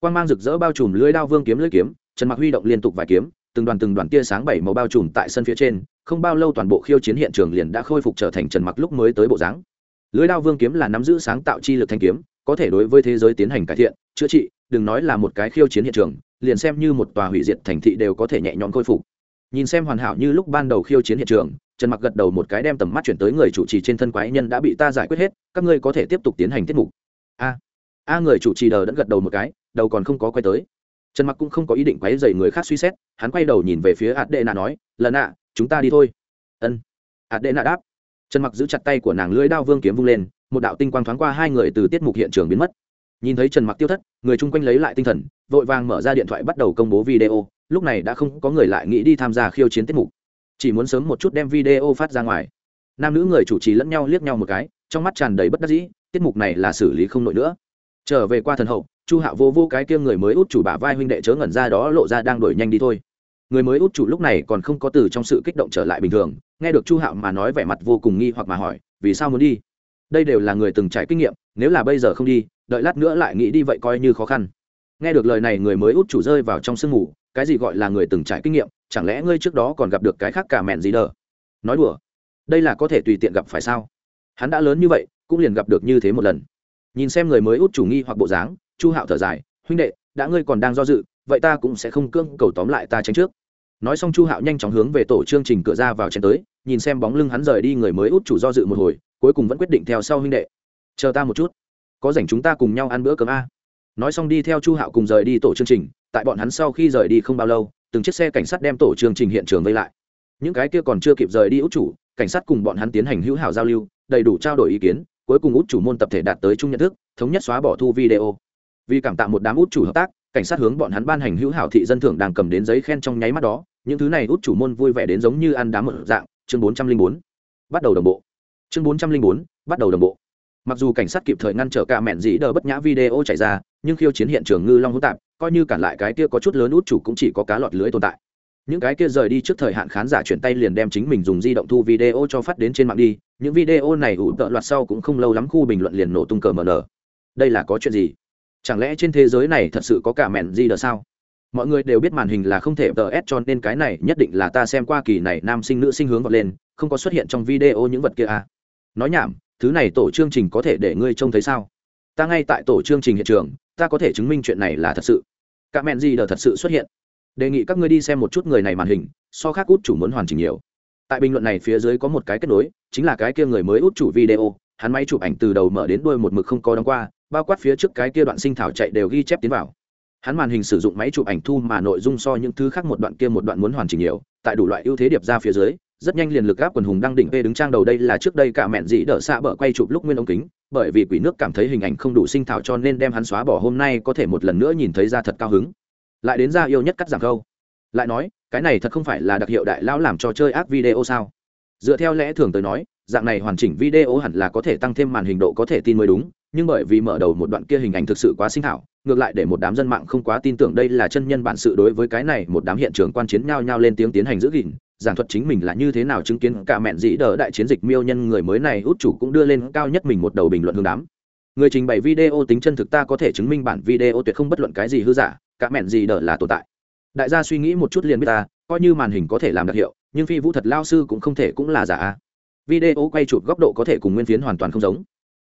Quang mang rực rỡ bao trùm lưới đao vương kiếm lưới kiếm, trần mặc huy động liên tục vài kiếm, từng đoàn từng đoàn tia sáng bảy màu bao trùm tại sân phía trên, không bao lâu toàn bộ khiêu chiến hiện trường liền đã khôi phục trở thành trần mặc lúc mới tới bộ dáng lưới đao vương kiếm là nắm giữ sáng tạo chi lực thanh kiếm, có thể đối với thế giới tiến hành cải thiện. Chữa trị, đừng nói là một cái khiêu chiến hiện trường, liền xem như một tòa hủy diệt thành thị đều có thể nhẹ nhõm khôi phục. Nhìn xem hoàn hảo như lúc ban đầu khiêu chiến hiện trường, trần mặc gật đầu một cái đem tầm mắt chuyển tới người chủ trì trên thân quái nhân đã bị ta giải quyết hết, các ngươi có thể tiếp tục tiến hành tiết mục. A a, người chủ trì đờ đẫn gật đầu một cái, đầu còn không có quay tới. Trần mặc cũng không có ý định quấy dày người khác suy xét, hắn quay đầu nhìn về phía ạt đệ nạ nói, lần ạ, chúng ta đi thôi. Ân. Ạt đệ nạ đáp trần mặc giữ chặt tay của nàng lưỡi đao vương kiếm vung lên, một đạo tinh quang thoáng qua hai người từ tiết mục hiện trường biến mất. Nhìn thấy trần mặc tiêu thất, người chung quanh lấy lại tinh thần, vội vàng mở ra điện thoại bắt đầu công bố video, lúc này đã không có người lại nghĩ đi tham gia khiêu chiến tiết mục. Chỉ muốn sớm một chút đem video phát ra ngoài. Nam nữ người chủ trì lẫn nhau liếc nhau một cái, trong mắt tràn đầy bất đắc dĩ, tiết mục này là xử lý không nổi nữa. Trở về qua thần hậu, chu hạo vô vô cái kia người mới út chủ bả vai huynh đệ chớ ngẩn ra đó lộ ra đang đổi nhanh đi thôi. Người mới út chủ lúc này còn không có từ trong sự kích động trở lại bình thường nghe được chu hạo mà nói vẻ mặt vô cùng nghi hoặc mà hỏi, vì sao muốn đi? Đây đều là người từng trải kinh nghiệm, nếu là bây giờ không đi, đợi lát nữa lại nghĩ đi vậy coi như khó khăn. Nghe được lời này người mới út chủ rơi vào trong sương mù, cái gì gọi là người từng trải kinh nghiệm? Chẳng lẽ ngươi trước đó còn gặp được cái khác cả mẹn gì đờ? Nói đùa, đây là có thể tùy tiện gặp phải sao? Hắn đã lớn như vậy, cũng liền gặp được như thế một lần. Nhìn xem người mới út chủ nghi hoặc bộ dáng, chu hạo thở dài, huynh đệ, đã ngươi còn đang do dự, vậy ta cũng sẽ không cưỡng cầu tóm lại ta tránh trước nói xong chu hạo nhanh chóng hướng về tổ chương trình cửa ra vào chen tới, nhìn xem bóng lưng hắn rời đi người mới út chủ do dự một hồi, cuối cùng vẫn quyết định theo sau huynh đệ. Chờ ta một chút. Có rảnh chúng ta cùng nhau ăn bữa cơm a. Nói xong đi theo chu hạo cùng rời đi tổ chương trình, tại bọn hắn sau khi rời đi không bao lâu, từng chiếc xe cảnh sát đem tổ chương trình hiện trường vây lại. Những cái kia còn chưa kịp rời đi út chủ, cảnh sát cùng bọn hắn tiến hành hữu hảo giao lưu, đầy đủ trao đổi ý kiến, cuối cùng út chủ môn tập thể đạt tới chung nhận thức, thống nhất xóa bỏ thu video. Vì cảm tạ một đám út chủ hợp tác cảnh sát hướng bọn hắn ban hành hữu hảo thị dân thưởng đang cầm đến giấy khen trong nháy mắt đó, những thứ này út chủ môn vui vẻ đến giống như ăn đám mở dạng, chương bốn trăm linh bốn, bắt đầu đồng bộ. Chương bốn trăm linh bốn, bắt đầu đồng bộ. Mặc dù cảnh sát kịp thời ngăn trở cả mẹn dĩ đờ bất nhã video chạy ra, nhưng khiêu chiến hiện trường ngư long hỗn tạp, coi như cản lại cái kia có chút lớn út chủ cũng chỉ có cá lọt lưới tồn tại. Những cái kia rời đi trước thời hạn khán giả chuyển tay liền đem chính mình dùng di động thu video cho phát đến trên mạng đi, những video này ủ tợ loạt sau cũng không lâu lắm khu bình luận liền nổ tung cờ mờ nở đây là có chuyện gì? Chẳng lẽ trên thế giới này thật sự có cả mẹn gì đờ sao? Mọi người đều biết màn hình là không thể tờ s cho nên cái này nhất định là ta xem qua kỳ này nam sinh nữ sinh hướng vọt lên, không có xuất hiện trong video những vật kia à. Nói nhảm, thứ này tổ chương trình có thể để ngươi trông thấy sao? Ta ngay tại tổ chương trình hiện trường, ta có thể chứng minh chuyện này là thật sự. Cả mẹn gì đờ thật sự xuất hiện. Đề nghị các ngươi đi xem một chút người này màn hình, so khác út chủ muốn hoàn chỉnh nhiều. Tại bình luận này phía dưới có một cái kết nối, chính là cái kia người mới út chủ video, hắn máy chụp ảnh từ đầu mở đến đuôi một mực không có đóng qua bao quát phía trước cái kia đoạn sinh thảo chạy đều ghi chép tiến vào. Hắn màn hình sử dụng máy chụp ảnh thu mà nội dung so những thứ khác một đoạn kia một đoạn muốn hoàn chỉnh nhiều, tại đủ loại ưu thế điệp ra phía dưới, rất nhanh liền lực gáp quần hùng đang đỉnh p đứng trang đầu đây là trước đây cả mẹn dĩ đỡ xạ bờ quay chụp lúc nguyên ống kính, bởi vì quỷ nước cảm thấy hình ảnh không đủ sinh thảo cho nên đem hắn xóa bỏ hôm nay có thể một lần nữa nhìn thấy ra thật cao hứng. Lại đến ra yêu nhất cắt giảm câu. Lại nói, cái này thật không phải là đặc hiệu đại lão làm cho chơi ác video sao? Dựa theo lẽ thường tới nói dạng này hoàn chỉnh video hẳn là có thể tăng thêm màn hình độ có thể tin mới đúng, nhưng bởi vì mở đầu một đoạn kia hình ảnh thực sự quá sinh thảo ngược lại để một đám dân mạng không quá tin tưởng đây là chân nhân bản sự đối với cái này một đám hiện trường quan chiến nhao nhao lên tiếng tiến hành giữ gìn. Giảng thuật chính mình là như thế nào chứng kiến cả mẹn dĩ đỡ đại chiến dịch miêu nhân người mới này út chủ cũng đưa lên cao nhất mình một đầu bình luận hướng đám. Người trình bày video tính chân thực ta có thể chứng minh bản video tuyệt không bất luận cái gì hư giả, cả mẹn dĩ đỡ là tồn tại. Đại gia suy nghĩ một chút liền biết ta, coi như màn hình có thể làm đặc hiệu, nhưng phi vũ thật lao sư cũng không thể cũng là giả video quay chụp góc độ có thể cùng nguyên phiến hoàn toàn không giống.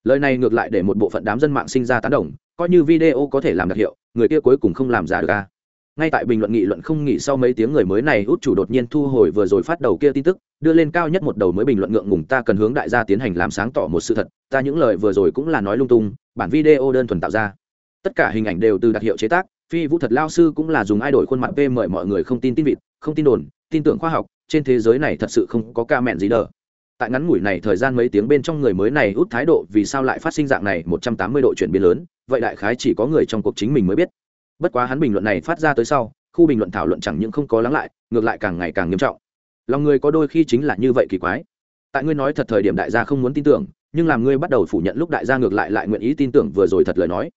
Lời này ngược lại để một bộ phận đám dân mạng sinh ra tán đồng, coi như video có thể làm đặc hiệu, người kia cuối cùng không làm giả được ca ngay tại bình luận nghị luận không nghỉ sau mấy tiếng người mới này út chủ đột nhiên thu hồi vừa rồi phát đầu kia tin tức, đưa lên cao nhất một đầu mới bình luận ngượng ngùng, ta cần hướng đại gia tiến hành làm sáng tỏ một sự thật, ta những lời vừa rồi cũng là nói lung tung, bản video đơn thuần tạo ra. Tất cả hình ảnh đều từ đặc hiệu chế tác, phi vũ thật lao sư cũng là dùng ai đổi khuôn mặt p mời mọi người không tin tin vịt, không tin đồn, tin tưởng khoa học, trên thế giới này thật sự không có ca mẹn gì đờ tại ngắn ngủi này thời gian mấy tiếng bên trong người mới này út thái độ vì sao lại phát sinh dạng này một trăm tám mươi độ chuyển biến lớn, vậy đại khái chỉ có người trong cuộc chính mình mới biết. Bất quá hắn bình luận này phát ra tới sau, khu bình luận thảo luận chẳng những không có lắng lại, ngược lại càng ngày càng nghiêm trọng. Lòng người có đôi khi chính là như vậy kỳ quái. Tại ngươi nói thật thời điểm đại gia không muốn tin tưởng, nhưng làm ngươi bắt đầu phủ nhận lúc đại gia ngược lại lại nguyện ý tin tưởng vừa rồi thật lời nói.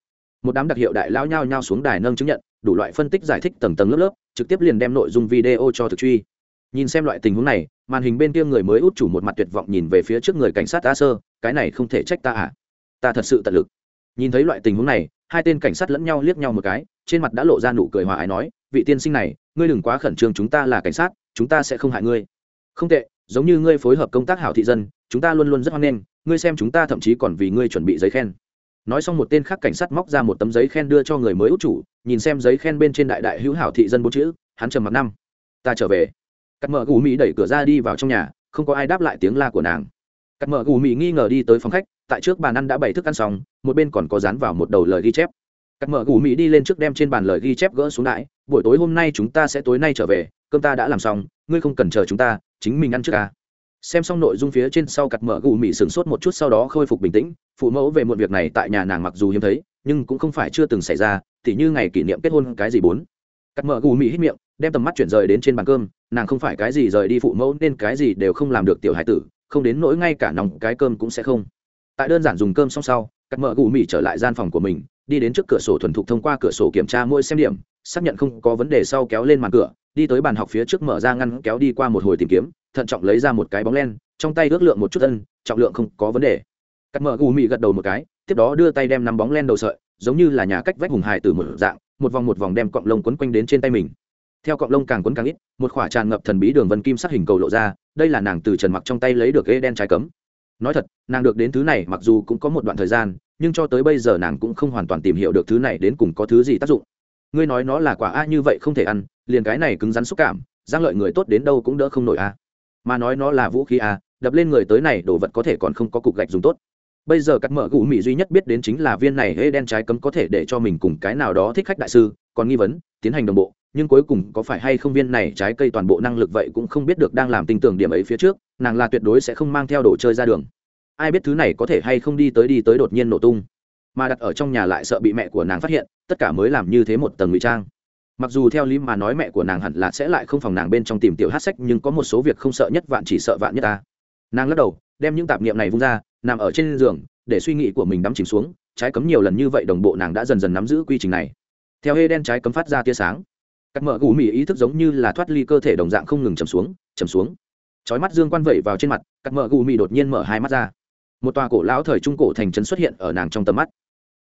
Một đám đặc hiệu đại lão nhao nhao xuống đài nâng chứng nhận, đủ loại phân tích giải thích tầng tầng lớp lớp, trực tiếp liền đem nội dung video cho thực truy nhìn xem loại tình huống này, màn hình bên kia người mới út chủ một mặt tuyệt vọng nhìn về phía trước người cảnh sát ta sơ, cái này không thể trách ta à? Ta thật sự tận lực. Nhìn thấy loại tình huống này, hai tên cảnh sát lẫn nhau liếc nhau một cái, trên mặt đã lộ ra nụ cười hòa ái nói, vị tiên sinh này, ngươi đừng quá khẩn trương, chúng ta là cảnh sát, chúng ta sẽ không hại ngươi. Không tệ, giống như ngươi phối hợp công tác hảo thị dân, chúng ta luôn luôn rất hoan nghênh, ngươi xem chúng ta thậm chí còn vì ngươi chuẩn bị giấy khen. Nói xong một tên khác cảnh sát móc ra một tấm giấy khen đưa cho người mới út chủ, nhìn xem giấy khen bên trên đại đại hữu hảo thị dân bốn chữ, hắn trầm mặt năm. Ta trở về cắt mở gù mỹ đẩy cửa ra đi vào trong nhà, không có ai đáp lại tiếng la của nàng. Cắt mở gù mỹ nghi ngờ đi tới phòng khách, tại trước bàn ăn đã bày thức ăn xong, một bên còn có dán vào một đầu lời ghi chép. Cắt mở gù mỹ đi lên trước đem trên bàn lời ghi chép gỡ xuống đãi, buổi tối hôm nay chúng ta sẽ tối nay trở về, cơm ta đã làm xong, ngươi không cần chờ chúng ta, chính mình ăn trước ca. Xem xong nội dung phía trên sau, cắt mở gù mỹ sửng sốt một chút sau đó khôi phục bình tĩnh, phụ mẫu về một việc này tại nhà nàng mặc dù hiếm thấy, nhưng cũng không phải chưa từng xảy ra thì như ngày kỷ niệm kết hôn cái gì bốn cắt mở gù mị hít miệng, đem tầm mắt chuyển rời đến trên bàn cơm, nàng không phải cái gì rời đi phụ mẫu nên cái gì đều không làm được tiểu hải tử, không đến nỗi ngay cả nòng cái cơm cũng sẽ không. Tại đơn giản dùng cơm xong sau, cắt mở gù mị trở lại gian phòng của mình, đi đến trước cửa sổ thuần thục thông qua cửa sổ kiểm tra mỗi xem điểm, xác nhận không có vấn đề sau kéo lên màn cửa, đi tới bàn học phía trước mở ra ngăn kéo đi qua một hồi tìm kiếm, thận trọng lấy ra một cái bóng len, trong tay ước lượng một chút ân, trọng lượng không có vấn đề. Cắt mở gù mị gật đầu một cái, tiếp đó đưa tay đem nắm bóng len đầu sợi, giống như là nhà cách vách hùng hải từ một dạng một vòng một vòng đem cọng lông quấn quanh đến trên tay mình. Theo cọng lông càng quấn càng ít, một khỏa tràn ngập thần bí đường vân kim sắc hình cầu lộ ra, đây là nàng từ trần mặc trong tay lấy được ghế đen trái cấm. Nói thật, nàng được đến thứ này mặc dù cũng có một đoạn thời gian, nhưng cho tới bây giờ nàng cũng không hoàn toàn tìm hiểu được thứ này đến cùng có thứ gì tác dụng. Ngươi nói nó là quả a như vậy không thể ăn, liền cái này cứng rắn xúc cảm giang lợi người tốt đến đâu cũng đỡ không nổi a. Mà nói nó là vũ khí a, đập lên người tới này đồ vật có thể còn không có cục gạch dùng tốt bây giờ cắt mở gù mỹ duy nhất biết đến chính là viên này hê đen trái cấm có thể để cho mình cùng cái nào đó thích khách đại sư, còn nghi vấn, tiến hành đồng bộ, nhưng cuối cùng có phải hay không viên này trái cây toàn bộ năng lực vậy cũng không biết được đang làm tin tưởng điểm ấy phía trước, nàng là tuyệt đối sẽ không mang theo đồ chơi ra đường. Ai biết thứ này có thể hay không đi tới đi tới đột nhiên nổ tung. Mà đặt ở trong nhà lại sợ bị mẹ của nàng phát hiện, tất cả mới làm như thế một tầng ngụy trang. Mặc dù theo lý mà nói mẹ của nàng hẳn là sẽ lại không phòng nàng bên trong tìm tiểu hát sách, nhưng có một số việc không sợ nhất vạn chỉ sợ vạn nhất ta. Nàng lắc đầu, đem những tạp niệm này vung ra nằm ở trên giường, để suy nghĩ của mình đắm chìm xuống, trái cấm nhiều lần như vậy đồng bộ nàng đã dần dần nắm giữ quy trình này. Theo hê đen trái cấm phát ra tia sáng cắt mở gù mì ý thức giống như là thoát ly cơ thể đồng dạng không ngừng chầm xuống chầm xuống. Chói mắt dương quan vẩy vào trên mặt cắt mở gù mì đột nhiên mở hai mắt ra. Một tòa cổ lão thời trung cổ thành trấn xuất hiện ở nàng trong tầm mắt.